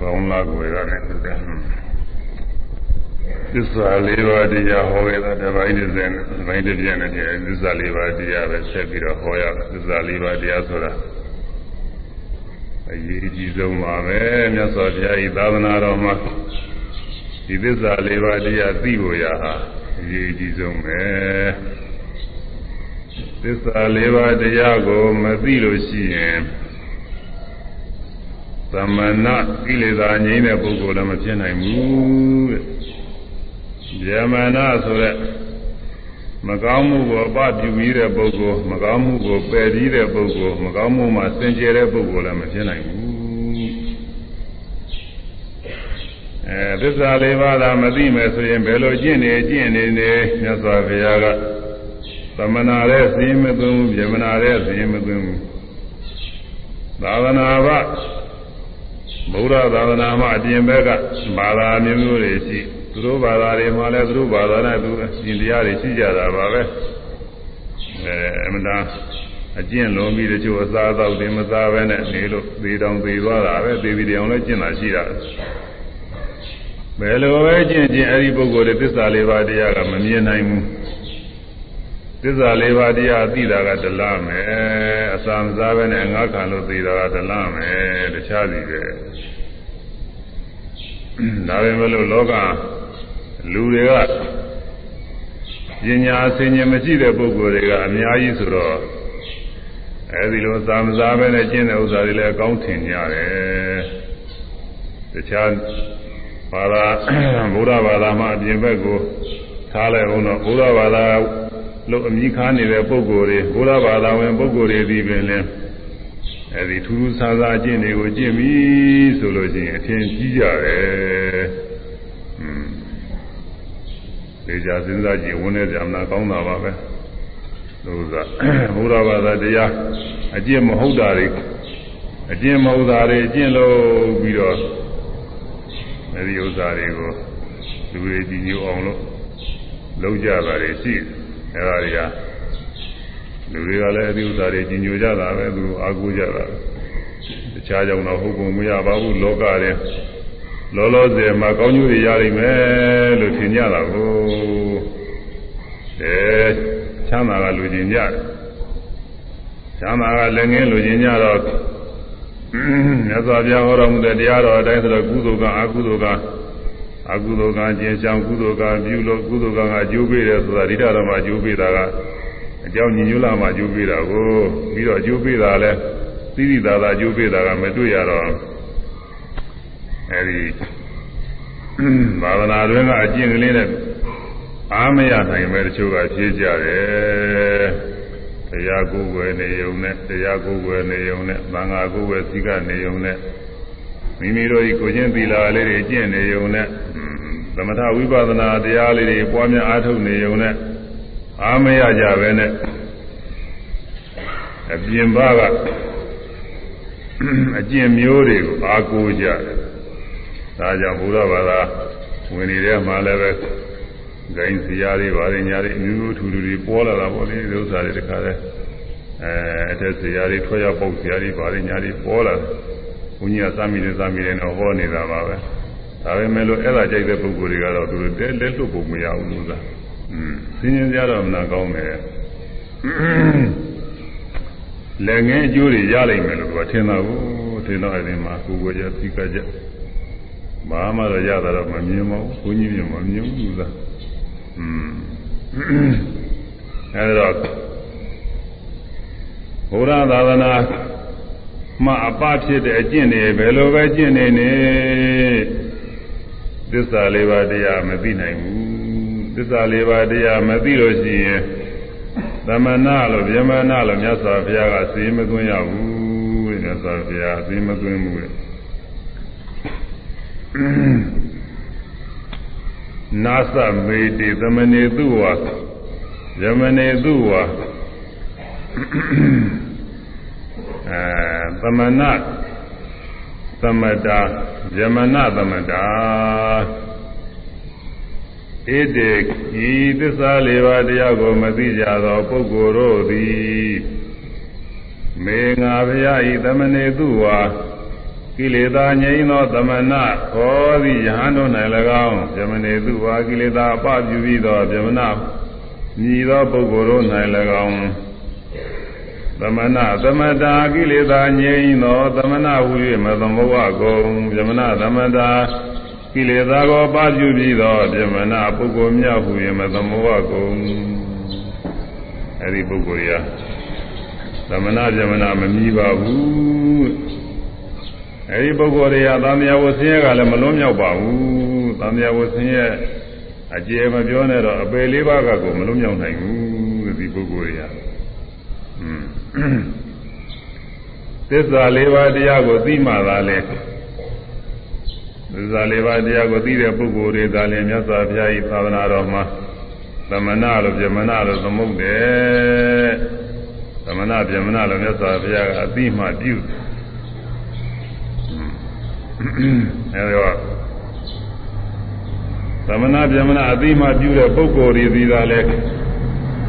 ကောင်းလာကိုရတဲ့သူတဲ့သစ္စာလေးပါးတရားဟောခဲ့တာတစ်ပိုင်းတစ်စက်တစ်ပိုင်းတစ်ပြည့်နဲ့တရားသစ္စာလေးပါးတရားပဲဆက်ပြီးတော့ဟောရသစ္စာလေးပါးတရားဆိုတာအရေးကြီးဆုံးပါပဲမြတ်စွာဘုရားဤသာသနာတော်မှာဒီသစ္စာလေးပါးတရားသိဖို့ရဟာအရေးကြီးဆုံးပဲသစ္စာလေးပါးတရားကိုမသိလို့ရှိရင် သမဏကိလေသာငြိမ်းတဲ့ပုဂ္ဂိုလ်လည်းမဖြစ်နိုင်ဘူးတဲ့။ယမနာဆိုတဲ့မကောင်းမှုကိုအပပြုပြီးတဲ့ပုဂ္ဂိုလ်မကောင်းမှုကိုပယ်ပြီးတဲ့ပုဂ္ဂိုလ်မကောင်းမှုမှစင်ကြယ်တဲ့ပုဂ္ဂိုလ်လည်းမဖြစ်နိုင်ဘူး။အဲသစ္စာလေးပါးသာမသိမယ်ဆိုရင်ဘယ်လိုကျင့်နေကျင့်နေနေမြတ်စွာဘုရားကသမဏရဲ့စည်းမသွင်းဘူးယမနာရဲ့စည်းမသွင်းဘူး။သာသနာ့ဘ ဗုဒ္ဓသာသနာမှာအပြင်ဘက်ကဘာသာမျိုးမျိုးတွေရှိသူတို့ဘာသာတွေမှာလည်းသူတို့ဘာသာနဲ့သူရှင်တရားတွေရှိကြတာပါပဲအဲအမှန်တန်အကျင့်လုံးပြီးတချို့အစားအသောက်တွေမစားဘဲနဲ့နေလို့သေတောင်သေသွားတာပဲသေပြီးတောင်လည်းကျင့်တာရှိတာဘယ်လိုပဲကျင့်ကျင့်အဲ့ဒီပုဂ္ဂိုလ်တွေသစ္စာလေးပါးတရားကမမြင်နိုင်ဘူး သစ္စာလေးပါးတရားသိတာကဒလမယ်အစာမစားဘဲနဲ့ငါးခံလို့သိတာကဒလမယ်တခြားစီပဲဒါပဲမလို့လောကလူတွေကပညာအစင်ញမရှိတဲ့ပုဂ္ဂိုလ်တွေကအများကြီးဆိုတော့အဲဒီလိုသာမစားပဲနဲ့ကျင့်တဲ့ဥစ္စာတွေလည်းအကောင်းထင်ကြတယ်တခြားဘာသာဗုဒ္ဓဘာသာမှာအပြင်ဘက်ကိုထားလိုက်အောင်တော့ဗုဒ္ဓဘာသာ လို့အမိခါနေတဲ့ပုဂ္ဂိုလ်တွေဘုရားဘာသာဝင်ပုဂ္ဂိုလ်တွေဒီပင်လဲအဲဒီထူးထူးဆန်းဆန်းအကျင့်တွေကိုကျင့်ပြီဆိုလို့ရှိရင်အထင်ကြီးကြတယ်။อืมလေကြာစဉ်းစားကြည့်ဝန်းနေကြမှာကောင်းတာပါပဲ။လို့ကဘုရားဘာသာတရားအကျင့်မဟုတ်တာတွေအကျင့်မဟုတ်တာတွေအကျင့်လို့ပြီးတော့အဲဒီဥစ္စာတွေကိုလူတွေကြည်ညိုအောင်လို့လုပ်ကြတာတွေရှိတယ် အဲဒါတွေကလူတွေကလည်းအဒီဥစ္စာတွေကြီးညိုကြတာပဲသူအာကိုကြတာတခြားကြောင့်တော့ဟုတ်ကုန်မရပါဘူးလောကထဲလောလောဆယ်မှာကောင်းကျိုးတွေရနိုင်မယ်လို့ထင်ကြတာကိုအဲချမ်းသာကလူကျင်ကြတယ်ချမ်းသာကလည်းငင်းလူကျင်ကြတော့မြတ်စွာဘုရားဟောတော်မူတဲ့တရားတော်အတိုင်းဆိုတော့ကုသိုလ်ကအကုသိုလ်က အကုသိုလ်ကကျင်ဆောင်ကုသိုလ်ကပြုလို့ကုသိုလ်ကအကျိုးပေးတယ်ဆိုတာဒိဋ္ဌဓမ္မအကျိုးပေးတာကအကြောင်းညီညွတ်လာမှအကျိုးပေးတာကိုပြီးတော့အကျိုးပေးတာလဲသိသိသာသာအကျိုးပေးတာကမတွေ့ရတော့အဲဒီဘာဝနာတွင်ကအကျင့်ကလေးနဲ့အားမရနိုင်ပဲတချို့ကဖြေးကြတယ်တရားကိုယ်ွယ်နေုံနဲ့တရားကိုယ်ွယ်နေုံနဲ့သံဃာကိုယ်ွယ်သီကနေုံနဲ့ မိမိတို့ဤကိုချင်းသီလာလေးတွေကျင့်နေုံနဲ့သမထဝိပဿနာတရားလေးတွေပွားများအားထုတ်နေုံနဲ့အားမရကြပဲနဲ့အပြင်ဘကအကျင့်မျိုးတွေကိုအားကိုးကြတယ်။ဒါကြောင့်ဘုရားဘာသာဝင်နေတဲ့မှာလည်းပဲဂိုင်းစရာတွေဗာရညာတွေအမျိုးမျိုးထူထူတွေပေါ်လာတာပေါ့လေဒီဥစ္စာတွေတခါလဲအဲအတက်စရာတွေထွက်ရပုတ်စရာတွေဗာရညာတွေပေါ်လာတယ်။ ဘုန်းကြီးကစမ်းမိတယ်စမ်းမိတယ်တော့ဟောနေတာပါပဲ။ဒါပေမဲ့လို့အဲ့ဒါကြိုက်တဲ့ပုဂ္ဂိုလ်တွေကတော့သူတို့တဲလက်လွတ်ဖို့မရဘူးလို့သာ။อืมစဉ်းကျင်ကြတော့မနာကောင်းတယ်။လက်ငင်းအကျိုးတွေရနိုင်မယ်လို့သူကထင်တာကိုထင်တော့အဲ့ဒီမှာကိုယ်ကိုယ်ကြသိကကြဘာမှတော့ရတာတော့မမြင်ပါဘူး။ဘုန်းကြီးမျိုးမမြင်ဘူးသာ။อืมအဲ့တော့ဘုရားသာသနာ မှအပဖြစ်တဲ့အကျင့်တွေဘယ်လိုပဲကျင့်နေနေသစ္စာလေးပါးတရားမသိနိုင်ဘူးသစ္စာလေးပါးတရားမသိလို့ရှိရင်သမဏလို့ဗျမဏလို့မြတ်စွာဘုရားကစေမသွင်းရဘူးမြတ်စွာဘုရားစေမသွင်းဘူးနာသမေတိသမနေသူဝါယမနေသူဝါ အဲသမဏသမတာယမနသမတာဣတိဤသစ္စာလေးပါးတရားကိုမသိကြသောပုဂ္ဂိုလ်တို့သည်မေငါဘုရားဤသမနေသူဝါကိလေသာငြိမ်းသောသမဏခေါ်သည်ယဟန်တို့၌၎င်းဇမနေသူဝါကိလေသာအပပြုပြီးသောဇမနမြည်သောပုဂ္ဂိုလ်တို့၌၎င်း သမဏသမတာကိလေသာငြိမ်းသောသမဏဟူ၍မသမဝကုံဇမနသမတာကိလေသာကိုပပြုပြီးသောဇမနပုဂ္ဂိုလ်များဟူ၍မသမဝကုံအဲဒီပုဂ္ဂိုလ်ရာသမဏဇမနမမြည်ပါဘူးအဲဒီပုဂ္ဂိုလ်တွေကသံဃာဝဆင်းရဲကလည်းမလွန်မြောက်ပါဘူးသံဃာဝဆင်းရဲအကျေမပြောနဲ့တော့အပယ်လေးပါးကကိုမလွန်မြောက်နိုင်ဘူးဒီပုဂ္ဂိုလ်တွေကอืม သစ္စာလေးပါးတရားကိုသိမှသာလေသစ္စာလေးပါးတရားကိုသိတဲ့ပုဂ္ဂိုလ်တွေသာလေမြတ်စွာဘုရားဤသာသနာတော်မှာသမဏလို့ပြမဏလို့သမုတ်တယ်သမဏပြမဏလို့မြတ်စွာဘုရားကအသိမှပြုတယ်အဲဒီတော့သမဏဗျမဏအသိမှပြုတဲ့ပုဂ္ဂိုလ်တွေဒီသာလဲ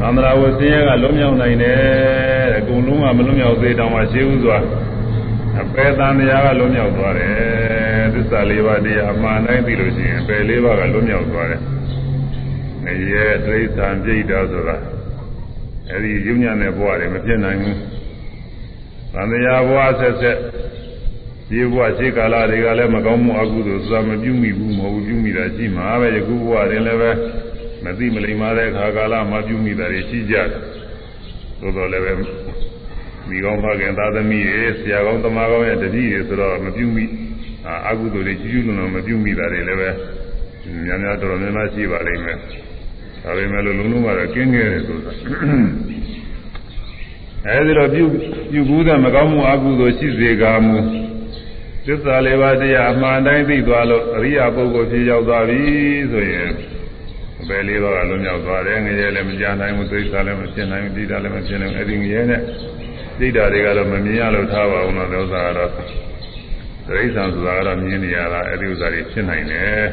သန္တရာဝဆင်းရဲကလုံးမြောက်နိုင်တယ်အကုန်လုံးကမလုံးမြောက်သေးတောင်မှရှင်းဥစွာအပေသံတရားကလုံးမြောက်သွားတယ်သစ္စာလေးပါးတရားအမှန်တိုင်းသိလို့ရှိရင်အပေလေးပါးကလုံးမြောက်သွားတယ်ငရဲဒိဋ္ဌံပြိတ္တာဆိုတာအဲဒီယုံညာတဲ့ဘဝတွေမပြည့်နိုင်ဘူးသံတရားဘဝဆက်ဆက်ဒီဘဝရှိကာလတွေကလည်းမကောင်းမှုအကုသိုလ်ဆိုတာမပြုမိဘူးမဟုတ်ဘူးပြုမိတာရှိမှာပဲယခုဘဝတွင်လည်းပဲ မသိမလိမ္မာတဲ့အခါကာလမှာပြုမိတာတွေရှိကြတယ်သို့တော်လည်းပဲမိကောင်းဖခင်သာသမီတွေဆရာကောင်းသမားကောင်းရဲ့တတိတွေဆိုတော့မပြုမိအကုသိုလ်တွေကြီးကြီးလုံးလုံးမပြုမိတာတွေလည်းပဲများများတော်တော်များများရှိပါလိမ့်မယ်ဒါပေမဲ့လို့လုံးလုံးကတော့ကင်းခဲ့တယ်ဆိုတာအဲဒီတော့ပြုပြုဘူးတဲ့မကောင်းမှုအကုသိုလ်ရှိစေကမူသစ္စာလေးပါးတရားအမှန်တိုင်းသိသွားလို့အရိယာပုဂ္ဂိုလ်ဖြစ်ရောက်သွားပြီဆိုရင် အပယ်လေးပါးကလွန်မြောက်သွားတယ်ငရဲလည်းမကြနိုင်ဘူးသိစ္စာလည်းမဖြစ်နိုင်ဘူးတိတာလည်းမဖြစ်နိုင်ဘူးအဲ့ဒီငရဲနဲ့တိတာတွေကတော့မမြင်ရလို့ထားပါဘူးတော့ဥစ္စာကတော့ဒိဋ္ဌံဆိုတာကတော့မြင်နေရတာအဲ့ဒီဥစ္စာတွေဖြစ်နိုင်တယ်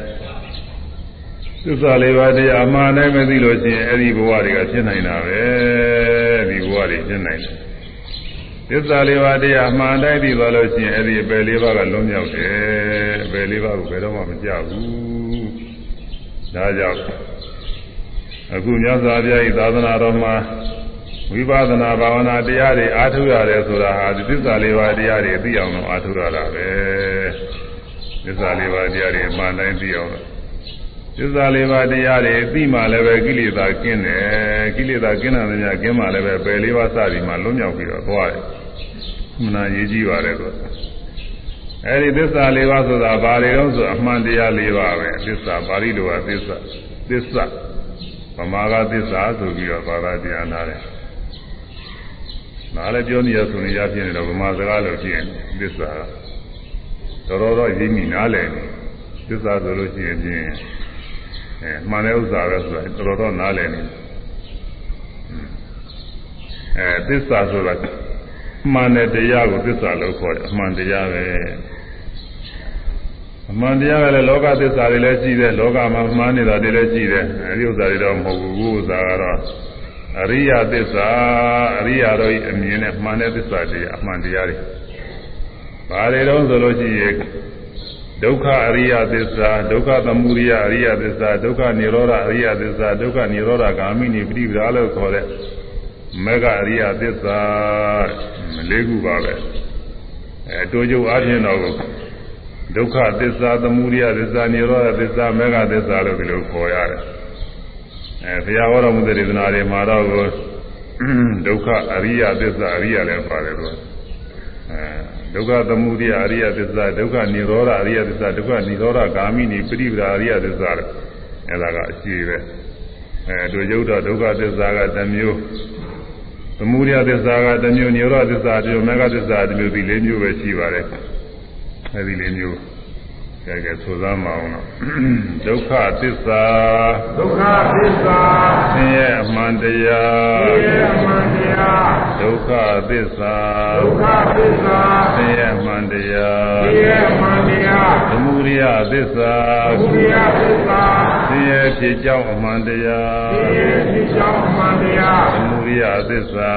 သစ္စာလေးပါးတရားအမှန်တိုင်းမသိလို့ရှိရင်အဲ့ဒီဘဝတွေကဖြစ်နိုင်တာပဲဒီဘဝတွေဖြစ်နိုင်တယ်သစ္စာလေးပါးတရားမှန်တိုင်းသိသွားလို့ရှိရင်အဲ့ဒီအပယ်လေးပါးကလုံးမြောက်တယ်အပယ်လေးပါးကိုဘယ်တော့မှမကြဘူးဒါကြောင့် အခုမြတ်စွာဘုရား၏သာသနာတော်မှာဝိပဿနာဘာဝနာတရားတွေအားထုတ်ရတယ်ဆိုတာဟာဒီသစ္စာလေးပါးတရားတွေသိအောင်လို့အားထုတ်ရတာပဲသစ္စာလေးပါးတရားတွေမှန်တိုင်းသိအောင်သစ္စာလေးပါးတရားတွေသိမှလည်းပဲကိလေသာကင်းတယ်ကိလေသာကင်းတာများကင်းမှလည်းပဲပယ်လေးပါးစသည်မှလွတ်မြောက်ပြီးတော့သွားတယ်မနာရေးကြည့်ပါတယ်ကွအဲဒီသစ္စာလေးပါးဆိုတာဘာတွေတော့ဆိုအမှန်တရားလေးပါပဲသစ္စာပါဠိလိုကသစ္စာသစ္စာ ဗမာကသစ္စာဆိုပြီးတော့ဘာသာပြန်လာတယ်နားလည်းပြောနေရဆိုနေရပြင်းနေတော့ဗမာစကားလို့ကြည့်ရင်သစ္စာတော်တော်တော့ရင်းမိနားလည်နေသစ္စာဆိုလို့ရှိရင်ချင်းအဲမှန်တဲ့ဥစ္စာပဲဆိုတာတော်တော်နားလည်နေအဲသစ္စာဆိုတာမှန်တဲ့တရားကိုသစ္စာလို့ခေါ်တယ်အမှန်တရားပဲ အမှန်တရားကလည်းလောကသစ္စာတွေလည်းရှိတယ်လောကမှာမှန်နေတာတွေလည်းရှိတယ်အဲဒီဥစ္စာတွေတော့မဟုတ်ဘူးဥစ္စာကတော့အရိယသစ္စာအရိယတော်ဤအမြင်နဲ့မှန်တဲ့သစ္စာတရားအမှန်တရားတွေဘာတွေတော့ဆိုလို့ရှိရင်ဒုက္ခအရိယသစ္စာဒုက္ခသမုဒယအရိယသစ္စာဒုက္ခនិရောဓအရိယသစ္စာဒုက္ခនិရောဓဂ ामि နိပရိပဒါလို့ခေါ်တဲ့မေဃအရိယသစ္စာလေးခုပါပဲအဲတိုးကျုပ်အားဖြင့်တော့ ဒုက္ခသစ္စာသမုဒယသစ္စာနိရောဓသစ္စာမေဃသစ္စာလို့ဒီလိုခေါ်ရတယ်အဲဘုရားဟောတော်မူတဲ့ဒေသနာတွေမှာတော့ဒုက္ခအရိယသစ္စာအရိယလည်းပါတယ်လို့အဲဒုက္ခသမုဒယအရိယသစ္စာဒုက္ခနိရောဓအရိယသစ္စာဒုက္ခနိရောဓဂ ामि နိပရိပရာအရိယသစ္စာလို့အဲဒါကအရှိပဲအဲတို့ရုပ်တော့ဒုက္ခသစ္စာကတစ်မျိုးသမုဒယသစ္စာကတစ်မျိုးနိရောဓသစ္စာတစ်မျိုးမေဃသစ္စာတစ်မျိုးဒီလေးမျိုးပဲရှိပါတယ် အဲဒီလေးမျိုးကဲကဲဆိုသမ်းမအောင်တော့ဒုက္ခသစ္စာဒုက္ခသစ္စာဆင်းရဲအမှန်တရားဆင်းရဲအမှန်တရားဒုက္ခသစ္စာဒုက္ခသစ္စာဆင်းရဲအမှန်တရားဆင်းရဲအမှန်တရားသမုဒယသစ္စာသမုဒယသစ္စာဆ င်းင်းရဲဖြစ်ကြောင်းအမှန်တရားသိရသိကြောင်းမှန်တရားသမုဒိယသစ္စာ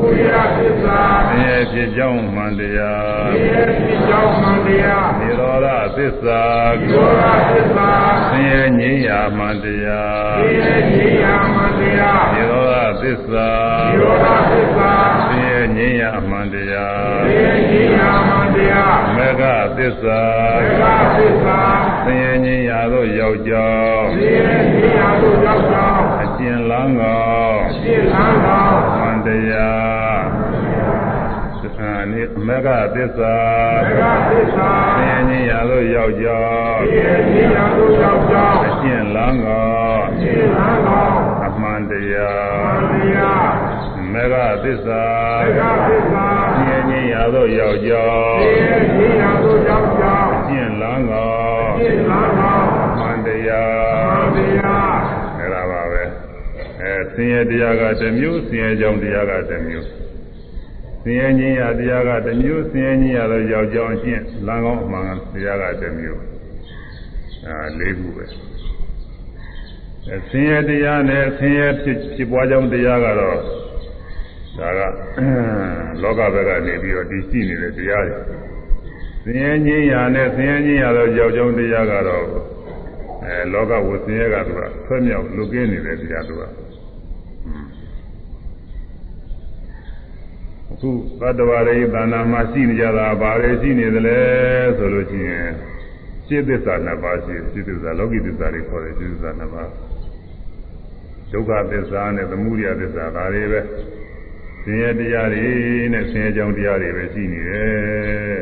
ဘုရားသစ္စာဆင်းရဲဖြစ်ကြောင်းအမှန်တရားသိရသိကြောင်းမှန်တရားနိရောဓသစ္စာယောဂသစ္စာဆင်းရဲငြိမ်းရာအမှန်တရားသိရသိရာမှန်တရားနိရောဓသစ္စာယောဂသစ္စာဆင်းရဲငြိမ်းရာအမှန်တရားသိရသိရာမှန်တရားမေဃသစ္စာသက္ကသစ္စာ ဆင်းရဲငြိမ်းရာသို့ရောက်ကြောင်းသိရသိရာတို့ရောက်သောအကျဉ်လန်းကောင်းရှင်းလန်းသောအမှန်တရားအာနိမေဃသစ္စာသက္ကသစ္စာဆင်းရဲငြိမ်းရာသို့ရောက်ကြောင်းသိရသိရာတို့ရောက်သောအကျဉ်လန်းကောင်းရှင်းလန်းသောအမှန်တရားမှန်တရားမေဃသစ္စာသက္ကသစ္စာဆင်းရဲငြိမ်းရာသို့ရောက်ကြောင်းသိရသိရာတို့ရောက် မှန်တရားမှန်တရားအဲ့ဒါပါပဲအဲဆင်းရဲတရားကတစ်မျိုးဆင်းရဲကြောင်းတရားကတစ်မျိုးဆင်းရဲငြိမ်းရာတရားကတစ်မျိုးဆင်းရဲငြိမ်းရာတော့ရောက်ကြောင်းအကျင့်လမ်းကောင်းအမှန်တရားကတစ်မျိုးအာလေးခုပဲအဲဆင်းရဲတရားနဲ့ဆင်းရဲဖြစ်ဖြစ်ပွားကြောင်းတရားကတော့ဒါကလောကဘက်ကနေပြီးတော့ဒီရှိနေတဲ့တရားတွေ ဆင်းရဲငြိမ်းရာနဲ့ဆင်းရဲငြိမ်းရာတော့ရောက်ကြောင်းတရားကတော့အဲလောကဝဆင်းရဲကသူကဆွဲမြောက်လူကင်းနေတဲ့တရားသူကအခုသတ္တဝါရိသနာမှာရှိနေကြတာဘာတွေရှိနေသလဲဆိုလို့ရှိရင်စိတ်သစ္စာနှစ်ပါးရှိစိတ်သစ္စာလောကီသစ္စာတွေခေါ်တယ်စိတ်သစ္စာနှစ်ပါးဒုက္ခသစ္စာနဲ့သမုဒယသစ္စာဒါတွေပဲဆင်းရဲတရားတွေနဲ့ဆင်းရဲကြောင်းတရားတွေပဲရှိနေတယ်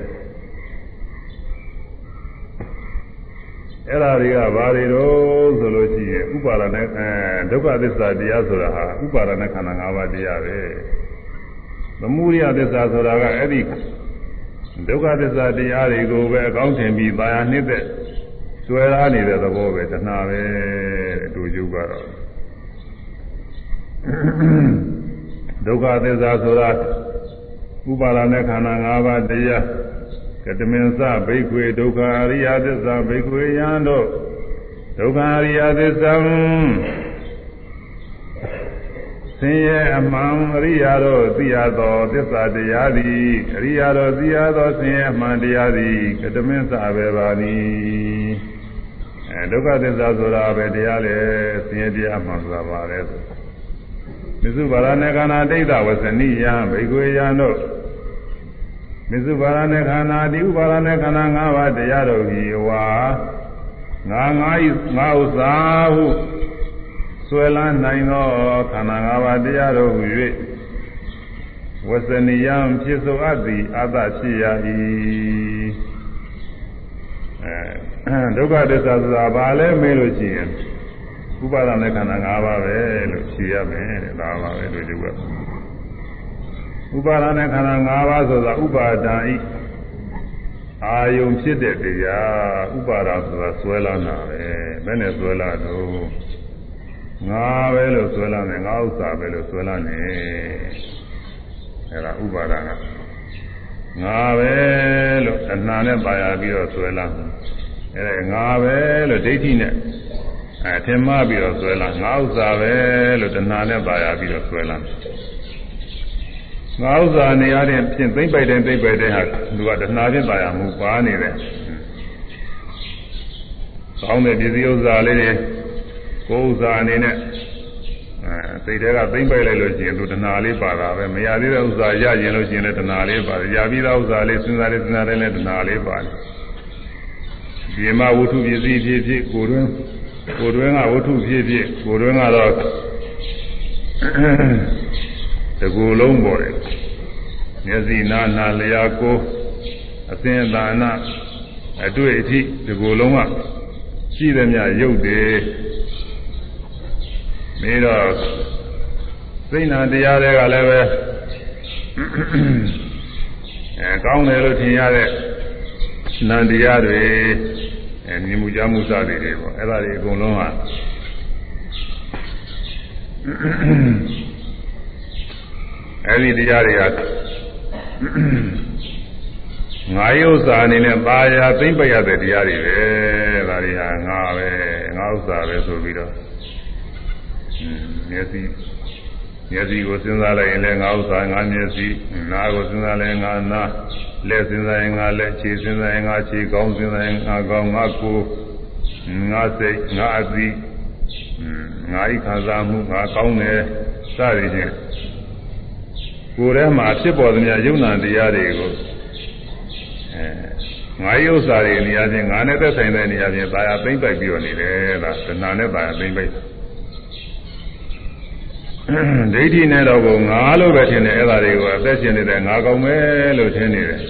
အဲ့ဒါတွေကဘာတွေတော့ဆိုလို့ရှိရင်ဥပါဒနဲ့အဲဒုက္ခသစ္စာတရားဆိုတာဟာဥပါဒနဲ့ခန္ဓာ၅ပါးတရားပဲသမုဒယသစ္စာဆိုတာကအဲ့ဒီဒုက္ခသစ္စာတရားတွေကိုပဲအကောင်းထင်ပြီးပါရနှစ်သက်ကျွဲလာနေတဲ့သဘောပဲတဏှာပဲအတူကျုပ်ကတော့ဒုက္ခသစ္စာဆိုတာဥပါဒနဲ့ခန္ဓာ၅ပါးတရား ကတမင်္စဘိက္ခွေဒုက္ခအရိယသစ္စာဘိက္ခွေယံတို့ဒုက္ခအရိယသစ္စာဆင်းရဲအမှန်အရိယာတို့သိရသောသစ္စာတရားသည်အရိယာတို့သိရသောဆင်းရဲအမှန်တရားသည်ကတမင်းစပဲပါနီအဲဒုက္ခသစ္စာဆိုတာပဲတရားလေဆင်းရဲတရားမှန်ဆိုတာပါလေမစ္စုဘာရဏခန္ဓာဒိဋ္ဌဝဇနိယဘိကွေယံတို့ မစ္စုဘာရဏခန္ဓာဒီဥပါရဏခန္ဓာ၅ပါးတရားတို့ဤဝါငါငါဤငါဥစ္စာဟုဆွဲလန်းနိုင်သောခန္ဓာ၅ပါးတရားတို့ဟူ၍ဝဇနိယံဖြစ်ဆိုအပ်သည်အတ္တဖြစ်ရ၏အဲဒုက္ခသစ္စာဆိုတာဘာလဲမေးလို့ရှိရင်ဥပါဒနဲ့ခန္ဓာ၅ပါးပဲလို့ဖြေရမယ်တဲ့ဒါပါပဲတို့ဒီက ဥပါဒနဲ့ခန္ဓာ၅ပါးဆိုတာဥပါဒံဤအာယုံဖြစ်တဲ့တရားဥပါဒဆိုတာဆွဲလန်းတာပဲဘယ်နဲ့ဆွဲလာတော့ငါပဲလို့ဆွဲလာတယ်ငါဥစ္စာပဲလို့ဆွဲလာနေအဲ့ဒါဥပါဒကငါပဲလို့အနာနဲ့ပါရပြီးတော့ဆွဲလာအဲ့ဒါငါပဲလို့ဒိဋ္ဌိနဲ့အဲထင်မှားပြီးတော့ဆွဲလာငါဥစ္စာပဲလို့တဏှာနဲ့ပါရပြီးတော့ဆွဲလာ ငါဥစ္စာနေရာတဲ့ဖြင့်သိမ့်ပိုက်တဲ့သိမ့်ပိုက်တဲ့ဟာသူကတဏှာဖြင့်ပါရမှုပါနေတယ်ကောင်းတဲ့ပစ္စည်းဥစ္စာလေးတွေကိုယ်ဥစ္စာအနေနဲ့အဲစိတ်ထဲကသိမ့်ပိုက်လိုက်လို့ရှိရင်သူတဏှာလေးပါတာပဲမရသေးတဲ့ဥစ္စာရရင်လို့ရှိရင်လည်းတဏှာလေးပါတယ်ရပြီးသားဥစ္စာလေးစဉ်းစားလေးစဉ်းစားတယ်လည်းတဏှာလေးပါတယ်ဒီမှာဝတ္ထုပစ္စည်းဖြစ်ဖြစ်ကိုယ်တွင်းကိုယ်တွင်းကဝတ္ထုဖြစ်ဖြစ်ကိုယ်တွင်းကတော့ တကူလုံးပေါ်တယ်မျက်စိနာနာလျာကိုအသင်သာနာအတွေ့အထိတကူလုံးကရှိသမျှရုပ်တယ်ပြီးတော့စိတ်နာတရားတွေကလည်းပဲအဲကောင်းတယ်လို့ထင်ရတဲ့နန္တရားတွေအဲမြင်မှုကြားမှုစသည်တွေပေါ့အဲ့ဒါတွေအကုန်လုံးဟာ အဲ့ဒီတရားတွေကငါယုတ်စာအနေနဲ့ပါရသိမ့်ပရတဲ့တရားတွေပဲဒါတွေဟာငါပဲငါဥစ္စာပဲဆိုပြီးတော့မျက်စိမျက်စိကိုစဉ်းစားလိုက်ရင်လည်းငါဥစ္စာငါမျက်စိနားကိုစဉ်းစားလိုက်ရင်ငါနားလက်စဉ်းစားရင်ငါလက်ခြေစဉ်းစားရင်ငါခြေကောင်းစဉ်းစားရင်ငါကောင်းငါကိုယ်ငါစိတ်ငါအသိငါဤခံစားမှုငါကောင်းတယ်စသည်ဖြင့် ကိုယ်ထဲမှာဖြစ်ပေါ်သမျှယုံနာတရားတွေကိုအဲငါယုတ်စာတွေနေရာချင်းငါနဲ့သက်ဆိုင်တဲ့နေရာချင်းပါရသိမ့်ပိုက်ပြီးတော့နေတယ်လားတဏှာနဲ့ပါရသိမ့်ပိုက်ဒိဋ္ဌိနဲ့တော့ကိုငါလို့ပဲထင်တယ်အဲ့ဒါတွေကိုအသက်ရှင်နေတဲ့ငါကောင်းမယ်လို့ထင်နေတယ်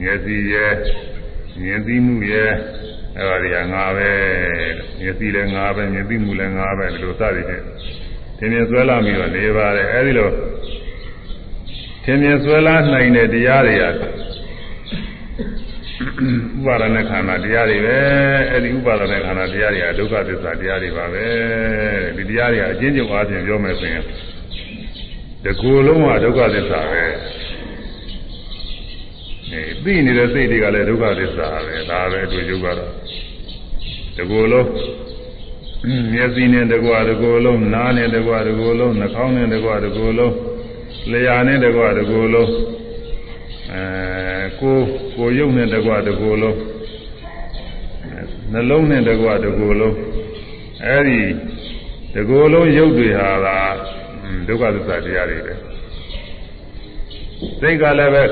မျက်စိရဲ့မြင်သိမှုရဲ့အဲ့ဒါတွေကငါပဲမျက်စိလည်းငါပဲမြင်သိမှုလည်းငါပဲဒီလိုစသည်ဖြင့်ထင်မြင်ဆွဲလာပြီးတော့နေပါတယ်အဲဒီလို ထင်မြင်ဆွဲလာနိုင်တဲ့တရားတွေကဥပါဒณะခန္ဓာတရားတွေပဲအဲ့ဒီဥပါဒณะခန္ဓာတရားတွေကဒုက္ခသစ္စာတရားတွေပါပဲဒီတရားတွေကအချင်းချင်းအားဖြင့်ပြောမယ်ဆိုရင်တကူလုံးကဒုက္ခသစ္စာပဲအဲသိနေတဲ့စိတ်တွေကလည်းဒုက္ခသစ္စာပဲဒါပဲအတူယုတ်ကတော့တကူလုံးမျက်စိနဲ့တကွာတကူလုံးနားနဲ့တကွာတကူလုံးနှာခေါင်းနဲ့တကွာတကူလုံး လျှာနဲ့တကွာတကူလုံးအဲကိုကိုရုပ်နဲ့တကွာတကူလုံးနှလုံးနဲ့တကွာတကူလုံးအဲဒီတကူလုံးရုပ်တွေဟာကဒုက္ခသစ္စာတရားတွေပဲစိတ်ကလည်းပဲ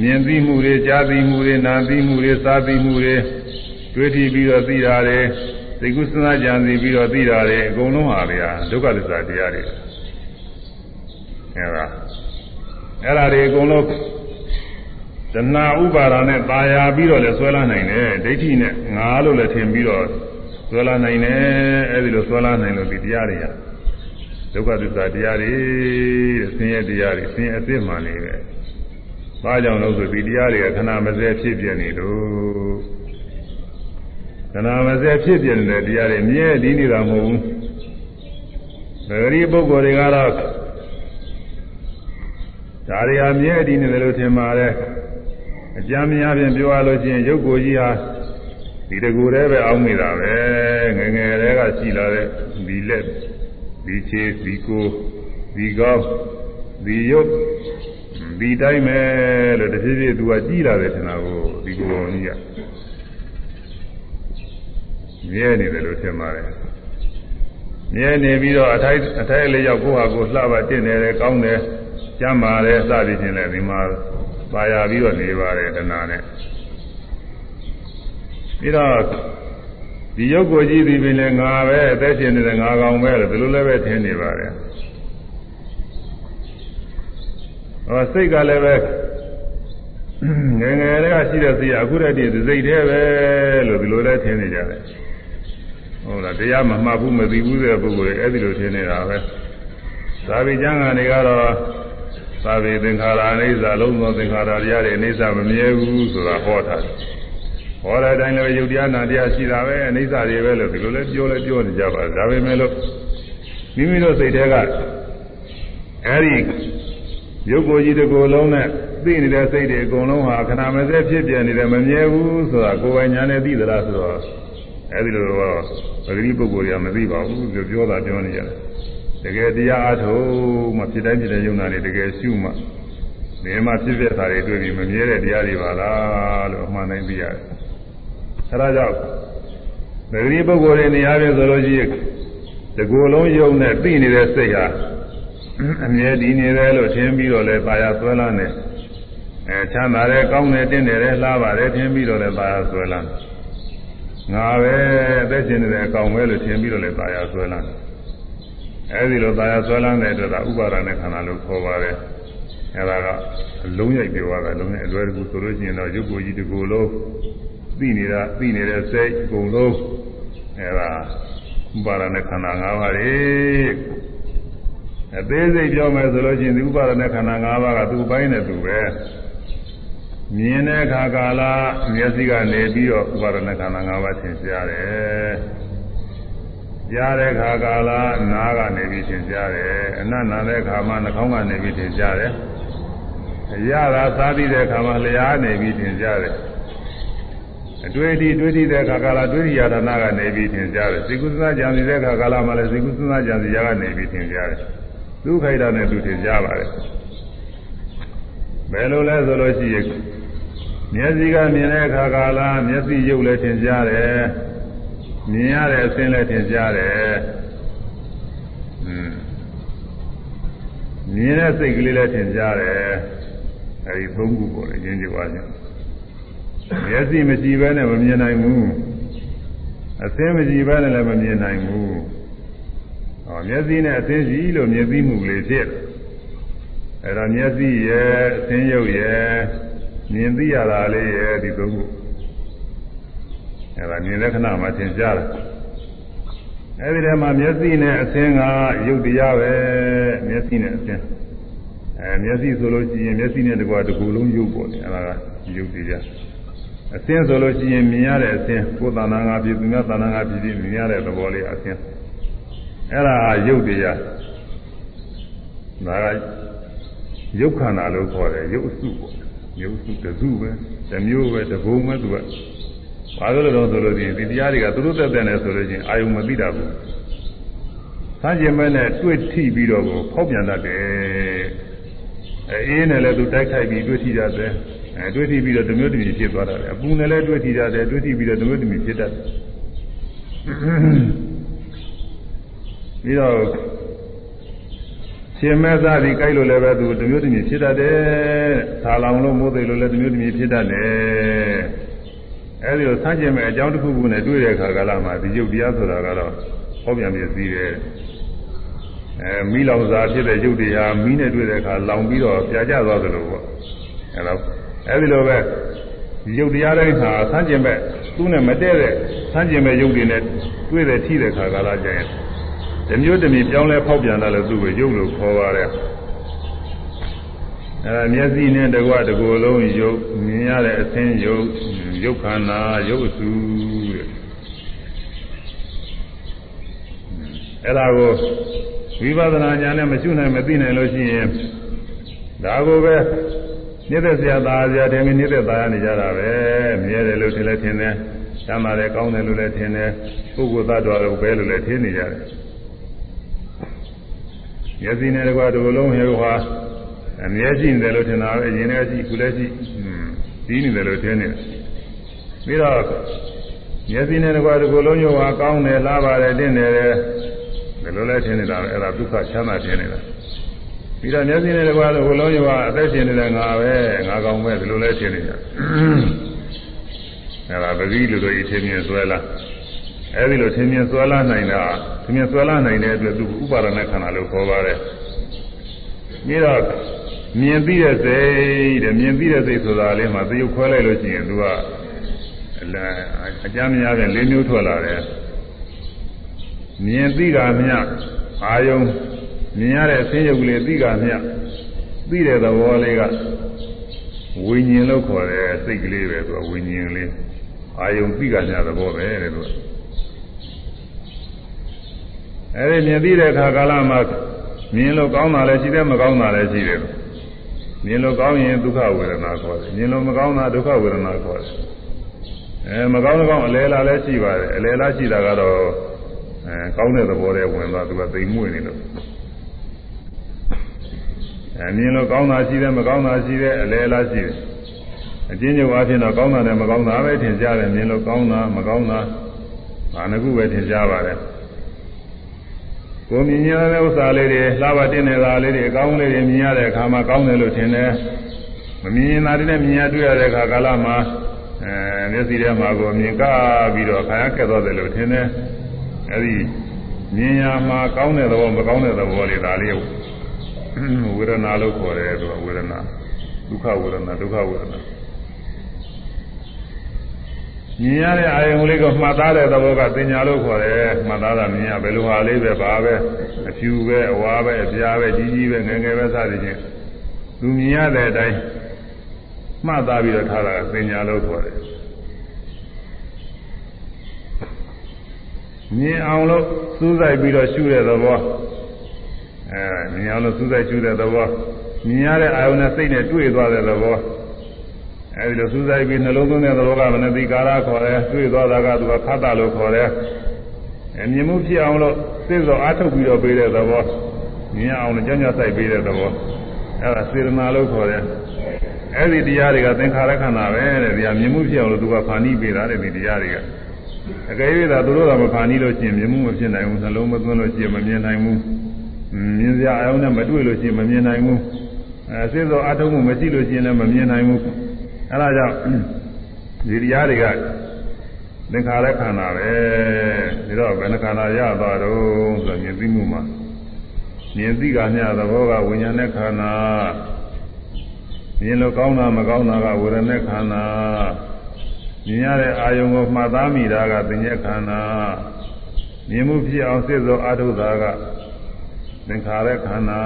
မြင်သိမှုတွေကြားသိမှုတွေနားသိမှုတွေစားသိမှုတွေတွေ့ထိပြီးတော့သိတာတွေသိကုသနာကြံစီပြီးတော့သိတာတွေအကုန်လုံးဟာဗျာဒုက္ခသစ္စာတရားတွေ အဲဒါအဲ့ဒါတွေအကုန်လုံးတဏှာဥပါဒာနဲ့ตายာပြီးတော့လည်းဆွဲလာနိုင်တယ်ဒိဋ္ဌိနဲ့ငါလို့လည်းထင်ပြီးတော့ဆွဲလာနိုင်တယ်အဲ့ဒီလိုဆွဲလာနိုင်လို့ဒီတရားတွေကဒုက္ခသစ္စာတရားတွေဆင်းရဲတရားတွေဆင်းရဲအစ်စ်မှနေပဲ။ဘာကြောင့်လို့ဆိုဒီတရားတွေကခဏမစဲဖြစ်ပြနေလို့ခဏမစဲဖြစ်ပြနေတဲ့တရားတွေမြဲတည်နေတာမဟုတ်ဘူး။ဒါရီပုဂ္ဂိုလ်တွေကတော့ ဒါတွေဟာမြဲတည်နေတယ်လို့ထင်ပါတယ်။အကြမ်းများဖြင့်ပြောရလို့ရှိရင်ရုပ်ကိုယ်ကြီးဟာဒီတကူတည်းပဲအောင်းနေတာပဲငငယ်တည်းကရှိလာတဲ့ဒီလက်ဒီခြေဒီကိုယ်ဒီကောင်းဒီရုပ်ဒီတိုင်းပဲလို့တဖြည်းဖြည်းသူကကြည်လာတယ်ထင်တာကိုဒီကိုယ်တော်ကြီးကမြဲနေတယ်လို့ထင်ပါတယ်မြဲနေပြီးတော့အထိုက်အထိုက်လေးရောက်ကိုယ့်ဟာကိုယ်လှပါတင့်နေတယ်ကောင်းတယ် ကျမ်းပါတယ်စသည်ဖြင့်လည်းဒီမှာပါရပြီးတော့နေပါတယ်တဏှာနဲ့ပြီးတော့ဒီရုပ်ကိုကြည့်ပြီးပြီလေငါပဲအသက်ရှင်နေတဲ့ငါကောင်ပဲလို့ဒီလိုလည်းပဲထင်နေပါတယ်ဟောစိတ်ကလည်းပဲငယ်ငယ်လေးကရှိတဲ့စိတ်ကအခုတည်းတည်းစိတ်သေးပဲလို့ဒီလိုလည်းထင်နေကြတယ်ဟုတ်လားတရားမမှတ်ဘူးမသိဘူးတဲ့ပုဂ္ဂိုလ်တွေအဲ့ဒီလိုထင်နေတာပဲသာဝိကျမ်းကနေကတော့ သာဝေသင်္ခါရအိဋ္ဌာလုံးသောသင်္ခါရတရားတွေအိဋ္ဌာမမြဲဘူးဆိုတာဟောထားတယ်ဟောတဲ့အတိုင်းလည်းယုတ်တရားနာတရားရှိတာပဲအိဋ္ဌာတွေပဲလို့ဒီလိုလဲပြောလဲပြောနေကြပါဒါပေမဲ့လို့မိမိတို့စိတ်ထဲကအဲ့ဒီရုပ်ကိုယ်ကြီးတစ်ကိုယ်လုံးနဲ့သိနေတဲ့စိတ်တွေအကုန်လုံးဟာခဏမစဲဖြစ်ပြနေတယ်မမြဲဘူးဆိုတာကိုယ်ပိုင်ညာနဲ့သိသလားဆိုတော့အဲဒီလိုတော့ပဂတိပုဂ္ဂိုလ်တွေကမသိပါဘူးလို့ပြောတာပြောနေကြတယ် တကယ်တရားအားထုတ်မှဖြစ်တိုင်းဖြစ်တဲ့ယုံနာတွေတကယ်ရှုမှဘယ်မှာဖြစ်ဖြစ်တာတွေတွေ့ပြီးမမြဲတဲ့တရားတွေပါလားလို့အမှန်တိုင်းသိရတယ်အဲဒါကြောင့်ပဂတိပုဂ္ဂိုလ်တွေနေရာပြဆိုလို့ရှိရင်တကူလုံးယုံနဲ့သိနေတဲ့စိတ်ဟာအမြဲတည်နေတယ်လို့ထင်ပြီးတော့လဲပါရဆွဲလာနေအဲချမ်းသာတယ်ကောင်းတယ်တင်းတယ်လဲလှပါတယ်ထင်ပြီးတော့လဲပါရဆွဲလာငါပဲအသက်ရှင်နေတဲ့အကောင်ပဲလို့ထင်ပြီးတော့လဲပါရဆွဲလာ အဲဒီလိုသာယာဆွဲလန်းတဲ့အတွက်ဒါဥပါဒနဲ့ခန္ဓာလို့ခေါ်ပါတယ်အဲဒါကအလုံးရိုက်ပြောတာလုံးနဲ့အလွယ်တကူဆိုလို့ရှိရင်တော့ရုပ်ကိုယ်ကြီးတစ်ကိုယ်လုံးသိနေတာသိနေတဲ့စိတ်အကုန်လုံးအဲဒါဥပါဒနဲ့ခန္ဓာ၅ပါးလေအသေးစိတ်ပြောမယ်ဆိုလို့ရှိရင်ဒီဥပါဒနဲ့ခန္ဓာ၅ပါးကသူ့ဘိုင်းနဲ့သူပဲမြင်တဲ့အခါကာလမျက်စိကနေပြီးတော့ဥပါဒနဲ့ခန္ဓာ၅ပါးသင်ရှားတယ် ကြားတဲ့အခါကာလနားကနေပြီးသင်ရှားတယ်အနတ်နာတဲ့အခါမှာနှာခေါင်းကနေပြီးသင်ရှားတယ်အရသာစားပြီးတဲ့အခါမှာလျှာနေပြီးသင်ရှားတယ်အတွေ့အထိတွေ့ထိတဲ့အခါကာလတွေ့ထိရတာနာကနေပြီးထင်ရှားတယ်စိကုသနာကြံစီတဲ့အခါကာလမှာလည်းစိကုသနာကြံစီရကနေပြီးထင်ရှားတယ်ဒုက္ခိတနဲ့သူထင်ရှားပါတယ်ဘယ်လိုလဲဆိုလို့ရှိရင်မျက်စိကမြင်တဲ့အခါကာလမျက်စိရုပ်လည်းထင်ရှားတယ် မြင်ရတဲ့အဆင်းလည်းထင်ရှားတယ်อืมမြင်တဲ့စိတ်ကလေးလည်းထင်ရှားတယ်အဲဒီသုံးခုပေါ်တယ်ရင်းကြွားခြင်းမျက်စိမကြည့်ဘဲနဲ့မမြင်နိုင်ဘူးအသင်းမကြည့်ဘဲနဲ့လည်းမမြင်နိုင်ဘူးဟောမျက်စိနဲ့အသင်းကြည့်လို့မျက်စိမှုလေးဖြစ်တယ်အဲ့ဒါမျက်စိရဲ့အသင်းရုပ်ရဲ့မြင်သိရတာလေးရဲ့ဒီသုံးခု အဲ့ဒါမြင်တဲ့ခဏမှသင်ကြားတယ်အဲ့ဒီထဲမှာမျက်စိနဲ့အသင်းကရုပ်တရားပဲမျက်စိနဲ့အသင်းအဲမျက်စိဆိုလို့ရှိရင်မျက်စိနဲ့တကွာတစ်ခုလုံးရုပ်ပေါ်တယ်အဲ့ဒါကရုပ်တရားအသင်းဆိုလို့ရှိရင်မြင်ရတဲ့အသင်းကိုယ်တဏ္ဍာငါပြည်သူများတဏ္ဍာငါပြည်ပြီးမြင်ရတဲ့သဘောလေးအသင်းအဲ့ဒါရုပ်တရားဒါကရုပ်ခန္ဓာလို့ခေါ်တယ်ရုပ်အစုပေါ့ရုပ်စုတစုပဲတစ်မျိုးပဲတစ်ဘုံပဲသူက ဘာလို့လဲတော့ဆိုလို့ရှိရင်ဒီတရားတွေကသူတို့တက်တဲ့နဲ့ဆိုလို့ရှိရင်အာယုံမသိတာဘူးဆန်းကျင်မဲ့နဲ့တွေ့ထိပြီးတော့ကိုဖောက်ပြန်တတ်တယ်အေးနဲ့လည်းသူတိုက်ခိုက်ပြီးတွေ့ထိရတယ်အဲတွေ့ထိပြီးတော့တမျိုးတမျိုးဖြစ်သွားတာလေအပူနဲ့လည်းတွေ့ထိရတယ်တွေ့ထိပြီးတော့တမျိုးတမျိုးဖြစ်တတ်တယ်ပြီးတော့ရှင်မဲ့သားဒီကြိုက်လို့လည်းပဲသူတမျိုးတမျိုးဖြစ်တတ်တယ်။သာလောင်လို့မိုးသိလို့လည်းတမျိုးတမျိုးဖြစ်တတ်တယ်။ အဲဒီလိုဆန်းကျင်မဲ့အကြောင်းတစ်ခုခုနဲ့တွေ့တဲ့အခါကလာမှဒီရုပ်တရားဆိုတာကတော့ဟောပြန်ပြစည်းတယ်။အဲမိလောင်စာဖြစ်တဲ့ရုပ်တရားမိနဲ့တွေ့တဲ့အခါလောင်ပြီးတော့ပြာကျသွားသလိုပေါ့။အဲတော့အဲဒီလိုပဲရုပ်တရားတိုင်းဟာဆန်းကျင်မဲ့သူ့နဲ့မတည့်တဲ့ဆန်းကျင်မဲ့ရုပ်တွေနဲ့တွေ့တဲ့ထိတဲ့အခါကလာကြရင်ဒီမျိုးတမီပြောင်းလဲဖောက်ပြန်လာလို့သူ့ကိုရုပ်လို့ခေါ်ပါတယ်အဲမျက်စိနဲ့တကွတကူလုံးရုပ်မြင်ရတဲ့အသင်းရုပ် ရုပ်ခန္ဓာရုပ်အစုတဲ့အဲ့ဒါကိုဝိပဿနာဉာဏ်နဲ့မရှုနိုင်မသိနိုင်လို့ရှိရင်ဒါကိုပဲနေတဲ့ဆရာသားဆရာတင်ပြီးနေတဲ့သားရနေကြတာပဲမြဲတယ်လို့ထင်လဲထင်တယ်သမ်းပါတယ်ကောင်းတယ်လို့လည်းထင်တယ်ပုဂ္ဂိုလ်သတ္တဝါလို့ပဲလို့လည်းထင်နေကြတယ်မျက်စိနဲ့တကွာဒီလိုလုံးဟဲ့ဟွာအမြဲရှိနေတယ်လို့ထင်တာပဲရင်ထဲရှိခုလည်းရှိပြီးနေတယ်လို့ထင်နေတယ် ပြီးတော့မျက်စိနဲ့တကွာဒီလိုလုံးရောဟာကောင်းတယ်လားပါတယ်တင့်တယ်ဒီလိုလဲထင်နေတာပဲအဲ့ဒါဒုက္ခချမ်းသာထင်နေတာပြီးတော့မျက်စိနဲ့တကွာဒီလိုလုံးရောဟာအသက်ရှင်နေတဲ့ငါပဲငါကောင်းပဲဒီလိုလဲထင်နေတာအဲ့ဒါပတိလူတို့ဤထင်မြင်ဆွဲလားအဲဒီလိုသင်မြင်ဆွဲလာနိုင်တာသင်မြင်ဆွဲလာနိုင်တဲ့အတွက်သူဥပါဒณะခန္ဓာလို့ခေါ်ပါတယ်ပြီးတော့မြင်ပြီးတဲ့စိတ်တဲ့မြင်ပြီးတဲ့စိတ်ဆိုတာလေးမှာသရုပ်ခွဲလိုက်လို့ရှိရင်သူက အကြမ်းများတဲ့လေးမျိုးထွက်လာတယ်မြင်သိတာမြအာယုံမြင်ရတဲ့အသိရုပ်ကလေးသိတာမြသိတဲ့သဘောလေးကဝိညာဉ်လို့ခေါ်တယ်စိတ်ကလေးပဲသူကဝိညာဉ်လေးအာယုံသိတာမြသဘောပဲတဲ့သူကအဲဒီမြင်သိတဲ့အခါကာလမှာမြင်လို့ကောင်းတာလည်းရှိတယ်မကောင်းတာလည်းရှိတယ်မြင်လို့ကောင်းရင်ဒုက္ခဝေဒနာခေါ်တယ်မြင်လို့မကောင်းတာဒုက္ခဝေဒနာခေါ်တယ် အဲမကောင်းတဲ့ကောင်းအလဲလာလည်းရှိပါတယ်အလဲလာရှိတာကတော့အဲကောင်းတဲ့သဘောနဲ့ဝင်သွားသူကသိမ်မွေ့နေလို့အဲမြင်လို့ကောင်းတာရှိတယ်မကောင်းတာရှိတယ်အလဲလာရှိတယ်အချင်းချင်းအားဖြင့်တော့ကောင်းတာနဲ့မကောင်းတာပဲထင်ရှားတယ်မြင်လို့ကောင်းတာမကောင်းတာဘာနှစ်ခုပဲထင်ရှားပါတယ်ကိုမြင်ရတဲ့ဥစ္စာလေးတွေလှပတင်နေတာလေးတွေအကောင်းလေးတွေမြင်ရတဲ့အခါမှာကောင်းတယ်လို့ထင်တယ်မမြင်ရင်သာတည်းနဲ့မြင်ရတွေ့ရတဲ့အခါကာလမှာ အဲမျက်စိထဲမှာကိုမြင်ကပြီးတော့ခါရကက်သွားတယ်လို့ထင်တယ်အဲဒီမြင်ရမှာကောင်းတဲ့သဘောမကောင်းတဲ့သဘောလေးဒါလေးဝေဒနာလို့ခေါ်တယ်သူကဝေဒနာဒုက္ခဝေဒနာဒုက္ခဝေဒနာမြင်ရတဲ့အာယုံလေးကိုမှတ်သားတဲ့သဘောကပညာလို့ခေါ်တယ်မှတ်သားတာမြင်ရဘယ်လိုဟာလေးပဲပါပဲအဖြူပဲအဝါပဲအပြားပဲကြီးကြီးပဲငယ်ငယ်ပဲစသည်ချင်းသူမြင်ရတဲ့အတိုင်း မှတ်သားပြီးတော့ထားတာပညာလို့ခေါ်တယ်မြင်အောင်လို့စူးစိုက်ပြီးတော့ရှုတဲ့သဘောအဲမြင်အောင်လို့စူးစိုက်ရှုတဲ့သဘောမြင်ရတဲ့အာယုံနဲ့စိတ်နဲ့တွေ့သွားတဲ့သဘောအဲဒီလိုစူးစိုက်ပြီးနှလုံးသွင်းတဲ့သဘောကမနတိကာရခေါ်တယ်တွေ့သွားတာကသူကခတ်တာလို့ခေါ်တယ်အမြင်မှုဖြစ်အောင်လို့စိတ်စောအားထုတ်ပြီးတော့ပေးတဲ့သဘောမြင်အောင်လို့ကြံ့ကြံ့စိုက်ပေးတဲ့သဘောအဲဒါစေတနာလို့ခေါ်တယ် အဲဒီတရားတွေကသင်္ခါရခန္ဓာပဲတဲ့ဒီဟာမြင်မှုဖြစ်အောင်လို့သူကဖာနီးပေးတာတဲ့ဒီတရားတွေကအကယ်၍သာသူတို့ကမဖာနီးလို့ရှိရင်မြင်မှုမဖြစ်နိုင်ဘူးနှလုံးမသွင်းလို့ရှိရင်မမြင်နိုင်ဘူးမြင်စရာအယောင်နဲ့မတွေ့လို့ရှိရင်မမြင်နိုင်ဘူးအဲစိတ်စောအားထုတ်မှုမရှိလို့ရှိရင်လည်းမမြင်နိုင်ဘူးအဲဒါကြောင့်ဒီတရားတွေကသင်္ခါရခန္ဓာပဲဒါတော့ဘယ်နှခန္ဓာရသွားတော့ဆိုမြင်သိမှုမှာမြင်သိကမျှသဘောကဝိညာဉ်နဲ့ခန္ဓာ မြင်လို့ကောင်းတာမကောင်းတာကဝေဒနာခန္ဓာမြင်ရတဲ့အာယုံကိုမှတ်သားမိတာကသင်္ညက်ခန္ဓာမြင်မှုဖြစ်အောင်စိတ်စောအာထုတာကသင်္ခါရခန္ဓာ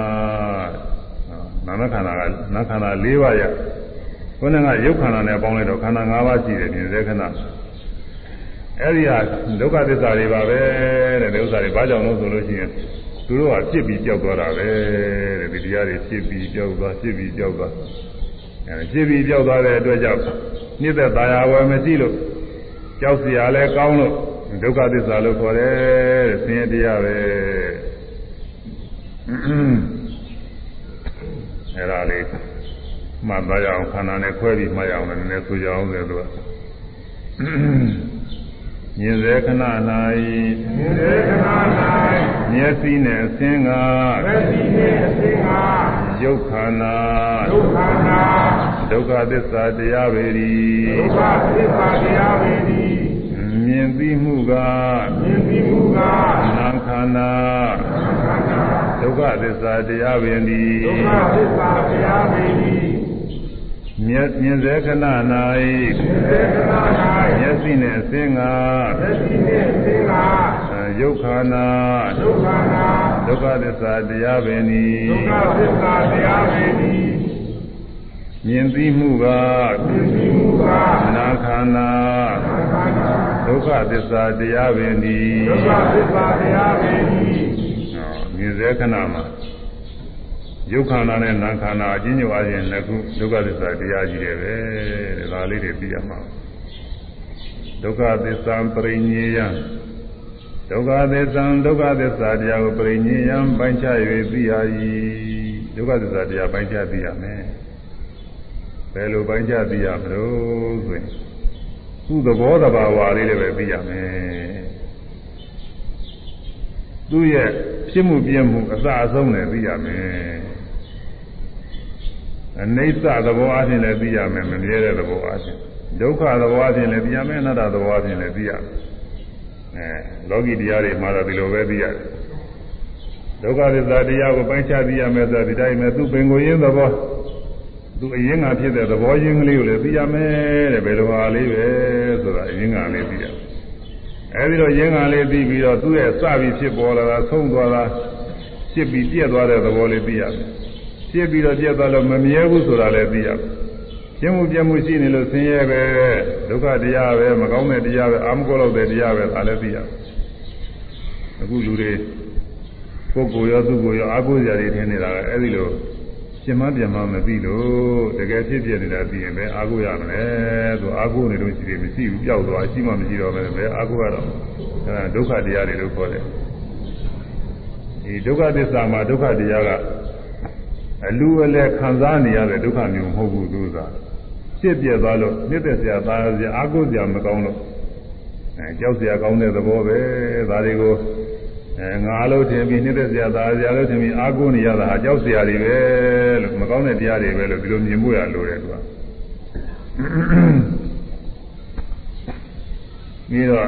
နာမခန္ဓာကနာခန္ဓာ၄ပါးရခုနကရုပ်ခန္ဓာနဲ့ပေါင်းလိုက်တော့ခန္ဓာ၅ပါးရှိတယ်မြင်စေခဏအဲ့ဒီဟာဒုက္ခသစ္စာတွေပါပဲတဲ့ဒီဥစ္စာတွေဘာကြောင့်လို့ဆိုလို့ရှိရင်သူတို့ကဖြစ်ပြီးကြောက်သွားတာပဲတဲ့ဒီတရားတွေဖြစ်ပြီးကြောက်သွားဖြစ်ပြီးကြောက်သွားအဲ ဖြစ်ပြီးကြောက်သွားတဲ့အတွက်ကြောင့်နှစ်သက်သာယာဝယ်မရှိလို့ကြောက်စရာလည်းကောင်းလို့ဒုက္ခသစ္စာလို့ခေါ်တယ်ဆင်းရဲတရားပဲအဲ့ဒါလေးမှတ်သားရအောင်ခန္ဓာနဲ့ခွဲပြီးမှတ်ရအောင်လည်းနည်းနည်းဆိုကြအောင်လေသူကမြင်စေခဏ၌မြင်စေခဏ၌မျက်စိနဲ့အစင်းကမျက်စိနဲ့အစင်းက ရုပ်ခန္ဓာဒုက္ခနာဒုက္ခသစ္စာတရားပေရီဒုက္ခသစ္စာတရားပေရီမြင်သိမှုကမြင်သိမှုကနာခန္ဓာဒုက္ခသစ္စာတရားပင်ဒီဒုက္ခသစ္စာတရားပင်ဒီမြင်မြင်စေခဏ၌မြင်စေခဏ၌မျက်စိနဲ့အစင်းကမျက်စိနဲ့အစင်းကရုပ်ခန္ဓာဒုက္ခနာ ဒုက္ခသစ္စာတရားပင်ဒီဒုက္ခသစ္စာတရားပင်ဒီမြင်သိမှုကမြင်သိမှုကနာခန္ဓာနာခန္ဓာဒုက္ခသစ္စာတရားပင်ဒီဒုက္ခသစ္စာတရားပင်ဒီမြင်စေခဏမှာရုပ်ခန္ဓာနဲ့နာမ်ခန္ဓာအချင်းချင်းအားဖြင့်နှစ်ခုဒုက္ခသစ္စာတရားကြီးတယ်ပဲတဲ့ဒါလေးတွေသိရမှာဒုက္ခသစ္စာပရိညေယ ဒုက္ခသစ္စာဒုက္ခသစ္စာတရားကိုပရိညေယပိုင်းခြား၍သိရ၏ဒုက္ခသစ္စာတရားပိုင်းခြားသိရမယ်ဘယ်လိုပိုင်းခြားသိရမလို့ဆိုရင်သူ့သဘောတဘာဝလေးလည်းပဲသိရမယ်သူ့ရဲ့ဖြစ်မှုပြမှုအစအဆုံးလည်းသိရမယ်အနိစ္စသဘောအချင်းလည်းသိရမယ်မမြဲတဲ့သဘောအချင်းဒုက္ခသဘောအချင်းလည်းသိရမယ်အနတ္တသဘောအချင်းလည်းသိရမယ် အဲလောကီတရားတွေမှာတော့ဒီလိုပဲသိရတယ်ဒုက္ခသစ္စာတရားကိုပိုင်းခြားသိရမယ်ဆိုဒီတိုင်းပဲသူပင်ကိုရင်းသဘောသူအရင်ကဖြစ်တဲ့သဘောရင်းကလေးကိုလည်းသိရမယ်တဲ့ဘယ်လိုဟာလေးပဲဆိုတာအရင်ကလေးသိရတယ်အဲဒီတော့ရင်းကလေးသိပြီးတော့သူ့ရဲ့စပြီးဖြစ်ပေါ်လာတာဆုံးသွားတာဖြစ်ပြီးပြည့်သွားတဲ့သဘောလေးသိရတယ်ပြည့်ပြီးတော့ပြည့်သွားလို့မမြဲဘူးဆိုတာလည်းသိရတယ် ကျင်းမှုပြမှုရှိနေလို့ဆင်းရဲပဲဒုက္ခတရားပဲမကောင်းတဲ့တရားပဲအာမကောလို့တဲ့တရားပဲဒါလည်းသိရတယ်အခုလူတွေပုဂ္ဂိုလ်ရောသူ့ကိုယ်ရောအာကိုးစရာတွေထင်နေတာကအဲဒီလိုရှင်မပြန်မမသိလို့တကယ်ဖြစ်ပြနေတာသိရင်ပဲအာကိုရမယ်ဆိုအာကိုနေလို့ရှိတယ်မရှိဘူးပျောက်သွားရှိမှမရှိတော့ပဲပဲအာကိုရတော့အဲဒုက္ခတရားတွေလို့ခေါ်တယ်ဒီဒုက္ခသစ္စာမှာဒုက္ခတရားကအလူအလဲခံစားနေရတဲ့ဒုက္ခမျိုးမဟုတ်ဘူးသူက ဖြစ်ပြသွားလို့နှစ်သက်စရာသားစရာအာကိုစရာမကောင်းလို့အဲကြောက်စရာကောင်းတဲ့သဘောပဲဒါတွေကိုအဲငါလို့ထင်ပြီးနှိမ့်သက်စရာသာစရာလို့ထင်ပြီးအာကိုနေရတာဟာကြောက်စရာတွေပဲလို့မကောင်းတဲ့တရားတွေပဲလို့ဒီလိုမြင်မှုရလို့တယ်သူကပြီးတော့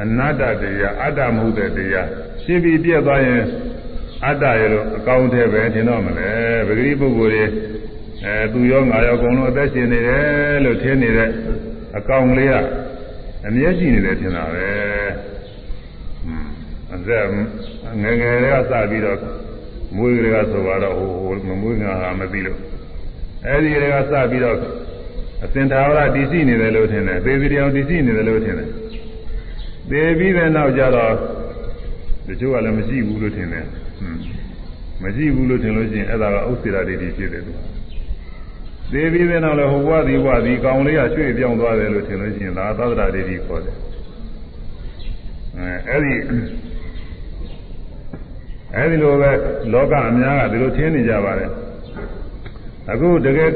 အနတ္တတရားအတ္တမဟုတ်တဲ့တရားရှင်းပြီးပြည့်သွားရင်အတ္တရဲ့လို့အကောင်းထဲပဲထင်တော့မလဲပဂရိပုဂ္ဂိုလ်တွေ အဲသူရောငါရောအကုန်လုံးအသက်ရှင်နေတယ်လို့ထင်နေတဲ့အကောင်လေးကအမြဲရှိနေတယ်ထင်တာပဲအသက်ငယ်ငယ်တွေကစပြီးတော့မွေးတွေကဆိုတော့ဟိုမမွေးငါဟာမသိလို့အဲဒီတွေကစပြီးတော့အစင်သာဝရတည်ရှိနေတယ်လို့ထင်တယ်သေစီတရားတည်ရှိနေတယ်လို့ထင်တယ်သေပြီးတဲ့နောက်ကျတော့တချို့ကလည်းမရှိဘူးလို့ထင်တယ်ဟွန်းမရှိဘူးလို့ထင်လို့ရှိရင်အဲ့ဒါကဥစ္စေရာဒိဋ္ဌိဖြစ်တယ်သူ သေးပြီးတဲ့နောက်လည်းဟိုဘဝဒီဘဝဒီကောင်လေးကရွှေ့ပြောင်းသွားတယ်လို့ထင်လို့ရှိရင်ဒါသဒ္ဒရာဒိဋ္ဌိခေါ်တယ်အဲအဲ့ဒီအဲဒီလိုပဲလောကအများကဒီလိုထင်နေကြပါတယ်အခုတကယ်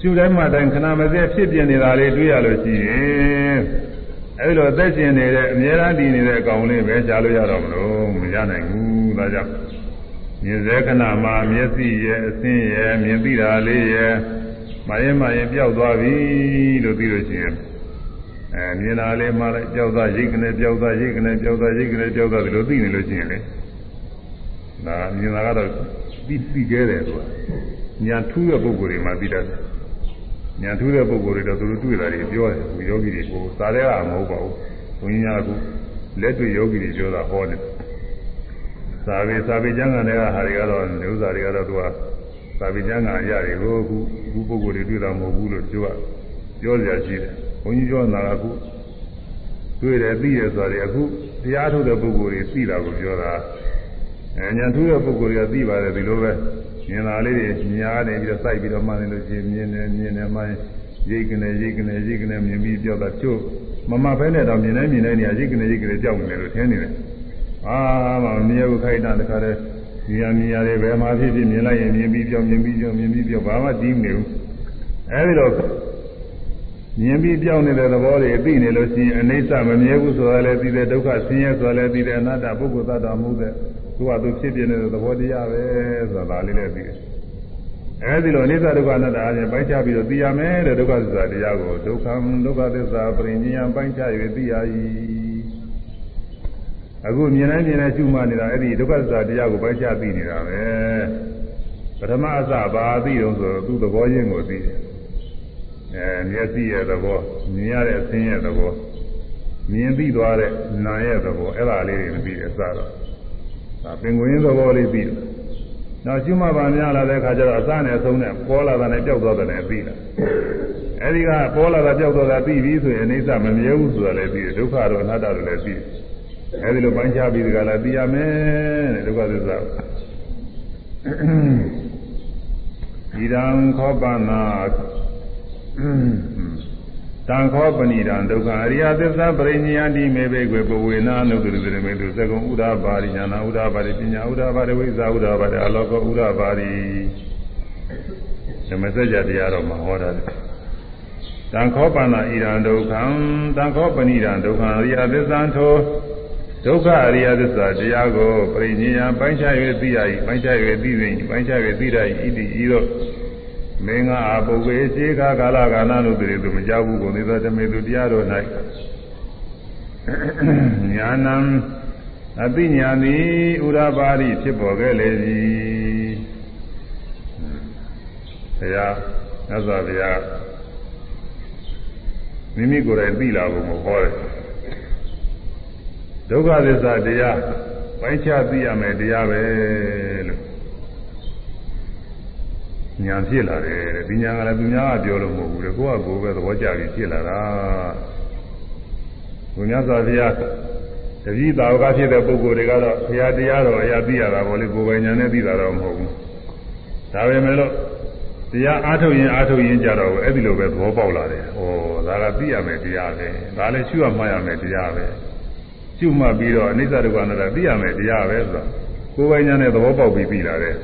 ကျူတိုင်းမှတိုင်းခဏမစဲဖြစ်ပြနေတာလေးတွေ့ရလို့ရှိရင်အဲဒီလိုအသက်ရှင်နေတဲ့အများအားတည်နေတဲ့အကောင်လေးပဲရှားလို့ရတော့မလို့မရနိုင်ဘူးဒါကြောင့် မြင်စေခဏမှာမျက်စိရဲ့အဆင်းရဲ့မြင်သိတာလေးရဲ့မရင်မရင်ပျောက်သွားပြီလို့ပြီးလို့ရှိရင်အဲမြင်တာလေးမှလည်းပျောက်သွားရိတ်ကနေပျောက်သွားရိတ်ကနေပျောက်သွားရိတ်ကနေပျောက်သွားဒီလိုသိနေလို့ရှိရင်လေဒါမြင်တာကတော့ပြီးပြီးခဲ့တယ်သူကညာထူးတဲ့ပုံကိုယ်တွေမှပြီးတတ်တယ်ညာထူးတဲ့ပုံကိုယ်တွေတော့သူတို့တွေ့တာတွေပြောတယ်ဘုယောဂီတွေကိုစားတဲ့ကမဟုတ်ပါဘူးဘုန်းကြီးများကလက်တွေ့ယောဂီတွေပြောတာဟောတယ် စာပေစာပေကျမ်းဂန်တွေကဟာတွေကတော့ဥစ္စာတွေကတော့သူကစာပေကျမ်းဂန်အရာတွေကိုအခုအခုပုံကိုယ်တွေတွေ့တာမဟုတ်ဘူးလို့သူကပြောကြရှိတယ်ဘုန်းကြီးပြောတာကအခုတွေ့တယ်သိတယ်ဆိုတာတွေအခုတရားထုတ်တဲ့ပုံကိုယ်တွေသိတာကိုပြောတာအဲညာထူးတဲ့ပုဂ္ဂိုလ်တွေကသိပါတယ်ဒီလိုပဲမြင်လာလေးတွေညားနေပြီးတော့စိုက်ပြီးတော့မှနေလို့ချင်းမြင်နေမြင်နေမှရိတ်ကနေရိတ်ကနေရိတ်ကနေမြင်ပြီးပြောတာချို့မမဖဲနဲ့တော့မြင်နေမြင်နေနေရိတ်ကနေရိတ်ကနေကြောက်နေတယ်လို့ထင်နေတယ် အာမမြင်ဘူးခိုက်တာတခါတည်းမြင်ရမြင်ရတယ်ဘယ်မှာဖြစ်ဖြစ်မြင်လိုက်ရင်မြင်ပြီးကြောက်မြင်ပြီးကြောက်မြင်ပြီးကြောက်ဘာမှတီးမနေဘူးအဲဒီတော့မြင်ပြီးပြောင်းနေတဲ့သဘောတွေသိနေလို့ရှိရင်အနိစ္စမမြဲဘူးဆိုတာလည်းသိတယ်ဒုက္ခဆင်းရဲဆိုတာလည်းသိတယ်အနတ္တပုဂ္ဂိုလ်သတ္တမဟုတ်တဲ့သူကသူဖြစ်ပြနေတဲ့သဘောတရားပဲဆိုတာဒါလေးလည်းသိတယ်အဲဒီလိုအနိစ္စဒုက္ခအနတ္တအချင်းပိုင်းခြားပြီးတော့သိရမယ်တဲ့ဒုက္ခသစ္စာတရားကိုဒုက္ခဒုက္ခသစ္စာပရိညယပိုင်းခြား၍သိရ၏ အခုမြင်တိုင်းမြင်တိုင်းရှုမှတ်နေတာအဲ့ဒီဒုက္ခသစ္စာတရားကိုပိုင်းခြားသိနေတာပဲပထမအစဘာသိတော့ဆိုသူ့သဘောချင်းကိုသိတယ်အဲမျက်စိရဲ့သဘောမြင်ရတဲ့အသင်းရဲ့သဘောမြင်ပြီးသွားတဲ့နာရဲ့သဘောအဲ့ဒါလေးတွေမသိတဲ့အစတော့ဒါပင်ကိုရင်းသဘောလေးသိတယ်နောက်ကျွမပါများလာတဲ့ခါကျတော့အစနဲ့အဆုံးနဲ့ပေါ်လာတာနဲ့ပျောက်သွားတယ်လည်းသိတယ်အဲဒီကပေါ်လာတာပျောက်သွားတာသိပြီဆိုရင်အိဋ္ဌမမြဲဘူးဆိုတာလည်းသိတယ်ဒုက္ခတော့အနတ္တတော့လည်းသိတယ် အဲဒီလိုပိုင်းခြားပြီးဒီကလာသိရမယ်တဲ့ဒုက္ခသစ္စာဣဒံခောပနာတံခောပဏိတံဒုက္ခအရိယသစ္စာပရိညယတိမေဘေကွေပဝေနာနုတ္တရမေတုသကုံဥဒ္ဓပါရိညာနာဥဒ္ဓပါရိပညာဥဒ္ဓပါရိဝိဇာဥဒ္ဓပါရိအလောကဥဒ္ဓပါရိသမစကြတရားတော်မှာဟောတာတံခောပနာဣရံဒုက္ခံတံခောပဏိတံဒုက္ခအရိယသစ္စာထော ဒုက္ခအရိယသစ္စာတရားကိုပရိညယပိုင်းခြား၍သိရ၏ပိုင်းခြား၍သိရင်ပိုင်းခြား၍သိရ၏ဣတိဤတော့မင်းကအပုဂ္ဂေခြေခါကာလကာလတို့တည်းသူမကြောက်ဘူးကိုသေသောတမေသူတရားတော်၌ညာနံအသိဉာဏ်သည်ဥရပါရိဖြစ်ပေါ်ခဲ့လေသည်ဘုရားမြတ်စွာဘုရားမိမိကိုယ်တိုင်သိလာဖို့မဟောတယ် ဒုက္ခသစ္စာတရားပိုင်းခြားသိရမယ်တရားပဲလို့ညာဖြစ်လာတယ်တဲ့ဒီညာကလည်းသူများကပြောလို့မဟုတ်ဘူးတဲ့ကိုယ့်ကကိုယ်ပဲသဘောကျပြီးဖြစ်လာတာဘုရားစွာဘုရားတပည့်သာဝကဖြစ်တဲ့ပုဂ္ဂိုလ်တွေကတော့ဘုရားတရားတော်အရာသိရတာပေါ့လေကိုယ်ပိုင်ညာနဲ့သိတာတော့မဟုတ်ဘူးဒါပဲမဲ့လို့တရားအားထုတ်ရင်အားထုတ်ရင်ကြတော့အဲ့ဒီလိုပဲသဘောပေါက်လာတယ်ဩဒါကသိရမယ်တရားပဲဒါလည်းရှုရမှတ်ရမယ်တရားပဲ ရှုမှတ်ပြီးတော့အနိစ္စဒုက္ခအနတ္တသိရမယ်တရားပဲဆိုတော့ကိုယ်ပိုင်ညာနဲ့သဘောပေါက်ပြီးပြီလာတယ်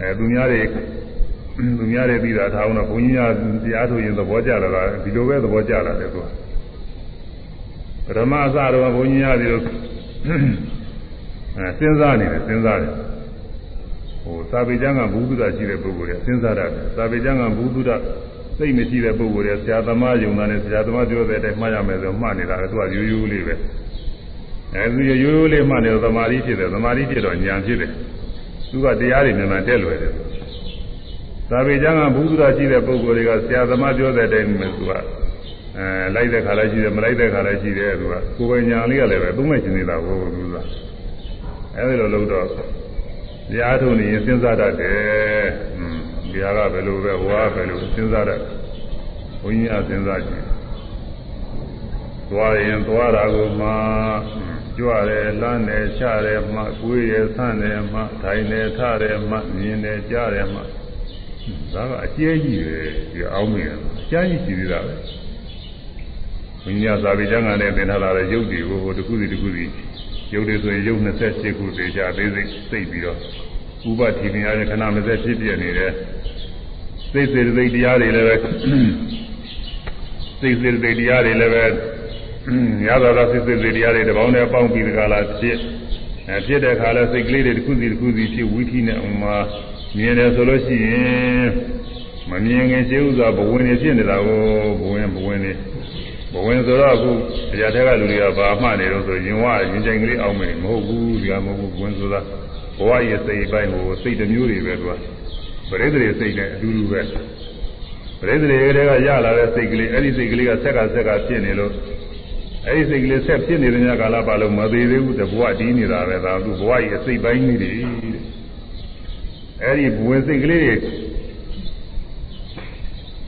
အဲသူများတွေသူများတွေပြီးတာထားအောင်တော့ဘုန်းကြီးများတရားထုတ်ရင်သဘောကျလာတာဒီလိုပဲသဘောကျလာတယ်သူကပထမအစတော့ဘုန်းကြီးများတွေအဲစဉ်းစားနေတယ်စဉ်းစားတယ်ဟိုသာပေကျမ်းကဘုဒ္ဓရှိတဲ့ပုဂ္ဂိုလ်တွေစဉ်းစားရတယ်သာပေကျမ်းကဘုဒ္ဓ သိမရှိတဲ့ပုဂ္ဂိုလ်တွေဆရာသမားယုံတာနဲ့ဆရာသမားပြောတဲ့အတိုင်းမှားရမယ်ဆိုမှားနေတာလေသူကရိုးရိုးလေးပဲအဲဒီရိုးရိုးလေးမှတ်နေတော့သမာဓိဖြစ်တယ်သမာဓိဖြစ်တော့ဉာဏ်ဖြစ်တယ်သူကတရားတွေမြန်မြန်တက်လွယ်တယ်သာဝေကျမ်းကဘုသူရရှိတဲ့ပုဂ္ဂိုလ်တွေကဆရာသမားပြောတဲ့အတိုင်းပဲသူကအဲလိုက်တဲ့ခါလည်းရှိတယ်မလိုက်တဲ့ခါလည်းရှိတယ်သူကကိုယ်ပိုင်ညာလေးကလည်းပဲသုံးမဲ့ရှင်နေတာကိုသူကအဲဒီလိုလုပ်တော့တရားထုတ်နေရင်စဉ်းစားတတ်တယ်อืม တရားကဘယ်လိုပဲဟောဘယ်လိုစဉ်းစားတတ်ဘုန်းကြီးကစဉ်းစားကြည့်သွားရင်သွားတာကိုမှကြွရဲလှမ်းတယ်ချရဲမှကိုယ်ရဲဆန့်တယ်မှထိုင်တယ်ထရဲမှမြင်တယ်ကြားတယ်မှဒါကအကျဲကြီးပဲဒီအောင်းမြင်ကြားကြီးရှိသေးတာပဲဘုရားသာဝေကျမ်းကလည်းသင်ထားလာတဲ့ရုပ်တွေကိုဟိုတစ်ခုစီတစ်ခုစီရုပ်တွေဆိုရင်ရုပ်28ခုသေချာသေးစိတ်စိတ်ပြီးတော့ဥပတိပင်အားဖြင့်ခဏမစက်ဖြစ်ပြနေတယ် စိတ်စေတသိက်တရားတွေလည်းပဲစိတ်စေတသိက်တရားတွေလည်းပဲရသော်သောစိတ်စေတသိက်တရားတွေတပေါင်းနဲ့ပေါင်းပြီးဒီကလာဖြစ်အဲဖြစ်တဲ့အခါလဲစိတ်ကလေးတွေတစ်ခုစီတစ်ခုစီဖြစ်ဝိသိနဲ့ဥမာမြင်တယ်ဆိုလို့ရှိရင်မမြင်ခင်ရှင်းဥစွာဘဝင်နေဖြစ်နေတာကိုဘဝင်ဘဝင်နေဘဝင်ဆိုတော့အခုတရားထက်ကလူတွေကဘာမှနေတော့ဆိုရင်ဝရင်ကြိုင်ကလေးအောင်မယ်မဟုတ်ဘူးဒီကမဟုတ်ဘူးဘဝင်ဆိုတာဘဝရဲ့စိတ်ပိုင်းကိုစိတ်တစ်မျိုးတွေပဲသူက ပရိသေစိတ်နဲ့အတူတူပဲပရိသေတွေကရလာတဲ့စိတ်ကလေးအဲ့ဒီစိတ်ကလေးကဆက်ကဆက်ကဖြစ်နေလို့အဲ့ဒီစိတ်ကလေးဆက်ဖြစ်နေတဲ့ညကာလပါလို့မသေးသေးဘူးတဘဝတည်နေတာပဲဒါသူဘဝရဲ့စိတ်ပိုင်းကြီးတွေအဲ့ဒီဘဝင်စိတ်ကလေးတွေ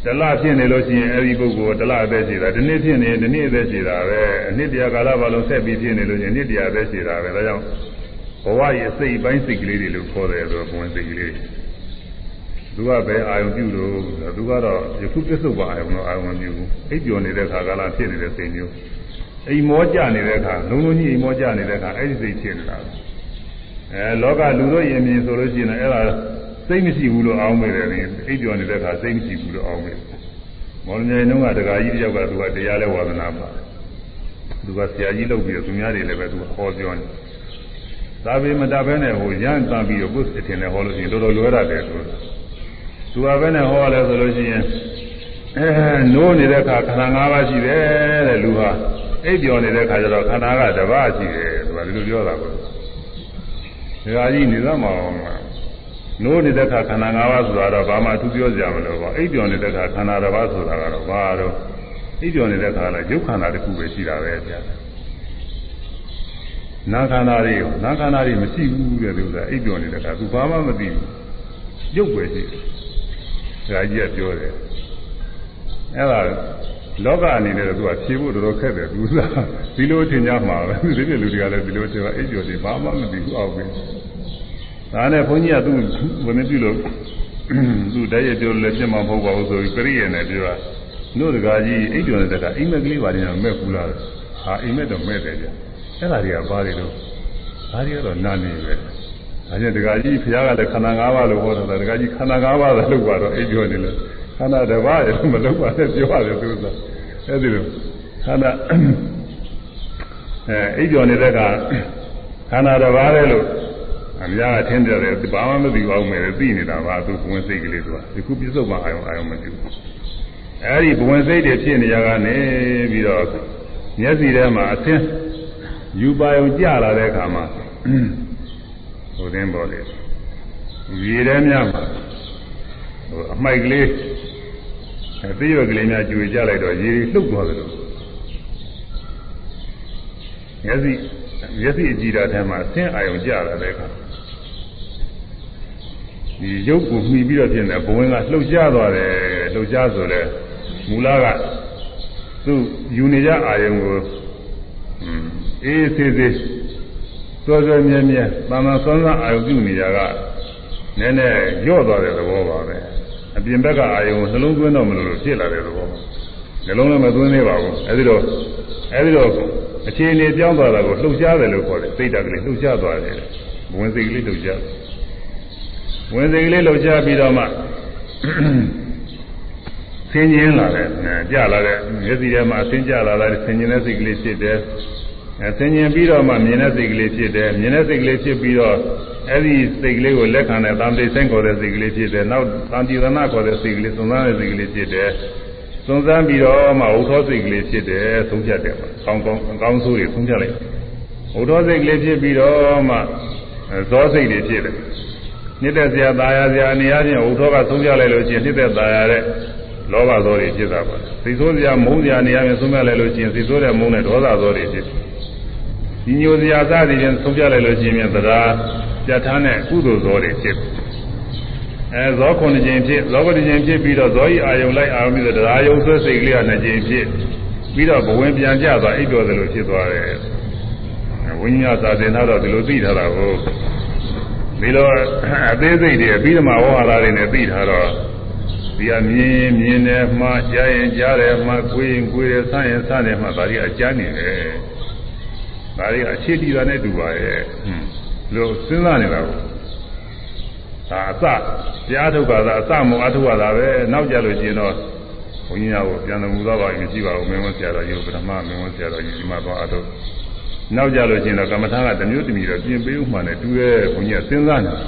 တလဖြစ်နေလို့ရှိရင်အဲ့ဒီပုဂ္ဂိုလ်တလအသက်ရှိတာဒီနေ့ဖြစ်နေဒီနေ့အသက်ရှိတာပဲအနှစ်တရာကာလပါလုံးဆက်ပြီးဖြစ်နေလို့ရှိရင်နှစ်တရာအသက်ရှိတာပဲဒါကြောင့်ဘဝရဲ့စိတ်ပိုင်းစိတ်ကလေးတွေလို့ခေါ်တယ်ဆိုဘဝင်စိတ်ကလေး သူကပဲအာယုံပြုလို့သူကတော့ယခုပြစ္ဆုတ်ပါအာယုံတော့အာယုံမပြုဘူးအိပ်ပျော်နေတဲ့ခါကာလဖြစ်နေတဲ့စိတ်မျိုးအိမ်မောကြနေတဲ့အခါလုံးလုံးကြီးအိမ်မောကြနေတဲ့အခါအဲ့ဒီစိတ်ဖြစ်နေတာအဲလောကလူတို့ယင်မြင်ဆိုလို့ရှိရင်အဲ့ဒါစိတ်မရှိဘူးလို့အောင်းမိတယ်လေအိပ်ပျော်နေတဲ့အခါစိတ်မရှိဘူးလို့အောင်းမိတယ်မော်လမြိုင်တုန်းကတက္ကကြီးတယောက်ကသူကတရားလဲဝါသနာပါသူကဆရာကြီးလုပ်ပြီးတော့သူများတွေလည်းပဲသူကဟောပြောနေသာပေမတတ်ဘဲနဲ့ဟိုရမ်းတန်ပြီးတော့ကိုယ်အထင်နဲ့ဟောလို့ရှိရင်တော်တော်လွယ်ရတယ်သူ သူကပဲနဲ့ဟောလဲဆိုလို့ရှိရင်အဲနိုးနေတဲ့အခါခန္ဓာ၅ပါးရှိတယ်တဲ့လူဟာအိပ်ပျော်နေတဲ့ခါကျတော့ခန္ဓာကတစ်ပါးရှိတယ်သူကဒီလိုပြောတာပေါ့ဒကာကြီးနေသမှာနိုးနေတဲ့ခါခန္ဓာ၅ပါးဆိုတာတော့ဘာမှအထူးပြောကြမလို့ပေါ့အိပ်ပျော်နေတဲ့ခါခန္ဓာတစ်ပါးဆိုတာကတော့ဘာတော့အိပ်ပျော်နေတဲ့ခါလည်းရုပ်ခန္ဓာတစ်ခုပဲရှိတာပဲဗျာနာခန္ဓာတွေရောနာခန္ဓာတွေမရှိဘူးတဲ့လို့ဆိုတာအိပ်ပျော်နေတဲ့ခါသူဘာမှမသိဘူးရုပ်ပဲရှိတယ် ဒကာကြီးကပြောတယ်အဲ့ဒါလောကအနေနဲ့တော့သူကဖြေဖို့တော်တော်ခက်တယ်သူကဒီလိုထင်ကြမှာပဲဒီလိုလူတွေကလည်းဒီလိုထင်ပါအိပ်ကျော်တွေဘာမှမသိဘူးအောက်ပဲဒါနဲ့ဘုန်းကြီးကသူ့ဝင်နေပြီလို့သူတည်းရပြောလို့လည်းပြတ်မှာမဟုတ်ပါဘူးဆိုပြီးပြည့်ရနေပြောတာတို့တကားကြီးအိပ်ကျော်တဲ့တကအိမ်မက်ကလေးပါနေတော့မဲ့ဘူးလားဟာအိမ်မက်တော့မဲ့တယ်ကြအဲ့ဒါတွေကဘာတွေတော့ဒါတွေကတော့နာနေပဲ ဒါကြောင့်တကားကြီးဖခင်ကလည်းခန္ဓာ၅ပါးလို့ဟောတာတကားကြီးခန္ဓာ၅ပါးသာလို့ပါတော့အိပ်ကျော်နေလို့ခန္ဓာတစ်ပါးရမလုပ်ပါနဲ့ပြောရတယ်သူကအဲ့ဒီလိုခန္ဓာအဲအိပ်ကျော်နေတဲ့ကခန္ဓာတစ်ပါးလေလို့အများအထင်တယ်ဘာမှမသိအောင်မယ်သိနေတာပါသူဘဝင်စိတ်ကလေးဆိုတာဒီခုပြစ္ဆုတ်ပါအာယုံအာယုံမကြည့်ဘူးအဲ့ဒီဘဝင်စိတ်တွေဖြစ်နေရကနေပြီးတော့မျက်စိထဲမှာအသင်းယူပါယုံကြလာတဲ့အခါမှာ ဟိုတင်းပေါ်လေရေထဲများမှာဟိုအမိုက်ကလေးအသေးရွက်ကလေးများကျွေကြလိုက်တော့ရေလှုပ်သွားတယ်လို့မျက်စိမျက်စိအကြည့်တာထဲမှာဆင်းအာရုံကြလာတဲ့အခါဒီရုပ်ကိုမှီပြီးတော့ဖြစ်နေဘဝင်ကလှုပ်ရှားသွားတယ်လှုပ်ရှားဆိုလဲမူလကသူ့ယူနေကြအာရုံကိုအေးသေးသေး စောစောမြဲမြဲတာမန်ဆွမ်းစားအာရုံပြုနေကြကနည်းနည်းညော့သွားတဲ့သဘောပါပဲအပြင်ဘက်ကအာယုံနှလုံးသွင်းတော့မလို့လို့ဖြစ်လာတဲ့သဘောနှလုံးလည်းမသွင်းသေးပါဘူးအဲဒီတော့အဲဒီတော့အခြေအနေပြောင်းသွားတာကိုလှုပ်ရှားတယ်လို့ခေါ်တယ်စိတ်ဓာတ်ကလေးလှုပ်ရှားသွားတယ်ဝင်စိတ်ကလေးလှုပ်ရှားဝင်စိတ်ကလေးလှုပ်ရှားပြီးတော့မှဆင်းခြင်းလာတယ်ကြလာတဲ့မျက်စိထဲမှာဆင်းကြလာတဲ့ဆင်းခြင်းတဲ့စိတ်ကလေးဖြစ်တယ် အဲဆင်ញင်ပြီးတော့မှမြင်တဲ့စိတ်ကလေးဖြစ်တယ်မြင်တဲ့စိတ်ကလေးဖြစ်ပြီးတော့အဲ့ဒီစိတ်ကလေးကိုလက်ခံတဲ့သံတိဆိုင်ခေါ်တဲ့စိတ်ကလေးဖြစ်တယ်နောက်သံတိရဏခေါ်တဲ့စိတ်ကလေးသုံးစားတဲ့စိတ်ကလေးဖြစ်တယ်သုံးစားပြီးတော့မှဥထောစိတ်ကလေးဖြစ်တယ်သုံးဖြတ်တယ်ကောင်းကောင်းအကောင်းဆိုးတွေသုံးဖြတ်လိုက်ဥထောစိတ်ကလေးဖြစ်ပြီးတော့မှဇောစိတ်တွေဖြစ်တယ်နှစ်သက်စရာตายရစရာအနေအချင်းဥထောကသုံးဖြတ်လိုက်လို့ချင်းနှစ်သက်ตายရတဲ့လောဘဇောတွေဖြစ်တာပါစိတ်ဆိုးစရာမုန်းစရာနေရာမျိုးသုံးဖြတ်လိုက်လို့ချင်းစိတ်ဆိုးတဲ့မုန်းတဲ့ဒေါသဇောတွေဖြစ်တယ် ဒီညိုစရာစသည်ဖြင့်ဆုံးပြလိုက်လို့ရှိရင်သဒ္ဓါပြဋ္ဌာန်းတဲ့ကုသိုလ်ဇောတွေဖြစ်အဲဇောခုနှစ်ကြိမ်ဖြစ်ဇောခုနှစ်ကြိမ်ဖြစ်ပြီးတော့ဇောဤအာယုံလိုက်အာယုံပြီးတော့တရားယုံဆွဲစိတ်ကလေးကနှစ်ကြိမ်ဖြစ်ပြီးတော့ဘဝင်ပြန်ကြသွားအိပ်တော်သလိုဖြစ်သွားတယ်အဲဝိညာဉ်သာသင်ထားတော့ဒီလိုသိထားတာကိုပြီးတော့အသေးစိတ်တွေအပြီးဓမ္မဝါဟာရတွေနဲ့သိထားတော့ဒီအမြင်မြင်တယ်မှကြားရင်ကြားတယ်မှကိုယ်ရင်ကိုယ်ရဆန်းရင်ဆန်းတယ်မှဒါတွေအကျမ်းနေတယ် ဒါတွေအခြေတည်တာနဲ့တူပါရဲ့လို့စဉ်းစားနေတာကိုဒါအစတရားထုတ်ပါသာအစမအထုတ်ပါသာပဲနောက်ကြလို့ကျင်တော့ဘုန်းကြီးကပြန်တော်မူတော့ပါရင်ရှိပါဦးမင်းဝန်ဆရာတော်ကြီးပထမမင်းဝန်ဆရာတော်ကြီးဒီမှာတော့အထုတ်နောက်ကြလို့ကျင်တော့ကမ္မထာကတမျိုးတမျိုးတော့ပြင်ပေးဥမှန်နဲ့တူရဲ့ဘုန်းကြီးကစဉ်းစားနေတာ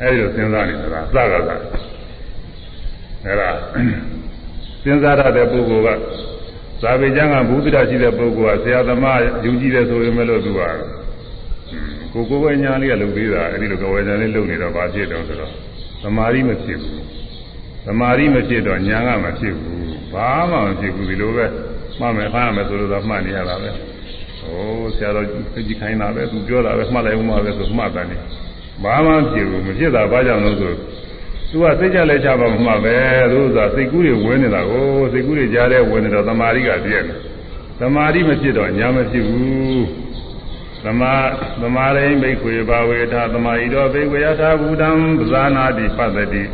အဲဒီလိုစဉ်းစားနေတာအစကကအဲဒါစဉ်းစားရတဲ့ပုဂ္ဂိုလ်က သာဝေကျမ်းကဘုဒ္ဓတာရှိတဲ့ပုဂ္ဂိုလ်ကဆရာသမားယူကြည့်တယ်ဆိုရင်မလို့သူကကိုကိုယ်ဝဲညာလေးကလုပ်သေးတာအဲဒီလိုကဝဲညာလေးလုပ်နေတော့ဘာဖြစ်တော့ဆိုတော့သမာဓိမဖြစ်ဘူးသမာဓိမဖြစ်တော့ညာကမဖြစ်ဘူးဘာမှမဖြစ်ဘူးဒီလိုပဲမှတ်မယ်ဖမ်းရမယ်ဆိုတော့မှတ်နေရတာပဲဟိုဆရာတော်ကြီးခိုင်းတာပဲသူပြောတာပဲမှတ်လိုက်ဦးမှာပဲဆိုမှတ်တယ်ဘာမှဖြစ်ဘူးမဖြစ်တာဘာကြောင့်လို့ဆို သူကစိတ်ကြလဲချပါမှပဲသူကစိတ်ကူးတွေဝင်နေတာကိုစိတ်ကူးတွေကြားတဲ့ဝင်နေတော့သမာဓိကပြည့်တယ်သမာဓိမဖြစ်တော့ညာမဖြစ်ဘူးသမာသမာရိဘိက္ခွေဘာဝေထသမာဣတော်ဘိက္ခွေယထာဘူတံပဇာနာတိပတ္တိ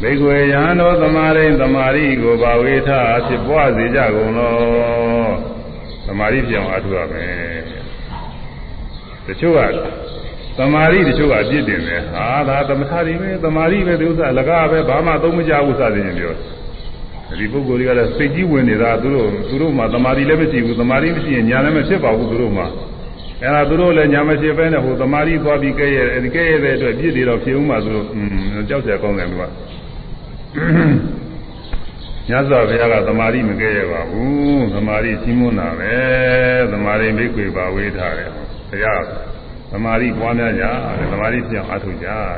ဘိက္ခွေယဟန်တော်သမာရိသမာရိကိုဘာဝေထဖြစ်ပွားစေကြကုန်လောသမာဓိပြောင်းအထုရမယ်တချို့က သမာဓိတချို့ကအပြစ်တင်တယ်ဟာဒါသမထတွေပဲသမာဓိပဲဒီဥစ္စာလကားပဲဘာမှသုံးမကြဘူးစသဖြင့်ပြောဒီပုဂ္ဂိုလ်တွေကလည်းစိတ်ကြီးဝင်နေတာသူတို့သူတို့မှသမာဓိလည်းမရှိဘူးသမာဓိမရှိရင်ညာလည်းမဖြစ်ပါဘူးသူတို့မှအဲဒါသူတို့လည်းညာမရှိပဲနဲ့ဟိုသမာဓိသွားပြီးကဲရဲအဲဒီကဲရဲတဲ့အတွက်ပြစ်တွေတော့ဖြစ်ဦးမှာသူတို့อืมကြောက်ကြကောင်းတယ်သူကညာစွာဘုရားကသမာဓိမကဲရပါဘူးသမာဓိကြီးမွန်းတာပဲသမာဓိမိတ်ွေပါဝေးထားတယ်ဘုရား သမာဓိပွားများကြတယ်သမာဓိပြောင်းအထုကြတယ်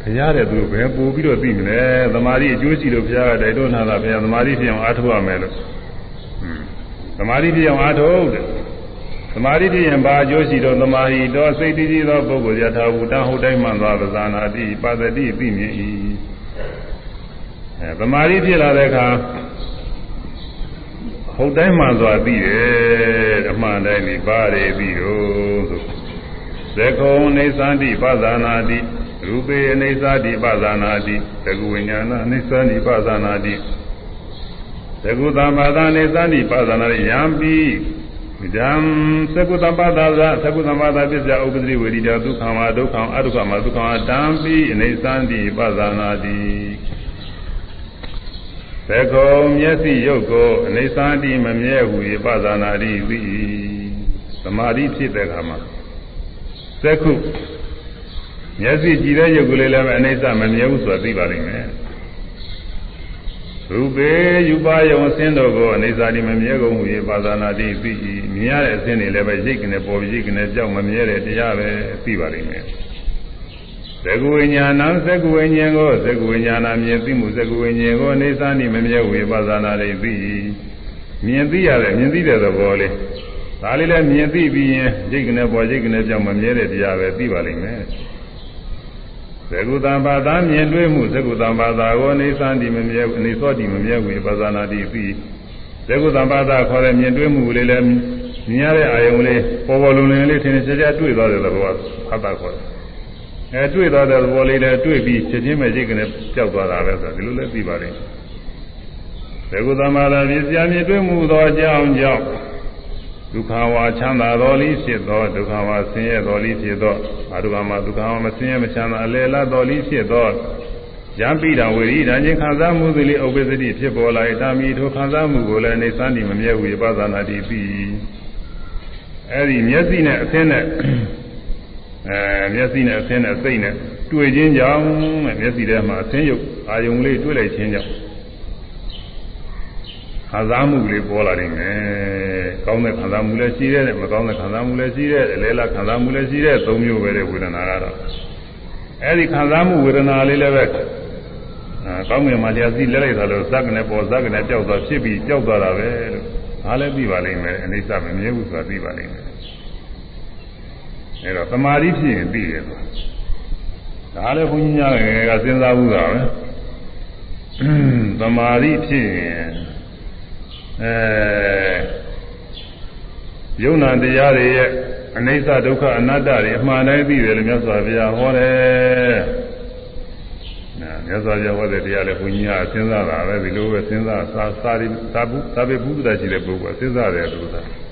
ဘုရားတဲ့သူဘယ်ပို့ပြီးတော့သိမလဲသမာဓိအကျိုးရှိလို့ဘုရားကတိုက်တွန်းထားတာဘုရားသမာဓိပြောင်းအထုရမယ်လို့သမာဓိပြောင်းအထုတဲ့သမာဓိပြရင်ဘာအကျိုးရှိတော့သမာဓိတော့စိတ်တည်ကြည်သောပုဂ္ဂိုလ်ယထာဘူတံဟုတ်တိုင်းမှန်သွားပဇာနာတိပါသတိသိမြင်၏အဲသမာဓိဖြစ်လာတဲ့အခါ ဟုတ်တိုင်းမှစွာသိတယ်အမှန်တိုင်းဒီပါရပြီတို့ဆိုသကုံနေသန္တိပဇာနာတိရူပေအနေသတိပဇာနာတိသကုဝိညာဏအနေသန္တိပဇာနာတိသကုသမ္ပါဒအနေသန္တိပဇာနာတိယံပိဒံသကုသမ္ပါဒသာသကုသမ္ပါဒပစ္စယဥပဒိဝေဒီတဒုက္ခမဒုက္ခအဒုက္ခမဒုက္ခတံပိအနေသန္တိပဇာနာတိ သကုံမျက်စိရုပ်ကိုအနေစာတိမမြဲဟု၏ပဇာနာတိဝိသမာဓိဖြစ်တဲ့အခါမှာသကုမျက်စိကြည့်တဲ့ရုပ်ကလေးလည်းအနေစာမမြဲဘူးဆိုတာသိပါလိမ့်မယ်ရူပေယူပါယုံအစင်းတော်ကိုအနေစာတိမမြဲကုန်ဟု၏ပဇာနာတိသိမြင်ရတဲ့အစင်းတွေလည်းပဲရိတ်ကနေပေါ်ပြီးရိတ်ကနေကြောက်မမြဲတဲ့တရားပဲသိပါလိမ့်မယ် သကုဝိညာဏသကုဝိညာဉ်ကိုသကုဝိညာဏမြင်သိမှုသကုဝိညာဉ်ကိုအနေသနိမမြဲဝေပါဇာနာရိသိမြင်သိရတယ်မြင်သိတဲ့သဘောလေးဒါလေးလည်းမြင်သိပြီးရင်ရိတ်ကနေပေါ်ရိတ်ကနေပြောင်းမမြဲတဲ့တရားပဲသိပါလိမ့်မယ်သကုတံဘာသာမြင်တွေ့မှုသကုတံဘာသာကိုအနေသနိမမြဲအနေသောတိမမြဲဝေပါဇာနာတိသိသကုတံဘာသာခေါ်တဲ့မြင်တွေ့မှုလေးလည်းမြင်ရတဲ့အာယုံလေးပေါ်ပေါ်လုံလုံလေးထင်ထင်ရှားရှားတွေ့သွားတဲ့သဘောဖတ်တာခေါ်တယ် အဲတွေ့သွားတဲ့သဘောလေးနဲ့တွေ့ပြီးချက်ချင်းပဲရိတ်ကနေပျောက်သွားတာပဲဆိုဒီလိုလည်းသိပါလိမ့်မယ်သေကုသမာလာပြဆရာမြင်တွေ့မှုသောအကြောင်းကြောင့်ဒုက္ခဝါချမ်းသာတော်လိဖြစ်သောဒုက္ခဝါဆင်းရဲတော်လိဖြစ်သောအတုကမှာဒုက္ခဝါမဆင်းရဲမချမ်းသာအလယ်လားတော်လိဖြစ်သောယံပိတံဝေရိဒံချင်းခံစားမှုသည်လေဥပ္ပစ္စတိဖြစ်ပေါ်လာ၏တာမီထိုခံစားမှုကိုလည်းနေသန်းဒီမမြဲဝေပသနာတိပြီးအဲဒီမျက်စိနဲ့အသင်းနဲ့ အဲမျက်စိနဲ့အဆင်းနဲ့စိတ်နဲ့တွေ့ခြင်းကြောင့်တဲ့မျက်စိထဲမှာအဆင်းရုပ်အာယုံလေးတွေ့လိုက်ခြင်းကြောင့်ခံစားမှုလေးပေါ်လာနိုင်မယ်။ကောင်းတဲ့ခံစားမှုလည်းရှိတယ်မကောင်းတဲ့ခံစားမှုလည်းရှိတယ်အလဲလားခံစားမှုလည်းရှိတယ်သုံးမျိုးပဲတဲ့ဝေဒနာကတော့အဲဒီခံစားမှုဝေဒနာလေးလည်းပဲအဲကောင်းငင်မှာလျာစီလဲလိုက်တာလို့ဇက်ကနေပေါ်ဇက်ကနေကြောက်သွားဖြစ်ပြီးကြောက်သွားတာပဲလို့ဒါလည်းသိပါလိမ့်မယ်အနိစ္စမမြဲဘူးဆိုတာသိပါလိမ့်မယ် အဲတော့သမာဓိဖြစ်ရင်သိတယ်ဆိုဒါလည်းဘုန်းကြီးများငယ်ကစဉ်းစားဘူးတာပဲသမာဓိဖြစ်ရင်ယုံနာတရားတွေရဲ့အနိစ္စဒုက္ခအနတ္တတွေအမှန်တိုင်းသိတယ်လို့မြတ်စွာဘုရားဟောတယ်။နာမြတ်စွာဘုရားဟောတဲ့တရားလည်းဘုညာစဉ်းစားတာပဲဒီလိုပဲစဉ်းစားစာစာရိသာဘူးသာပေဘုဒ္ဓရှိတဲ့ပုဂ္ဂိုလ်စဉ်းစားတယ်လို့ဆိုတာ။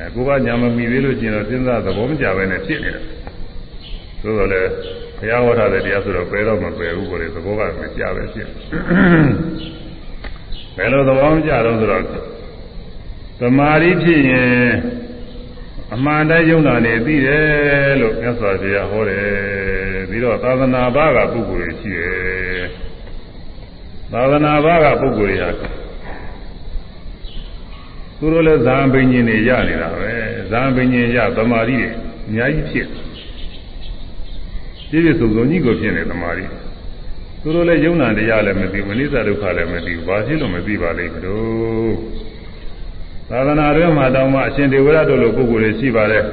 အဲကိုကညာမမီသေးလို့ကျင်တော့စဉ်းစားသဘောမကျပဲနဲ့ဖြစ်နေတယ်။သို့တော်လည်းဘုရားဟောထားတဲ့တရားဆိုတော့ပယ်တော့မပယ်ဘူးကိုလေသဘောကမကျပဲဖြစ်။ဘယ်လိုသဘောမကျတော့ဆိုတော့သမာဓိဖြစ်ရင်အမှန်တိုင်းယုံနာနေသိတယ်လို့မြတ်စွာဘုရားဟောတယ်ပြီးတော့သာသနာ့ဘာကပုဂ္ဂိုလ်တွေရှိတယ်သာသနာ့ဘာကပုဂ္ဂိုလ်တွေဟာ သူတို့လည်းဇာန်ပင်ញင်တွေရနေတာပဲဇာန်ပင်ញင်ရသမာဓိတွေအများကြီးဖြစ်ပြည့်ပြည့်စုံစုံကြီးကိုဖြစ်နေသမာဓိသူတို့လည်းယုံနာတရားလည်းမသိဘူးအနိစ္စဒုက္ခလည်းမသိဘူးဘာဖြစ်လို့မသိပါလိမ့်မလို့သာသနာ့တွင်မှာတောင်းမှအရှင်ဒေဝရတို့လိုပုဂ္ဂိုလ်တွေရှိပါတယ်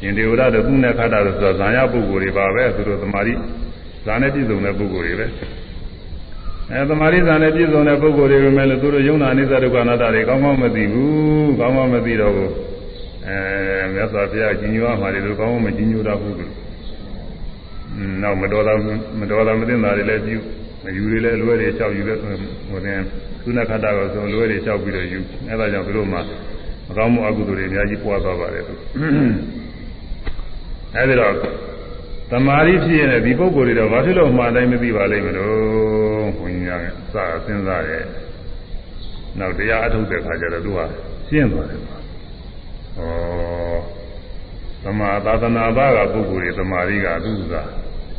ရှင်ဒေဝရတို့သူနဲ့ခါတာလို့ဆိုတာဇာယပုဂ္ဂိုလ်တွေပါပဲသူတို့သမာဓိဇာနဲ့ပြည့်စုံတဲ့ပုဂ္ဂိုလ်တွေပဲ အဲသမာဓိဇာနဲ့ပြည့်စုံတဲ့ပုဂ္ဂိုလ်တွေပဲမဲ့လို့သူတို့ယုံနာအနိစ္စဒုက္ခအနတ္တတွေကောင်းကောင်းမသိဘူးကောင်းကောင်းမသိတော့ဘူးအဲမြတ်စွာဘုရားကြီးညိုရမှာတွေလို့ကောင်းကောင်းမကြီးညိုတာဘူးနောက်မတော်တာမတော်တာမသိတာတွေလည်းပြုမယူတွေလည်းလွဲတွေလျှောက်ယူလည်းဟိုတဲ့သုနခတ္တကဆိုလွဲတွေလျှောက်ပြီးတော့ယူအဲဒါကြောင့်သူတို့မှမကောင်းမှုအကုသိုလ်တွေအများကြီးပွားသွားပါတယ်သူအဲဒီတော့ သမာဓိဖြစ်ရင်ဒီပုဂ္ဂိုလ်တွေတော့ဘာဖြစ်လို့မှားတိုင်းမသိပါလိမ့်မလို့ဘုရားကစစဉ်းစားရဲ့နောက်တရားအထုတ်တဲ့ခါကျတော့သူကရှင်းသွားတယ်ဩသမာသာသနာ့ဘာကပုဂ္ဂိုလ်တွေသမာဓိကသူက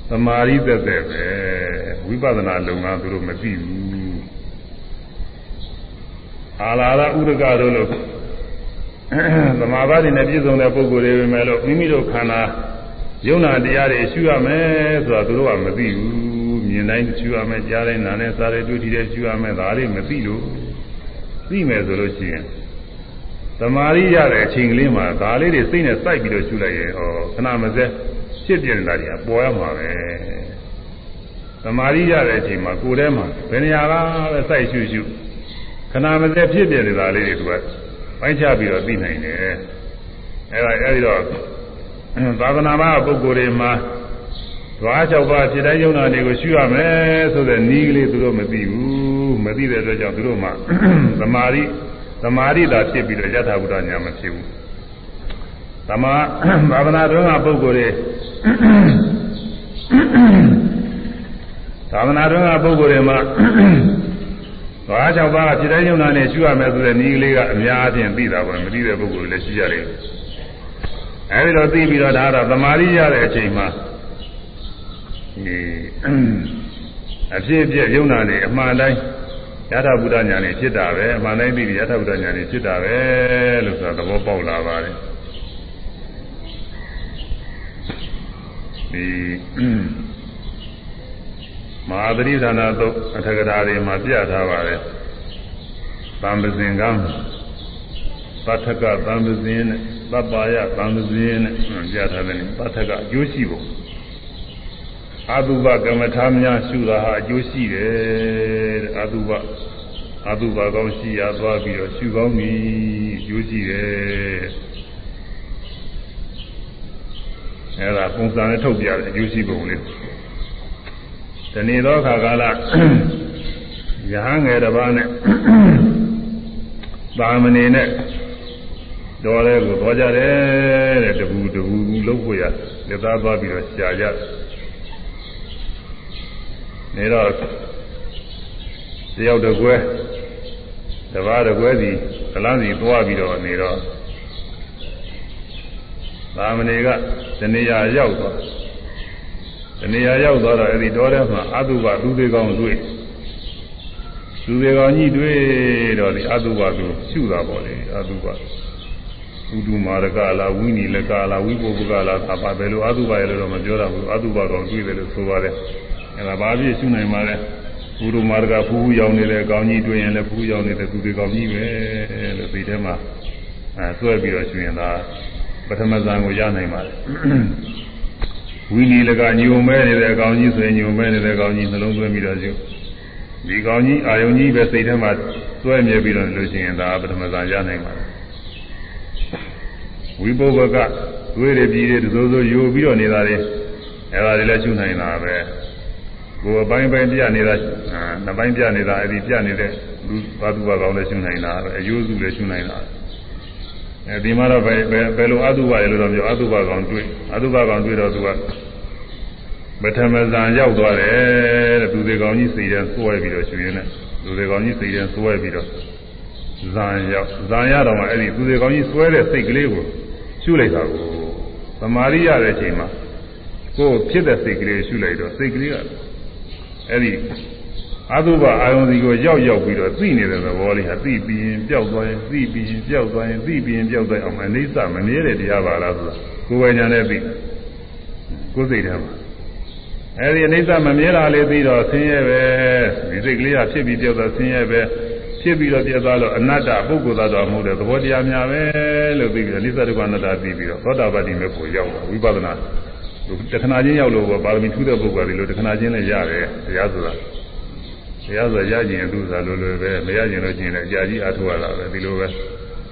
သမာဓိသက်သက်ပဲဝိပဿနာလုပ်ငန်းသူတို့မသိဘူးအာလာရဥဒကတို့လို့သမာဓိနဲ့ပြည့်စုံတဲ့ပုဂ္ဂိုလ်တွေပဲမဲ့လို့မိမိတို့ခန္ဓာ ယုံနာတရားတွေရှုရမယ်ဆိုတာသူတို့ကမသိဘူးမြင်တိုင်းရှုရမယ်ကြားတိုင်းနားနဲ့စားတယ်တွေ့ထိတယ်ရှုရမယ်ဒါလေးမသိလို့သိမယ်ဆိုလို့ရှိရင်သမာဓိရတဲ့အချိန်ကလေးမှာဒါလေးတွေစိတ်နဲ့စိုက်ပြီးတော့ရှုလိုက်ရင်ဟောခဏမစဲဖြစ်ပြနေတာတွေကပေါ်ရမှာပဲသမာဓိရတဲ့အချိန်မှာကိုယ်ထဲမှာဘယ်နေရာကပဲစိုက်ရှုရှုခဏမစဲဖြစ်ပြနေတာလေးတွေကပိုင်းခြားပြီးတော့သိနိုင်တယ်အဲဒါအဲဒီတော့ သာသနာ့ဘာပုဂ္ဂိုလ်တွေမှာဓဝါ၆ပါးဖြစ်တဲ့ယုံနာတွေကိုရှုရမယ်ဆိုတဲ့နည်းကလေးသူတို့မသိဘူးမသိတဲ့အတွက်ကြောင့်သူတို့မှသမာဓိသမာဓိသာဖြစ်ပြီးတော့ယထာဘုဒ္ဓညာမဖြစ်ဘူးသမာဘာဝနာတွင်ကပုဂ္ဂိုလ်တွေသာသနာတွင်ကပုဂ္ဂိုလ်တွေမှာဘာ၆ပါးဖြစ်တဲ့ယုံနာနဲ့ရှုရမယ်ဆိုတဲ့နည်းကလေးကအများအပြားသိတာပေါ့မသိတဲ့ပုဂ္ဂိုလ်တွေလည်းရှိကြတယ် အဲဒီတော့သိပြီးတော့ဒါကတော့သမာဓိရတဲ့အချိန်မှာဒီအဖြစ်အပျက်ယုံနာနေအမှန်တိုင်းယထာဘုဒ္ဓညာနေဖြစ်တာပဲအမှန်တိုင်းသိပြီးယထာဘုဒ္ဓညာနေဖြစ်တာပဲလို့ဆိုတာသဘောပေါက်လာပါတယ်ဒီမဟာသတိဌာနသုတ်အထကရာတွေမှာပြထားပါတယ်သံပဇင်ကံ ပဋ္ဌကသံပဇင်နဲ့သဗ္ဗာယသံပဇင်နဲ့ပြထားတယ်ပဋ္ဌကအကျိုးရှိပုံအတုပကမ္မထာများရှုတာဟာအကျိုးရှိတယ်တဲ့အတုပအတုပကောင်းရှိရသွားပြီးတော့ရှုကောင်းပြီအကျိုးရှိတယ်အဲဒါပုံစံနဲ့ထုတ်ပြတယ်အကျိုးရှိပုံလေးတဏီသောခါကာလယဟန်ငယ်တစ်ပါးနဲ့သာမဏေနဲ့ တော်ရဲကိုသွားကြတယ်တဲ့တပူတပူလုံးဖို့ရလက်သားသွားပြီးတော့ရှာကြနေတော့တယောက်တကွဲတပါးတကွဲစီကလန်းစီသွားပြီးတော့နေတော့သာမဏေကတဏှာရောက်သွားတဏှာရောက်သွားတော့အဲ့ဒီတော်ထဲမှာအတုပသူသေးကောင်းတွေ့သူသေးကောင်းကြီးတွေ့တော့ဒီအတုပသူရှုတာပေါ့လေအတုပ ဥဒုမာရကလာဝိနိလကလာဝိပုပ္ပကလာသဘာပဲလို့အတုပရဲ့လို့တော့မပြောတာဘူးအတုပကောင်တွေ့တယ်လို့ဆိုပါတယ်အဲ့ဒါဘာဖြစ်ရှုနိုင်ပါလဲဥဒုမာရကဖူးဖူးရောက်နေတဲ့အကောင်ကြီးတွေ့ရင်လည်းဖူးရောက်နေတဲ့သူသေးကောင်းကြီးပဲလို့ဒီထဲမှာအဲဆွဲပြီးတော့ရှုရင်ဒါပထမဇန်ကိုရနိုင်ပါတယ်ဝိနည်းလကညုံမဲနေတဲ့အကောင်ကြီးဆိုရင်ညုံမဲနေတဲ့အကောင်ကြီးနှလုံးသွင်းပြီးတော့ယူဒီကောင်းကြီးအာယုံကြီးပဲစိတ်ထဲမှာစွဲမြဲပြီးတော့လို့ရှိရင်ဒါပထမဇာရနိုင်ပါတယ် ဝိပုဗ္ဗကသွေးတွေပြည်တွေသို့သို့ယိုပြီးတော့နေတာတွေအဲ့ဒါတွေလည်းရှုနိုင်တာပဲကိုယ်အပိုင်းပိုင်းပြနေတာနှစ်ပိုင်းပြနေတာအဲ့ဒီပြနေတဲ့လူဘာသူဘာကောင်းလည်းရှုနိုင်တာပဲအယိုးစုလည်းရှုနိုင်တာအဲဒီမှာတော့ဘယ်ဘယ်လိုအတုပါရလို့တော့ပြောအတုပါကောင်တွေ့အတုပါကောင်တွေ့တော့သူကပထမဇန်ရောက်သွားတယ်တဲ့သူတွေကောင်ကြီးစိတ်ထဲစွဲပြီးတော့ရှင်နေသူတွေကောင်ကြီးစိတ်ထဲစွဲပြီးတော့ ဇန်ရောက်ဇန်ရတော့မှအဲ့ဒီသူတွေကောင်ကြီးစွဲတဲ့စိတ်ကလေးကိုရှုလိုက်တာကိုသမာဓိရတဲ့အချိန်မှာကိုယ်ဖြစ်တဲ့စိတ်ကလေးရှုလိုက်တော့စိတ်ကလေးကအဲ့ဒီအတုပအာယုံစီကိုရောက်ရောက်ပြီးတော့သိနေတဲ့သဘောလေးဟာသိပြီးရင်ပျောက်သွားရင်သိပြီးရင်ပျောက်သွားရင်သိပြီးရင်ပျောက်သွားအောင်မအိဋ္ဌမမြဲတဲ့တရားပါလားဆိုတာကိုယ်ဝေညာနဲ့သိကိုယ်စိတ်ထဲမှာအဲဒီအိဋ္ဌမမြဲတာလေးသိတော့ဆင်းရဲပဲဒီစိတ်ကလေးကဖြစ်ပြီးပျောက်သွားဆင်းရဲပဲ ဖြစ်ပြီးတော့ပြတ်သွားလို့အနတ္တပုဂ္ဂိုလ်သားတော်မဟုတ်တဲ့သဘောတရားများပဲလို့ပြီးပြီးတော့အိဋ္ဌဒုက္ခအနတ္တသိပြီးတော့သောတာပတ္တိမေဖို့ရောက်တာဝိပဿနာတခဏချင်းရောက်လို့ပါရမီထူးတဲ့ပုဂ္ဂိုလ်တွေလို့တခဏချင်းလည်းရတယ်တရားဆိုတာတရားဆိုရကျင်သူစားလိုလိုပဲမရကျင်လို့ကျင်လည်းကြာကြီးအထောက်ရတာပဲဒီလိုပဲ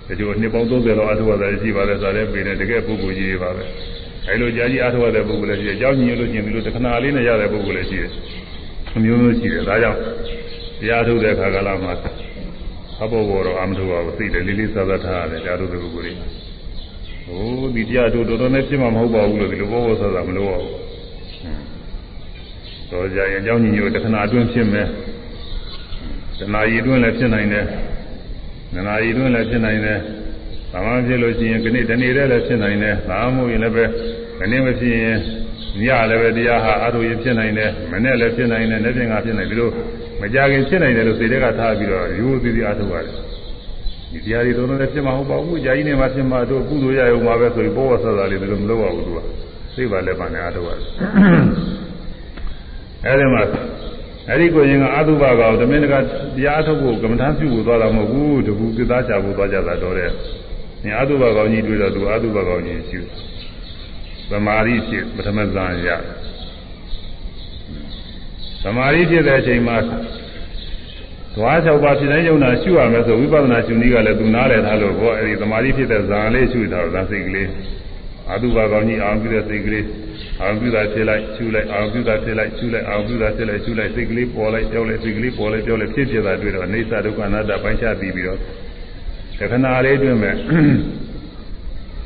ဒီလိုနှစ်ပေါင်း30လောက်အထောက်ရတာရှိပါတယ်ဆိုတော့ပေနေတကယ်ပုဂ္ဂိုလ်ကြီးပါပဲအဲလိုကြာကြီးအထောက်ရတဲ့ပုဂ္ဂိုလ်လည်းရှိတယ်အကြောင်းညင်လို့ကျင်ဒီလိုတခဏလေးနဲ့ရတဲ့ပုဂ္ဂိုလ်လည်းရှိတယ်အမျိုးမျိုးရှိတယ်ဒါကြောင့်တရားထုတ်တဲ့ခါကလာမှာ အဘောဘောတော့အမထုတ်ပါဘူးသိတယ်လေးလေးစားစားထားရတယ်တရားထုတ်တဲ့ပုဂ္ဂိုလ်တွေဟိုဒီတရားထုတ်တော်တော်နဲ့ဖြစ်မှာမဟုတ်ပါဘူးလို့ဒီလိုဘောဘောစားစားမလို့ပါဘူးတော့ကြာရင်အကြောင်းညင်ညိုတခဏအတွင်းဖြစ်မယ်တဏှာရည်တွင်းလည်းဖြစ်နိုင်တယ်။တဏှာရည်တွင်းလည်းဖြစ်နိုင်တယ်။ဘာမှဖြစ်လို့ရှိရင်ခဏတနေ့တည်းလည်းဖြစ်နိုင်တယ်။ဒါမှမဟုတ်ရင်လည်းပဲခဏမဖြစ်ရင်ညလည်းပဲတရားဟာအထုရင်ဖြစ်နိုင်တယ်။မနေ့လည်းဖြစ်နိုင်တယ်။နေ့ပြင်ကဖြစ်နိုင်ဒီလို မကြခင်ဖြစ်နိုင်တယ်လို့စိတ်ထဲကထားပြီးတော့ရိုးသေးသေးအထုရတယ်။ဒီတရားတွေတော့လည်းဖြစ်မှာဟုတ်ပါဘူး။ကြာကြီးနေမှဖြစ်မှာတို့ကုသိုလ်ရရုံမှာပဲဆိုရင်ဘောဝဆဆလေးဒီလိုမလုပ်ရဘူးသူက။သိပါလည်းပါနဲ့အထုရတယ်။အဲဒီမှာအဲ့ဒီကိုရင်ကအတုပကောင်တမင်တကတရားထုတ်ဖို့ကမ္မထာပြုဖို့သွားတာမဟုတ်ဘူးတကူသစ္စာချဖို့သွားကြတာတော့တဲ့။ညာအတုပကောင်ကြီးတွေ့တော့သူအတုပကောင်ကြီးရှိသမာဓိဖြစ်ပထမဇန်ရ သမာဓိဖြစ်တဲ့အချိန်မှာဓဝါ၆ပါးဖြစ်တဲ့ယုံနာရှုရမယ်ဆိုဝိပဿနာရှုနည်းကလည်းသူနားလည်ထားလို့ဘောအဲ့ဒီသမာဓိဖြစ်တဲ့ဇန်လေးရှုထားတော့ဇန်စိတ်ကလေးအတုပကောင်ကြီးအောင်ပြတဲ့စိတ်ကလေးအာဟုသာဖြစ်လိုက်ချူလိုက်အာဟုသာဖြစ်လိုက်ချူလိုက်အာဟုသာဖြစ်လိုက်ချူလိုက်စိတ်ကလေးပေါ်လိုက်ကြောက်လိုက်စိတ်ကလေးပေါ်လိုက်ကြောက်လိုက်ဖြစ်ဖြစ်တာတွေ့တော့အိဋ္ဌဒုက္ခအနတ္တပိုင်းခြားပြီးပြီးတော့တခဏလေးတွေ့မဲ့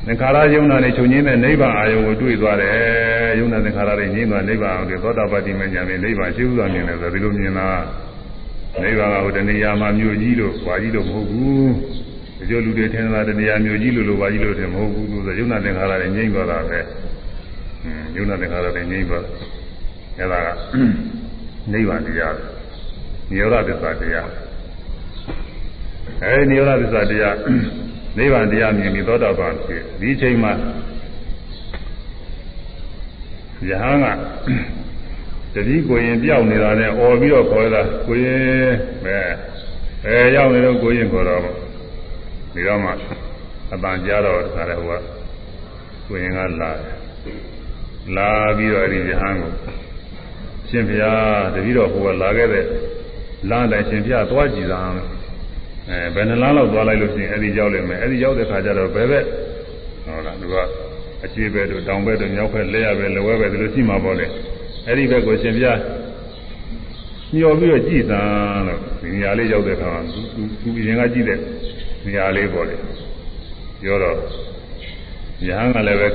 သင်္ခါရယုံနာနဲ့ချုပ်ငင်းတဲ့နိဗ္ဗာန်အာယုံကိုတွေ့သွားတယ်ယုံနာသင်္ခါရတွေငြင်းသွားနိဗ္ဗာန်အောင်ပြီးသောတာပတ္တိမဉ္ဇဉ်နဲ့နိဗ္ဗာန်ရှိဥစွာမြင်တယ်ဆိုဒီလိုမြင်တာနိဗ္ဗာန်ကဟိုတဏှာမှာမြို့ကြီးလို့ဘာကြီးလို့မဟုတ်ဘူးဒီလိုလူတွေထင်တာတဏှာမြို့ကြီးလို့လို့ဘာကြီးလို့ထင်မဟုတ်ဘူးဆိုယုံနာသင်္ခါရတွေငြင်းသွားတာပဲယုံနာသင်္ခါရတွေငြိမ့်သွားအဲဒါကနိဗ္ဗာန်တရားနိရောဓသစ္စာတရားအဲဒီနိရောဓသစ္စာတရား နိဗ္ဗာန်တရားမြင်ပြီးသောတာပန်ဖြစ်ဒီအချိန်မှာယဟန်ကတတိကိုရင်ပြောက်နေတာနဲ့អော်ပြီးတော့ခေါ်တာကိုရင်ပဲအဲရောက်နေတော့ကိုရင်ခေါ်တော့ဒီတော့မှအပန်ကြားတော့ခါတယ်ဟိုကကိုရင်ကလာတယ်လာပြီးတော့အဲဒီယဟန်ကိုရှင်ဘုရားတတိတော်ဟိုကလာခဲ့တဲ့လမ်းတိုင်းရှင်ဘုရားသွားကြည့်တာ အဲဘယ်နှလားလောက်သွားလိုက်လို့ရှိရင်အဲဒီရောက်လိမ့်မယ်အဲဒီရောက်တဲ့ခါကျတော့ဘယ်ဘက်ဟုတ်လားသူကအရှိဘက်တို့တောင်ဘက်တို့မြောက်ဘက်လက်ရဘက်လက်ဝဲဘက်ဒီလိုရှိမှာပေါ့လေအဲဒီဘက်ကိုရှင်ဘုရားညှော်ပြီးတော့ကြည်သံလို့ဒီနေရာလေးရောက်တဲ့ခါမှာသူသူအရင်ကကြည့်တဲ့နေရာလေးပေါ့လေပြောတော့ယဟန်ကလည်းပဲ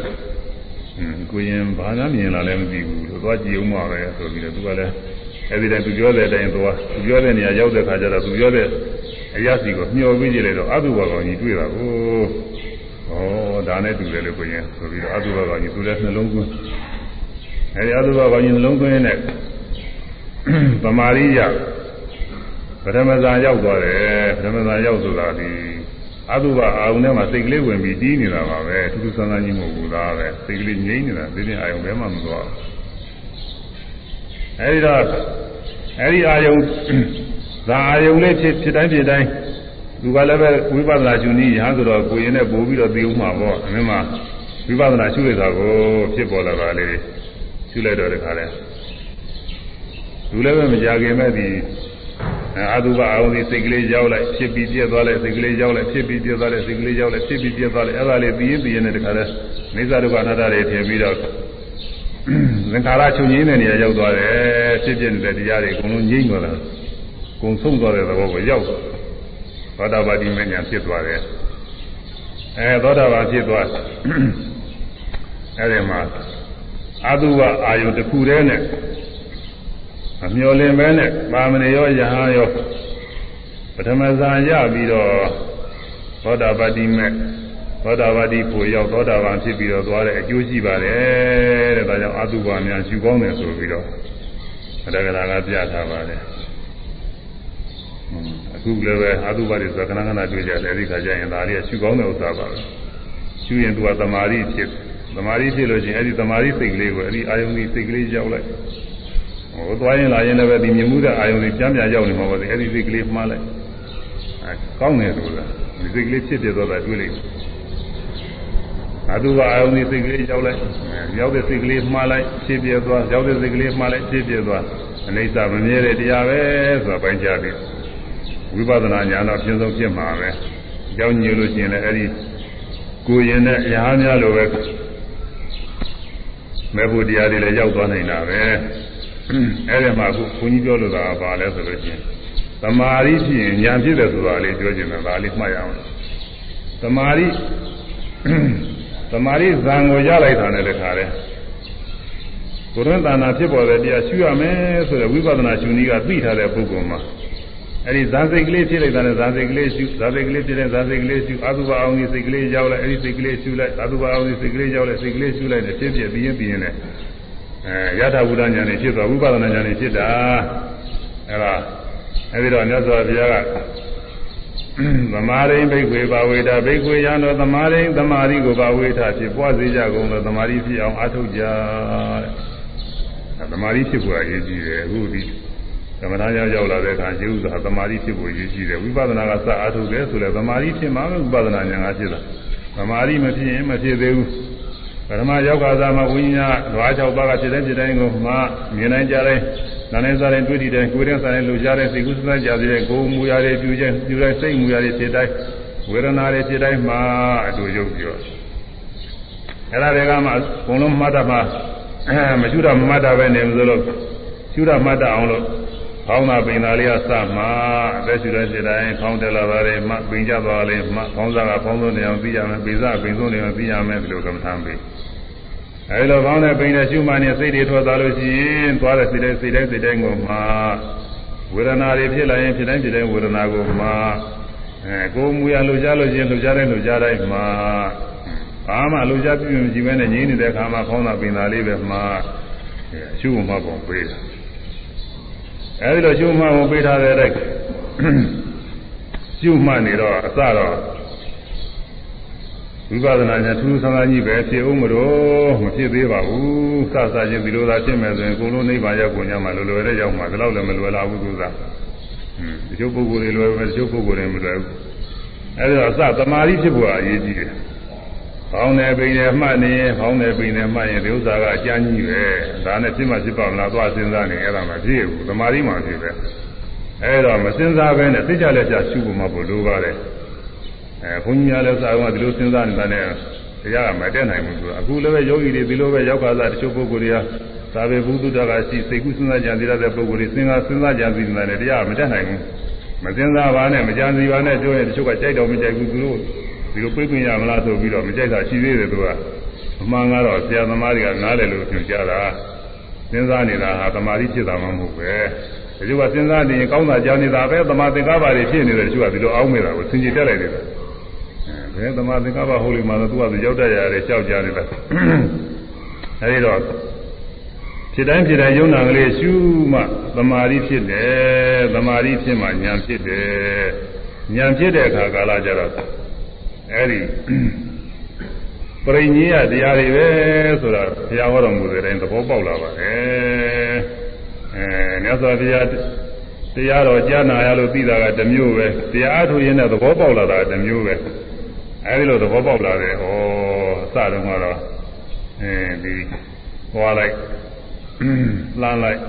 ကိုရင်ဘာသာမြင်လာလည်းမသိဘူးလို့သွားကြည့်အောင်ပါပဲဆိုပြီးတော့သူကလည်းအဲဒီတည်းသူပြောတဲ့အတိုင်းသွားသူပြောတဲ့နေရာရောက်တဲ့ခါကျတော့သူပြောတဲ့ အရာစီကိုမျှော်ပြီးကြည့်လိုက်တော့အတုဘကောင်ကြီးတွေ့တာကိုဩဒါနဲ့တူတယ်လို့ကိုရင်ဆိုပြီးတော့အတုဘကောင်ကြီးသူလည်းနှလုံးသွင်းအဲဒီအတုဘကောင်ကြီးနှလုံးသွင်းတဲ့ဗမာရိယပထမဇာရောက်သွားတယ်ပထမဇာရောက်ဆိုတာဒီအတုပအာယုန်ထဲမှာစိတ်ကလေးဝင်ပြီးတီးနေတာပါပဲထူးထူးဆန်းဆန်းကြီးမဟုတ်ဘူးသားပဲစိတ်ကလေးငြိမ့်နေတာဒီနေ့အာယုန်ထဲမှာမသွားဘူးအဲဒီတော့အဲဒီအာယုန် ဇာအာယုန်လေးဖြစ်ဖြစ်တိုင်းဖြစ်တိုင်းသူကလည်းပဲဝိပဿနာရှင်ကြီးရဟန်းဆိုတော့ကိုရင်နဲ့ပို့ပြီးတော့သိဦးမှာပေါ့အင်းမှာဝိပဿနာရှုရတာကိုဖြစ်ပေါ်လာတာလေးရှုလိုက်တော့တခါလဲသူလည်းပဲမကြခင်မဲ့ဒီအာသုဘအာယုံဒီစိတ်ကလေးရောက်လိုက်ဖြစ်ပြီးပြည့်သွားလိုက်စိတ်ကလေးရောက်လိုက်ဖြစ်ပြီးပြည့်သွားလိုက်စိတ်ကလေးရောက်လိုက်ဖြစ်ပြီးပြည့်သွားလိုက်အဲ့ဒါလေးပြီးရင်ပြီးရင်တခါလဲမိစ္ဆာဒုက္ခအနတ္တတွေထင်ပြီးတော့သင်္ခါရချုပ်ငင်းတဲ့နေရာရောက်သွားတယ်ဖြစ်ဖြစ်နေတဲ့တရားတွေအကုန်လုံးငြိမ့်သွားတာ ကုံဆုံးသွားတဲ့သဘောကိုရောက်သွားသောတာပတိမဉ္ဇဉ်ဖြစ်သွားတယ်အဲသောတာပန်ဖြစ်သွားအဲဒီမှာအတုဝအာယုတစ်ခုတည်းနဲ့အမျော်လင်ပဲနဲ့ပါမဏေရောယဟန်ရောပထမဇာရပြီးတော့သောတာပတိမဲ့သောတာပတိကိုရောက်သောတာပန်ဖြစ်ပြီးတော့သွားတဲ့အကျိုးရှိပါတယ်တဲ့ဒါကြောင့်အတုဝများယူကောင်းတယ်ဆိုပြီးတော့အတက္ကရာကပြထားပါတယ် အခုလည်းပဲအတုဝတွေဆိုခဏခဏတွေ့ကြတယ်အဲဒီခါကျရင်ဒါလေးကယူကောင်းတဲ့ဥစ္စာပါပဲယူရင်သူကသမာဓိဖြစ်သမာဓိဖြစ်လို့ချင်းအဲဒီသမာဓိစိတ်ကလေးကိုအဲဒီအာယုန်ကြီးစိတ်ကလေးရောက်လိုက်ဟိုသွားရင်လာရင်လည်းပဲဒီမြမှုတဲ့အာယုန်ကြီးပြန်ပြန်ရောက်နေမှာပါလေအဲဒီစိတ်ကလေးမှားလိုက်အဲကောင်းတယ်ဆိုတာဒီစိတ်ကလေးဖြစ်ပြတော့တာတွေ့လိမ့်မယ်အတုဝအာယုန်ကြီးစိတ်ကလေးရောက်လိုက်ရောက်တဲ့စိတ်ကလေးမှားလိုက်ဖြစ်ပြသွားရောက်တဲ့စိတ်ကလေးမှားလိုက်ဖြစ်ပြသွားအနေစာမမြဲတဲ့တရားပဲဆိုတာပိုင်းခြားပြီး ဝိပဿနာဉာဏ်တော့ပြင်းဆုံးဖြစ်မှာပဲကြောင်းညိုလို့ရှိရင်လည်းအဲဒီကိုယ်ရင်နဲ့ရာများလိုပဲမဲ့ဖို့တရားတွေလည်းရောက်သွားနိုင်တာပဲအဲဒီမှာအခုဘုန်းကြီးပြောလို့သာပါလဲဆိုလို့ရှိရင်သမာဓိဖြစ်ရင်ဉာဏ်ဖြစ်တယ်ဆိုတာလေးပြောချင်တယ်ဒါလေးမှတ်ရအောင်သမာဓိသမာဓိဇံကိုရလိုက်တာနဲ့တခါလဲကိုယ်ရင်းတဏ္ဍာဖြစ်ပေါ်တဲ့တရားရှုရမယ်ဆိုတဲ့ဝိပဿနာရှုနည်းကသိထားတဲ့ပုဂ္ဂိုလ်မှာ အဲဒီဇာစိတ်ကလေးဖြစ်လိုက်တာနဲ့ဇာစိတ်ကလေးရှုဇာစိတ်ကလေးဖြစ်တဲ့ဇာစိတ်ကလေးရှုအတုပအောင်ကြီးစိတ်ကလေးရောက်လိုက်အဲဒီစိတ်ကလေးရှုလိုက်အတုပအောင်ကြီးစိတ်ကလေးရောက်လိုက်စိတ်ကလေးရှုလိုက်နဲ့ဖြစ်ဖြစ်ပြီးရင်ပြီးရင်လည်းအဲယထာဘုဒ္ဓဉာဏ်နဲ့ဖြစ်သွားဝိပဿနာဉာဏ်နဲ့ဖြစ်တာအဲဒါအဲဒီတော့မြတ်စွာဘုရားကသမာရိဘိက္ခွေပါဝေတာဘိက္ခွေရံတော်သမာရိသမာရိကိုပါဝေတာဖြစ်ပွားစေကြကုန်သောသမာရိဖြစ်အောင်အားထုတ်ကြတဲ့သမာရိဖြစ်ဖို့အရေးကြီးတယ်အခုဒီ သမဏရောက်ရောက်လာတဲ့အခါကျေဥစွာသမာဓိဖြစ်ဖို့ရည်ရှိတယ်ဝိပဿနာကစအားထုတ်တယ်ဆိုလဲသမာဓိဖြစ်မှပဲဝိပဿနာဉာဏ်ကဖြစ်တာသမာဓိမဖြစ်ရင်မဖြစ်သေးဘူးပထမရောက်ခါသာမှာဝိညာဉ်ဓဝါ၆ပါးကဖြစ်တဲ့ဖြစ်တိုင်းကိုမှမြင်နိုင်ကြတယ်နာနေစားတဲ့တွေ့တည်တဲ့ကိုယ်ရင်စားတဲ့လူကြတဲ့စိတ်ကူးစမ်းကြတဲ့ကိုယ်မူရာတွေပြုခြင်းပြုတဲ့စိတ်မူရာတွေဖြစ်တိုင်းဝေဒနာတွေဖြစ်တိုင်းမှာအတူရုပ်ပြောအဲ့ဒါတွေကမှဘုံလုံးမှတ်တာမှမကျွတာမမှတ်တာပဲနေမလို့ကျွတာမှတ်တာအောင်လို့ ခေါင်းသာပင်သာလေးကစမှာအသက်ရှူတဲ့စိတ်တိုင်းခေါင်းတက်လာပါလေမှပင်ကြသွားလေမှခေါင်းစားကခေါင်းဆုံးနေအောင်သိရမယ်ပိစပင်ဆုံးနေအောင်သိရမယ်ဒီလိုကမ္မထမ်းပေးအဲဒီလိုခေါင်းနဲ့ပင်နဲ့ရှုမှနေစိတ်တွေထွက်သွားလို့ရှိရင်သွားတဲ့စိတ်တိုင်းစိတ်တိုင်းစိတ်တိုင်းကိုမှဝေဒနာတွေဖြစ်လာရင်ဖြစ်တိုင်းဖြစ်တိုင်းဝေဒနာကိုမှအဲကိုယ်မူရလှုပ်ရှားလို့ရှိရင်လှုပ်ရှားတဲ့လှုပ်ရှားတိုင်းမှာဘာမှလှုပ်ရှားပြည့်ပြည့်ကြည့်မဲနဲ့ငြိမ်းနေတဲ့အခါမှာခေါင်းသာပင်သာလေးပဲမှရှုမှပုံပေးတာ အဲဒီလိုရှုမှတ်ဖို့ပေးထားတဲ့အတိုင်းရှုမှတ်နေတော့အစတော့ဝိပဿနာဉာဏ်ထူးဆန်းဆန်းကြီးပဲဖြစ်ဦးမလို့မဖြစ်သေးပါဘူးစစချင်းဒီလိုသာဖြစ်မယ်ဆိုရင်ကိုလုံးနိဗ္ဗာန်ရောက်ကိုညမှာလွယ်လွယ်တဲ့ရောက်မှာဒီလောက်လည်းမလွယ်လာဘူးသူစားဒီကျုပ်ပုဂ္ဂိုလ်တွေလွယ်ပဲဒီကျုပ်ပုဂ္ဂိုလ်တွေမလွယ်ဘူးအဲဒီတော့အစသမာဓိဖြစ်ဖို့အရေးကြီးတယ် ဖောင်းတယ်ပိန်တယ်မှတ်နေရင်ဖောင်းတယ်ပိန်တယ်မှတ်ရင်ဒီဥစ္စာကအကျဉ်းကြီးပဲဒါနဲ့ဖြစ်မှဖြစ်ပါမလားသွားစဉ်းစားနေအဲ့ဒါမှဖြစ်ဘူးသမာဓိမှဖြစ်ပဲအဲ့တော့မစဉ်းစားဘဲနဲ့သိကြလက်ကြရှုဖို့မှပို့လိုပါတယ်အဲဘုန်းကြီးများလည်းစာကဒီလိုစဉ်းစားနေတာနဲ့တရားကမတည့်နိုင်ဘူးဆိုအခုလည်းပဲယောဂီတွေဒီလိုပဲရောက်ခါစားတချို့ပုဂ္ဂိုလ်တွေကသာဝေဘုဒ္ဓတာကရှိစိတ်ကူးစဉ်းစားကြံသေးတဲ့ပုဂ္ဂိုလ်တွေစဉ်းစားစဉ်းစားကြံသေးတယ်တရားကမတည့်နိုင်ဘူးမစဉ်းစားပါနဲ့မကြံစီပါနဲ့ပြောရင်တချို့ကကြိုက်တော့မကြိုက်ဘူးသူတို့ ဒီလိုပြေးခွင့်ရမလားဆိုပြီးတော့မကြိုက်တာရှိသေးတယ်သူကအမှန်ကတော့ဆရာသမားတွေကနားတယ်လို့ပြောကြတာစဉ်းစားနေတာဟာသမာဓိဖြစ်တာမှမဟုတ်ပဲဒီလိုကစဉ်းစားနေရင်ကောင်းတာကြားနေတာပဲသမာသင်္ကပ္ပတွေဖြစ်နေတယ်တချို့ကဒီလိုအောင်းနေတာကိုသင်ကြည့်တက်လိုက်တယ်အဲဘယ်သမာသင်္ကပ္ပဟုတ်လိမ့်မှာတော့သူကသူရောက်တတ်ရတယ်ကြောက်ကြနေတာအဲဒီတော့ဖြစ်တိုင်းဖြစ်တိုင်းယုံနာကလေးရှုမှသမာဓိဖြစ်တယ်သမာဓိဖြစ်မှဉာဏ်ဖြစ်တယ်ဉာဏ်ဖြစ်တဲ့အခါကာလကျတော့ အဲဒီပရိညေယတရားတွေပဲဆိုတာဘုရားဟောတော်မူတဲ့တိုင်းသဘောပေါက်လာပါတယ်အဲမြတ်စွာဘုရားတရားတော်ကြားနာရလို့သိတာကတစ်မျိုးပဲတရားအထုတ်ရင်လည်းသဘောပေါက်လာတာတစ်မျိုးပဲအဲဒီလိုသဘောပေါက်လာတယ်ဟောအစတုန်းကတော့အဲဒီသွားလိုက်လှမ်းလိုက်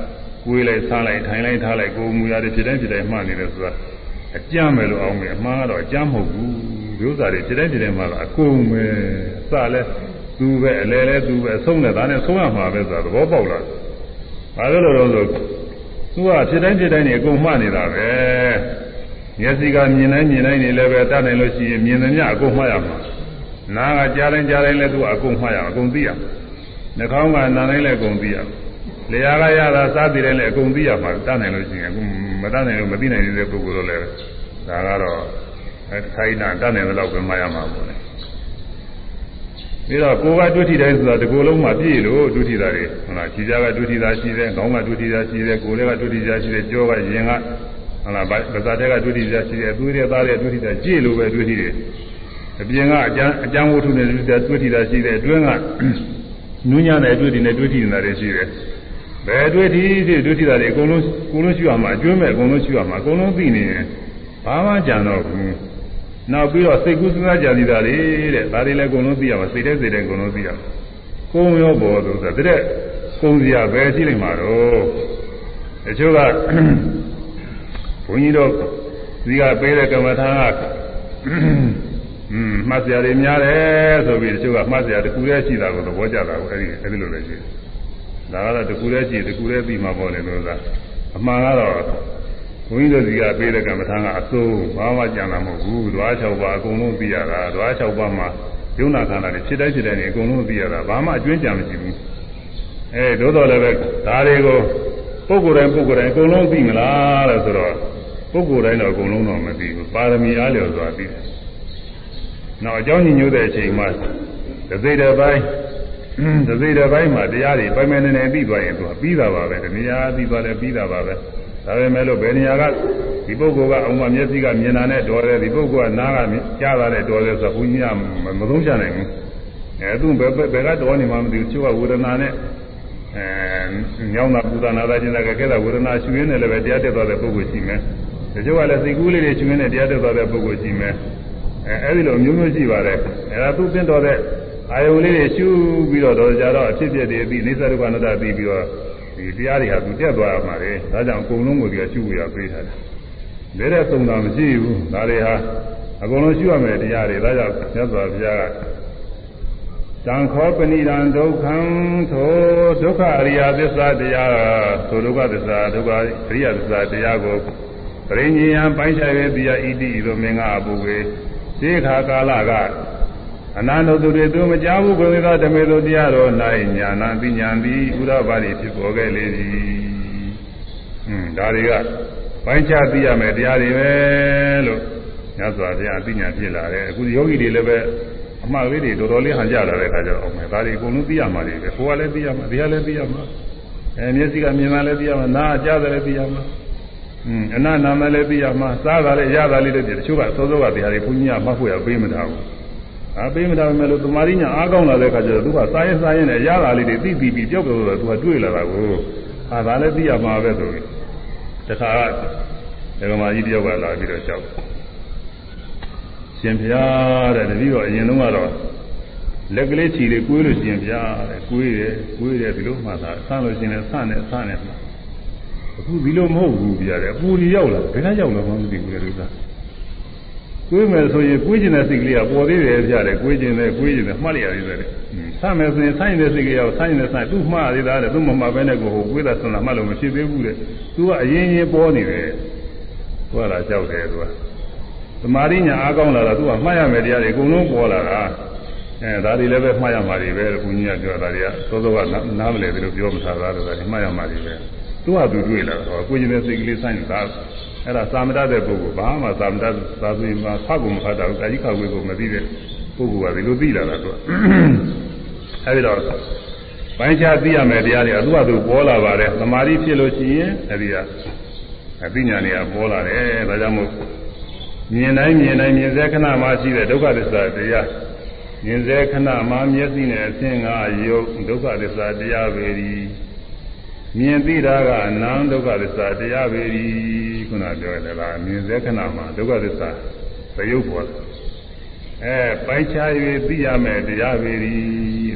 ကိုယ်လိုက်ဆန်းလိုက်ထိုင်လိုက်ထားလိုက်ကိုယ်မူရတဲ့ဖြစ်တိုင်းဖြစ်တိုင်းမှတ်နေတယ်ဆိုတာ အကြမ်းမယ်လို့အောင်မယ်အမှားကတော့အကြမ်းမဟုတ်ဘူးဒီဥစ္စာတွေဖြစ်တိုင်းဖြစ်တိုင်းမှတော့အကုန်ပဲအစလဲသူပဲအလဲလဲသူပဲအဆုံးနဲ့ဒါနဲ့ဆုံးရမှာပဲဆိုတာသဘောပေါက်လာဘာလို့လဲတော့ဆိုသူကဖြစ်တိုင်းဖြစ်တိုင်းနေအကုန်မှတ်နေတာပဲမျက်စိကမြင်တိုင်းမြင်တိုင်းနေလည်းပဲတတ်နိုင်လို့ရှိရင်မြင်သမျှအကုန်မှတ်ရမှာနားကကြားတိုင်းကြားတိုင်းလည်းသူကအကုန်မှတ်ရအောင်အကုန်သိရမှာနှာခေါင်းကနားတိုင်းလည်းအကုန်သိရမှာ လျာကရတာစားပြီးတိုင်းလည်းအကုန်သိရမှာတတ်နိုင်လို့ရှိရင်အခုမတတ်နိုင်လို့မသိနိုင်တဲ့ပုဂ္ဂိုလ်တို့လည်းဒါကတော့အဲခိုင်းတာတတ်နိုင်တဲ့လောက်ပဲမှတ်ရမှာပေါ့လေပြီးတော့ကိုယ်ကဒုတိတိုင်းဆိုတာဒီကိုယ်လုံးမှာပြည့်လို့ဒုတိတာတွေဟုတ်လားခြေကြားကဒုတိတာရှိတယ်ခေါင်းကဒုတိတာရှိတယ်ကိုယ်တွေကဒုတိတာရှိတယ်ကြောကရင်ကဟုတ်လားပါဇာတဲ့ကဒုတိတာရှိတယ်သူတွေသားတွေဒုတိတာကြည့်လို့ပဲဒုတိတယ်အပြင်ကအကျန်းအကျန်းဝတ္ထုနဲ့ဒုတိတာဒုတိတာရှိတယ်အတွင်းကနူးညံ့တဲ့အတွေ့အထိနဲ့တွေ့ထိနေတာတွေရှိတယ် ဘယ်တွေ့ထိဖြစ်တွေ့ထိတာတွေအကုန်လုံးအကုန်လုံးရှိရမှာအကျွမ်းမဲ့အကုန်လုံးရှိရမှာအကုန်လုံးသိနေရင်ဘာမှကြံတော့ဘူးနောက်ပြီးတော့စိတ်ကူးစဉ်းစားကြသီတာတွေတဲ့ဒါတွေလည်းအကုန်လုံးသိရမှာစိတ်ထဲစိတ်ထဲအကုန်လုံးသိရမှာကုံရောပေါ်သူဆိုတဲ့ကုံစရာပဲရှိနိုင်မှာတော့တချို့ကဘုန်းကြီးတို့ဒီကပေးတဲ့ကမ္မထာကอืมမှတ်စရာတွေများတယ်ဆိုပြီးတချို့ကမှတ်စရာတစ်ခုတည်းရှိတာကိုသဘောကျတာကိုအဲ့ဒီအဲ့ဒီလိုလည်းရှိတယ် ဒါကတော့တစ်ခုတည်းရှိတစ်ခုတည်းပြီးမှပေါ့လေလို့သာအမှန်ကတော့ဘုန်းကြီးတို့စီကပေးတဲ့ကမ္မထာကအစိုးဘာမှကြံတာမဟုတ်ဘူးဓွား၆ပါးအကုန်လုံးသိရတာဓွား၆ပါးမှာယုံနာခန္ဓာတွေဖြစ်တိုင်းဖြစ်တိုင်းအကုန်လုံးသိရတာဘာမှအကျွမ်းကြံမရှိဘူးအဲသို့တော်လည်းပဲဒါတွေကိုပုဂ္ဂိုလ်တိုင်းပုဂ္ဂိုလ်တိုင်းအကုန်လုံးသိမလားလို့ဆိုတော့ပုဂ္ဂိုလ်တိုင်းတော့အကုန်လုံးတော့မသိဘူးပါရမီအားလျော်စွာသိတယ်နောက်အကြောင်းညွှန်ညွှန်တဲ့အချိန်မှာသစိတ်တစ်ပိုင်း သစိတ်တစ်ပိုင်းမှာတရားတွေပိုင်ပိုင်နေနေပြီးသွားရင်သူကပြီးတာပါပဲတနည်းအားပြီးသွားတယ်ပြီးတာပါပဲဒါပေမဲ့လို့ဘယ်နေရာကဒီပုဂ္ဂိုလ်ကအုံမမျက်စိကမြင်တာနဲ့တော်တယ်ဒီပုဂ္ဂိုလ်ကနားကကြားတာနဲ့တော်တယ်ဆိုတော့ဘုန်းကြီးကမသုံးချနိုင်ဘူးအဲသူဘယ်ဘယ်ကတော်နေမှမသိဘူးချို့ကဝေဒနာနဲ့အဲညောင်းတာပူတာနာတာကျင်တာကဲတဲ့ဝေဒနာရှင်ရင်းနဲ့လည်းပဲတရားတက်သွားတဲ့ပုဂ္ဂိုလ်ရှိမယ်တချို့ကလည်းစိတ်ကူးလေးတွေရှင်ရင်းနဲ့တရားတက်သွားတဲ့ပုဂ္ဂိုလ်ရှိမယ်အဲအဲ့ဒီလိုမျိုးမျိုးရှိပါတယ်အဲဒါသူသင်တော်တဲ့ အာယုံလေးတွေရှုပြီးတော့တော်ကြတော့အဖြစ်ဖြစ်တွေပြီးနေသရုပ်ကနတပြီးပြီးတော့ဒီတရားတွေဟာသူတက်သွားမှာလေဒါကြောင့်အကုန်လုံးကိုဒီကရှုရပေးထားတယ်ဒါတဲ့သုံးတာမရှိဘူးဒါတွေဟာအကုန်လုံးရှုရမယ်တရားတွေဒါကြောင့်မြတ်စွာဘုရားကတံခောပဏိရံဒုက္ခံသောဒုက္ခအရိယသစ္စာတရားသောဒုက္ခသစ္စာဒုက္ခအရိယသစ္စာတရားကိုပရိညယံပိုင်းခြား၍တရားဣတိသို့မင်္ဂအပုဝေသေခါကာလက အနန္တသူတွေသူမကြောက်ဘူးကိုယ်သောဓမေသူတရားတော်၌ညာနာပညာသည်ဥရပါတိဖြစ်ပေါ်ခဲ့လေသည်။ဟွန်းဒါတွေကပိုင်းခြားသိရမယ်တရားတွေပဲလို့ညစွာဘုရားအသိဉာဏ်ဖြစ်လာတယ်။အခုယောဂီတွေလည်းပဲအမှားလေးတွေတော်တော်လေးဟန်ကြလာတဲ့အခါကျတော့အောင်မယ်။ဒါတွေအကုန်လုံးသိရမှာတွေပဲ။ကိုယ်ကလည်းသိရမှာ၊ဒီကလည်းသိရမှာ။အဲမျက်စိကမြင်တာလည်းသိရမှာ၊နားကြားတယ်လည်းသိရမှာ။อืมအနနာမလည်းသိရမှာ။စားတာလည်းရတာလေးတွေတချို့ကသောသောကတရားတွေဘုန်းကြီးကမှတ်ဖို့ရပေးမထားဘူး။ အပေးမထားမယ်လို့သမာဓိညာအားကောင်းလာတဲ့အခါကျတော့သူကစားရင်စားရင်လည်းရတာလေးတွေသိပြီးပြီးကြောက်ကြတော့သူကတွေ့လာတာကိုအာဒါလည်းသိရမှာပဲဆိုပြီးတခါကဒကမာကြီးတယောက်ကလာပြီးတော့ကြောက်ရှင်ဖျားတဲ့တတိတော့အရင်လုံးကတော့လက်ကလေးချီလေးကွေးလို့ရှင်ဖျားတဲ့ကွေးတယ်ကွေးတယ်ဒီလိုမှသာဆန်းလို့ရှင်လည်းဆန်းတယ်ဆန်းတယ်အခုဒီလိုမဟုတ်ဘူးပြရတယ်အပူကြီးရောက်လာဘယ်ကရောက်လာမှမသိဘူးလေလူသားကွေး မယ်ဆိုရင်ကွေးကျင်တဲ့စိတ်ကလေးကပေါ်သေးတယ်ပြတယ်ကွေးကျင်တယ်ကွေးကျင်တယ်မှတ်လိုက်ရသေးတယ်ဆမ်းမယ်ဆိုရင်ဆိုင်းတဲ့စိတ်ကလေးကဆိုင်းနေတဲ့ဆိုင်းသူ့မှားသေးတာတဲ့သူ့မမှားပဲနဲ့ကိုဟိုကွေးတာဆန္ဒမှတ်လို့မရှိသေးဘူးတဲ့သူကအရင်ရင်ပေါ်နေတယ်သူကလာကြောက်တယ်သူကသမာဓိညာအားကောင်းလာတော့သူကမှတ်ရမယ်တရားတွေအကုန်လုံးပေါ်လာတာအဲဒါတွေလည်းပဲမှတ်ရမှာတွေပဲဘုန်းကြီးကပြောတာတွေကသောသောကနားမလဲတယ်လို့ပြောမထားတာတော့ဒါတွေမှတ်ရမှာတွေပဲသူကသူတွေ့လာတော့ကိုယ်ကျင်တဲ့စိတ်ကလေးဆိုင်းနေတာ အဲ့ဒါသာမတတဲ့ပုဂ္ဂိုလ်ဘာမှသာမတသာဆိုရင်မှာဖတ်ကုန်မဖတ်တာဘူးတာကြီးခောက်ဝေးကိုမသိတဲ့ပုဂ္ဂိုလ်ကဒီလိုသိလာတာသူကအဲဒီတော့ပိုင်းခြားသိရမယ်တရားတွေကသူ့ဟာသူပေါ်လာပါတယ်သမာဓိဖြစ်လို့ရှိရင်အဲဒီကအသိဉာဏ်တွေကပေါ်လာတယ်ဒါကြောင့်မို့မြင်တိုင်းမြင်တိုင်းမြင်စေခဏမှရှိတဲ့ဒုက္ခသစ္စာတရားမြင်စေခဏမှမျက်စိနဲ့အသင်္ကယုတ်ဒုက္ခသစ္စာတရားပဲဒီမြင်သိတာကအနန္တဒုက္ခသစ္စာတရားပဲဒီ ခုနပြောရတယ်လားမြင်စေခဏမှာဒုက္ခသစ္စာသရုပ်ပေါ်အဲပိုင်းခြား၍သိရမယ်တရားပဲဒီ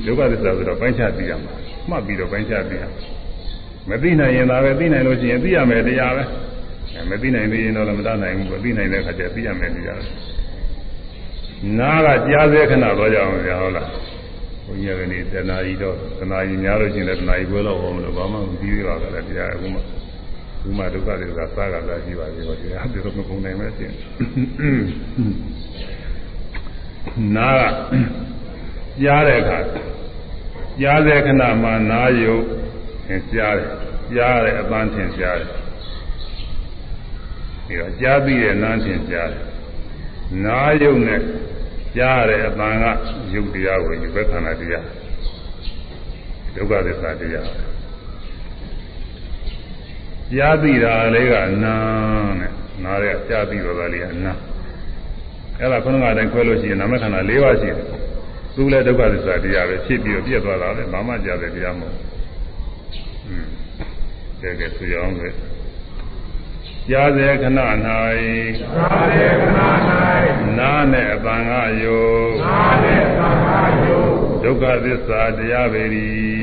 ဒုက္ခသစ္စာဆိုတော့ပိုင်းခြားသိရမှာမှတ်ပြီးတော့ပိုင်းခြားသိရမသိနိုင်ရင်ဒါပဲသိနိုင်လို့ရှိရင်သိရမယ်တရားပဲမသိနိုင်သေးရင်တော့မတတ်နိုင်ဘူးသိနိုင်တဲ့အခါကျသိရမယ်တရားပဲနားကကြားစေခဏတော့ကြအောင်ဗျာဟုတ်လားဘုန်းကြီးကနေတဏှာကြီးတော့တဏှာကြီးများလို့ရှိရင်တဏှာကြီးပွဲတော့အောင်လို့ဘာမှမပြီးသေးပါဘူးလေတရားအခုမှ ဘုမဒုက္ခတွေကစားကစားရှိပါသေးတယ်တရားဒီလိုမပုံနိုင်မဲရှင်းနားကကြားတဲ့အခါကြားတဲ့ခဏမှာနားယုတ်သင်ကြားတယ်ကြားတယ်အပန်းသင်ကြားတယ်ပြီးတော့ကြားပြီးတဲ့နားသင်ကြားတယ်နားယုတ်နဲ့ကြားရတဲ့အပန်းကယုတ်တရားကိုယူပဲခန္ဓာတရားဒုက္ခသစ္စာတရား ကြားသိတာလေးကနာနဲ့နားရဲ့ကြားသိတော့တာလေးကနာအဲ့ဒါခုနကအတိုင်းခွဲလို့ရှိရင်နာမခန္ဓာ၄ပါးရှိတယ်သူလည်းဒုက္ခသစ္စာတရားပဲဖြစ်ပြီးပြည့်သွားတာလေဘာမှကြားတဲ့တရားမဟုတ်ဘူးကဲကဲသူရောင်းခဲ့ကြားစေခဏ၌သာရေခဏ၌နာနဲ့အပံကယုနာနဲ့သံဃာယုဒုက္ခသစ္စာတရားပေ၏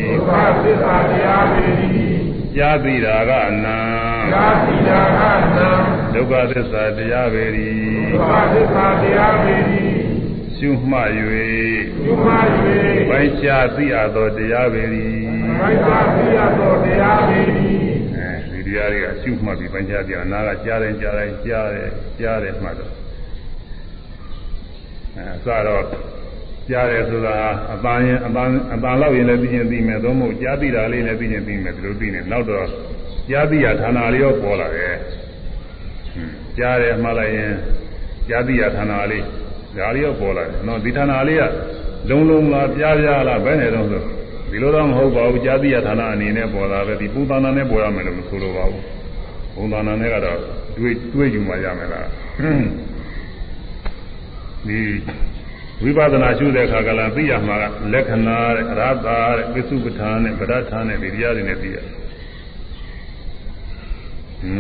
ဒုက္ခသစ္စာတရားပေ၏ ကြားသိတာကနာကြားသိတာကနာဒုက္ခသစ္စာတရားပေ၏ဒုက္ခသစ္စာတရားပေ၏ရှုမှတ်၍ရှုမှတ်၍ပိုင်းခြားသိရသောတရားပေ၏ပိုင်းခြားသိရသောတရားပေ၏အဲဒီတရားတွေကရှုမှတ်ပြီးပိုင်းခြားသိအောင်နားကကြားတယ်ကြားတယ်ကြားတယ်ကြားတယ်မှတ်တော့အဲအစတော့ ကြားတယ်ဆိုတာအပန်းရင်အပန်းအပန်းလောက်ရင်လည်းသိရင်သိမယ်သို့မဟုတ်ကြားသိတာလေးလည်းသိရင်သိမယ်ဒီလိုသိနေနောက်တော့ကြားသိရဌာနလေးရောပေါ်လာတယ်ကြားတယ်မှတ်လိုက်ရင်ကြားသိရဌာနလေးဒါလေးရောပေါ်လာတယ်နော်ဒီဌာနလေးကလုံလုံလားပြားပြားလားဘယ်နဲ့တော့ဆိုဒီလိုတော့မဟုတ်ပါဘူးကြားသိရဌာနအနေနဲ့ပေါ်လာပဲဒီပုံသဏ္ဍာန်နဲ့ပေါ်ရမယ်လို့မဆိုလိုပါဘူးပုံသဏ္ဍာန်နဲ့ကတော့တွေးတွေးယူမှရမယ်လားဒီ ဝိပဿနာရှုတဲ့အခါကလည်းသိရမှာကလက္ခဏာတဲ့ရတာတဲ့ပစ္စုပ္ပထာနဲ့ပရဋ္ဌာနဲ့ဒီတရားတွေနဲ့သိရ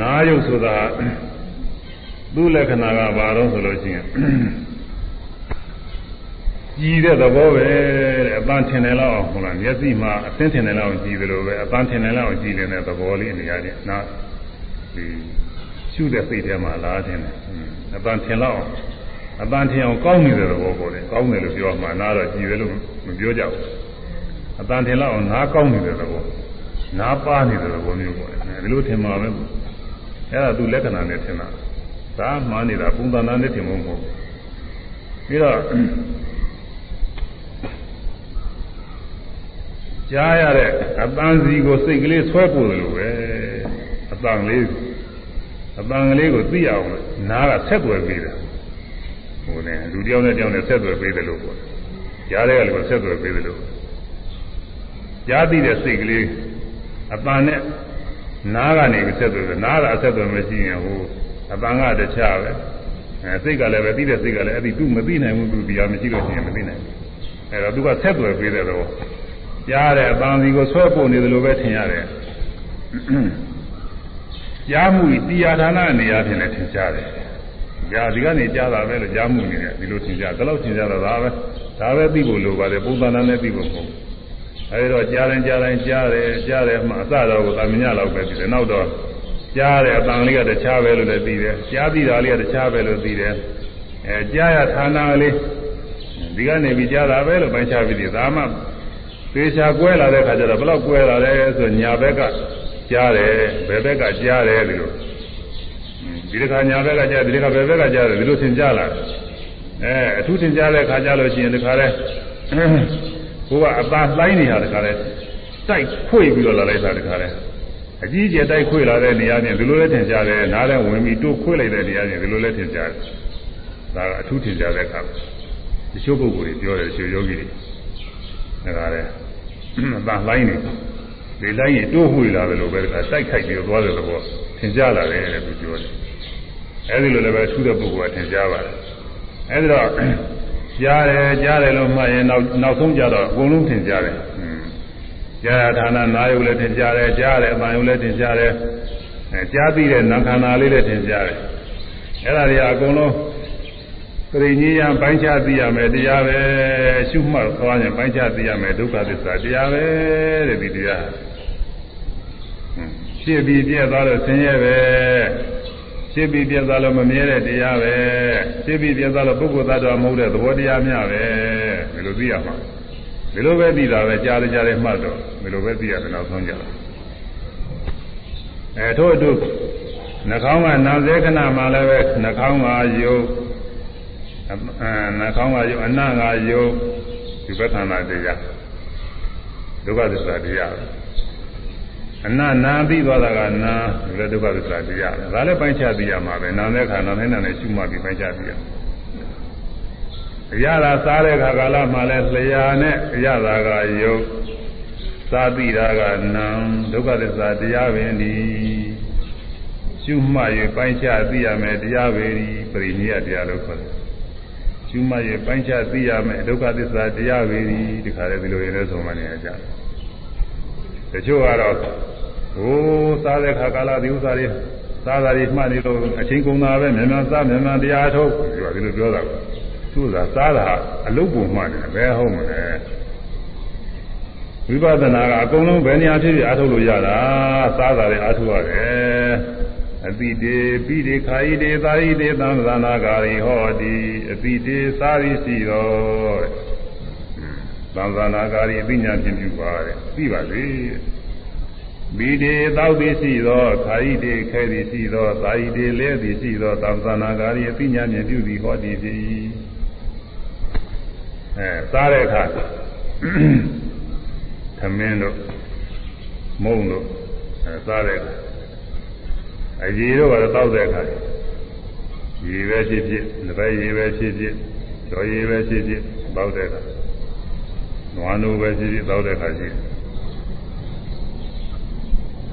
နာယုတ်ဆိုတာသူ့လက္ခဏာကဘာတော့ဆိုလို့ရှိရင်ကြည်တဲ့သဘောပဲတဲ့အပန်းထင်တယ်လောက်ဟုတ်လားမျက်စိမှာအသင်းထင်တယ်လောက်ကြည်တယ်လို့ပဲအပန်းထင်တယ်လောက်ကြည်နေတဲ့သဘောလေးနေရတယ်နာဒီရှုတဲ့စိတ်ထဲမှာလားထင်တယ်အပန်းထင်လောက်အ ပန်းထင်အောင်ကောင်းနေတဲ့သဘောပေါ်တယ်ကောင်းတယ်လို့ပြောမှနားတော့ကြည်တယ်လို့မပြောကြဘူးအပန်းထင်လောက်အောင်နားကောင်းနေတဲ့သဘောနားပါနေတဲ့သဘောမျိုးပေါ်တယ်ဒီလိုထင်မှာပဲအဲ့ဒါသူလက္ခဏာနဲ့ထင်တာဒါမှန်းနေတာပုံသဏ္ဍာန်နဲ့ထင်မှာမဟုတ်ဘူးပြီးတော့ကြားရတဲ့အပန်းစီကိုစိတ်ကလေးဆွဲပို့တယ်လို့ပဲအပန်းလေးအပန်းကလေးကိုသိအောင်နားကဆက်သွယ်ပေးတယ် ဟိုနဲ့လူတယောက်နဲ့တယောက်နဲ့ဆက်သွယ်ပေးတယ်လို့ပေါ့ကြားတဲ့ကလည်းဆက်သွယ်ပေးတယ်လို့ကြားသိတဲ့စိတ်ကလေးအပန်းနဲ့နားကနေဆက်သွယ်တယ်နားကအဆက်သွယ်မရှိရင်ဟိုအပန်းကတခြားပဲအဲစိတ်ကလည်းပဲသိတဲ့စိတ်ကလည်းအဲ့ဒီသူမသိနိုင်ဘူးသူတရားမရှိလို့ရှိရင်မသိနိုင်ဘူးအဲ့တော့သူကဆက်သွယ်ပေးတဲ့တော့ကြားတဲ့အပန်းစီကိုဆွဲပို့နေတယ်လို့ပဲထင်ရတယ်ကြားမှုတရားဌာနနေရာဖြင့်လည်းထင်ရှားတယ် ကြားဒီကနေကြားတာပဲလို့ကြားမှုနေတယ်ဒီလိုထင်ရှားဒါလို့ထင်ရှားတော့ဒါပဲဒါပဲသိဖို့လိုပါတယ်ပုံသဏ္ဍာန်နဲ့သိဖို့မဟုတ်အဲဒီတော့ကြားတိုင်းကြားတိုင်းကြားတယ်ကြားတယ်မှအစတော့ကိုသာမညလောက်ပဲသိတယ်နောက်တော့ကြားတယ်အပန်းလေးကတခြားပဲလို့လည်းသိတယ်ကြားသိတာလေးကတခြားပဲလို့သိတယ်အဲကြားရဌာနလေးဒီကနေပြီးကြားတာပဲလို့ပိုင်းခြားပြီးဒီဒါမှသေချာကွဲလာတဲ့ခါကျတော့ဘယ်လောက်ကွဲလာလဲဆိုညာဘက်ကကြားတယ်ဘယ်ဘက်ကကြားတယ်ဒီလို ဒီတစ်ခါညာဘက်ကကြားဒီတစ်ခါဘယ်ဘက်ကကြားတယ်ဒီလိုသင်ကြားလာအဲအထူးသင်ကြားတဲ့ခါကျလို့ရှိရင်ဒီခါလဲကိုကအသာလှိုင်းနေတာဒီခါလဲတိုက်ခွေပြီးတော့လာလိုက်တာဒီခါလဲအကြီးကျယ်တိုက်ခွေလာတဲ့နေရာချင်းဒီလိုလဲသင်ကြားတယ်နားထဲဝင်ပြီးတိုးခွေလိုက်တဲ့နေရာချင်းဒီလိုလဲသင်ကြားတယ်ဒါကအထူးသင်ကြားတဲ့အခါတချို့ပုဂ္ဂိုလ်တွေပြောတယ်တချို့ယောဂီတွေဒါကလည်းအပလိုင်းနေဒီလိုက်ရင်တိုးဝှေ့လာတယ်လို့ပဲတိုက်ခိုက်ပြီးသွားတဲ့သဘောသင်ကြားလာတယ်တဲ့သူပြောတယ် အဲဒီလိုလည်းပဲထူးတဲ့ပုဂ္ဂိုလ်ကသင်ကြားပါတယ်အဲဒီတော့ကြားတယ်ကြားတယ်လို့မှတ်ရင်နောက်နောက်ဆုံးကြတော့အကုန်လုံးသင်ကြားတယ်ကြားရဌာနနာယုလည်းသင်ကြားတယ်ကြားတယ်အပန်ယုလည်းသင်ကြားတယ်အဲကြားသိတဲ့နာခန္ဓာလေးလည်းသင်ကြားတယ်အဲဒါတွေအကုန်လုံးပရိညေယပိုင်းခြားသိရမယ်တရားပဲရှုမှတ်သွားရင်ပိုင်းခြားသိရမယ်ဒုက္ခသစ္စာတရားပဲတဲ့ဒီတရားဖြစ်ပြီးပြည့်သွားလို့ဆင်းရဲပဲ ဖြစ်ပြီးပြည့်သွားလို့မမြဲတဲ့တရားပဲဖြစ်ပြီးပြည့်သွားလို့ပုဂ္ဂိုလ်သတ္တဝါမဟုတ်တဲ့သဘောတရားများပဲဒီလိုသိရမှာဒီလိုပဲသိတာပဲကြားကြတယ်မှတ်တော့ဒီလိုပဲသိရတယ်နောက်ဆုံးကြတော့အဲထို့အတူနှာခေါင်းကနာစေခဏမှလည်းပဲနှာခေါင်းကယုတ်အဲနှာခေါင်းကယုတ်အနံ့ကယုတ်ဒီပဋ္ဌာနာတရားဒုက္ခသစ္စာတရား အနနာပြီးသွားတာကနာဒီလိုဒုက္ခသစ္စာတရားဒါလည်းပိုင်းခြားသိရမှာပဲနာတဲ့ခါနာနဲ့နာနဲ့ရှုမှတ်ပြီးပိုင်းခြားသိရအရသာစားတဲ့ခါကာလမှာလဲလျာနဲ့အရသာကယုတ်သာတိတာကနာဒုက္ခသစ္စာတရားပင်ဒီရှုမှတ်၍ပိုင်းခြားသိရမယ်တရားပဲဒီပရိနိယတရားလို့ခေါ်တယ်ရှုမှတ်၍ပိုင်းခြားသိရမယ်ဒုက္ခသစ္စာတရားပဲဒီဒီခါလေးဒီလိုရင်းလဲဆုံးမနေကြတယ် တချို့ကတော့ဟိုးစားတဲ့ခါကာလဒီဥစ္စာတွေစားတာတွေမှတ်နေလို့အချင်းကုန်တာပဲမြန်မြန်စားမြန်မြန်တရားထုတ်ပြောဒီလိုပြောတာသူကစားတာအလုတ်ပုံမှတ်တယ်ဘယ်ဟုတ်မလဲဝိပဿနာကအကုန်လုံးဘယ်နေရာဖြစ်ဖြစ်အားထုတ်လို့ရတာစားတာတွေအားထုတ်ရတယ်အတိတေပိတေခာယိတေသာယိတေသံသနာဂါရိဟောတိအတိတေသာရိစီတော် သံသနာဂါရိအသိဉာဏ်ဖြင့်ပြုပါတယ်သိပါစေမိတေသောတိရှိသောခာယိတေခဲသည်ရှိသောသာယိတေလဲသည်ရှိသောသံသနာဂါရိအသိဉာဏ်ဖြင့်ပြုသည်ဟောတိဖြစ်အဲစားတဲ့အခါသမင်းတို့မုံတို့အဲစားတဲ့အခါအကြီးတို့ကတော့တောက်တဲ့အခါရေပဲဖြစ်ဖြစ်လက်ပဲရေပဲဖြစ်ဖြစ်ကျော်ရေပဲဖြစ်ဖြစ်တောက်တဲ့အခါ နွားနိုးပဲဖြစ်ဖြစ်တောက်တဲ့အခါရှိတယ်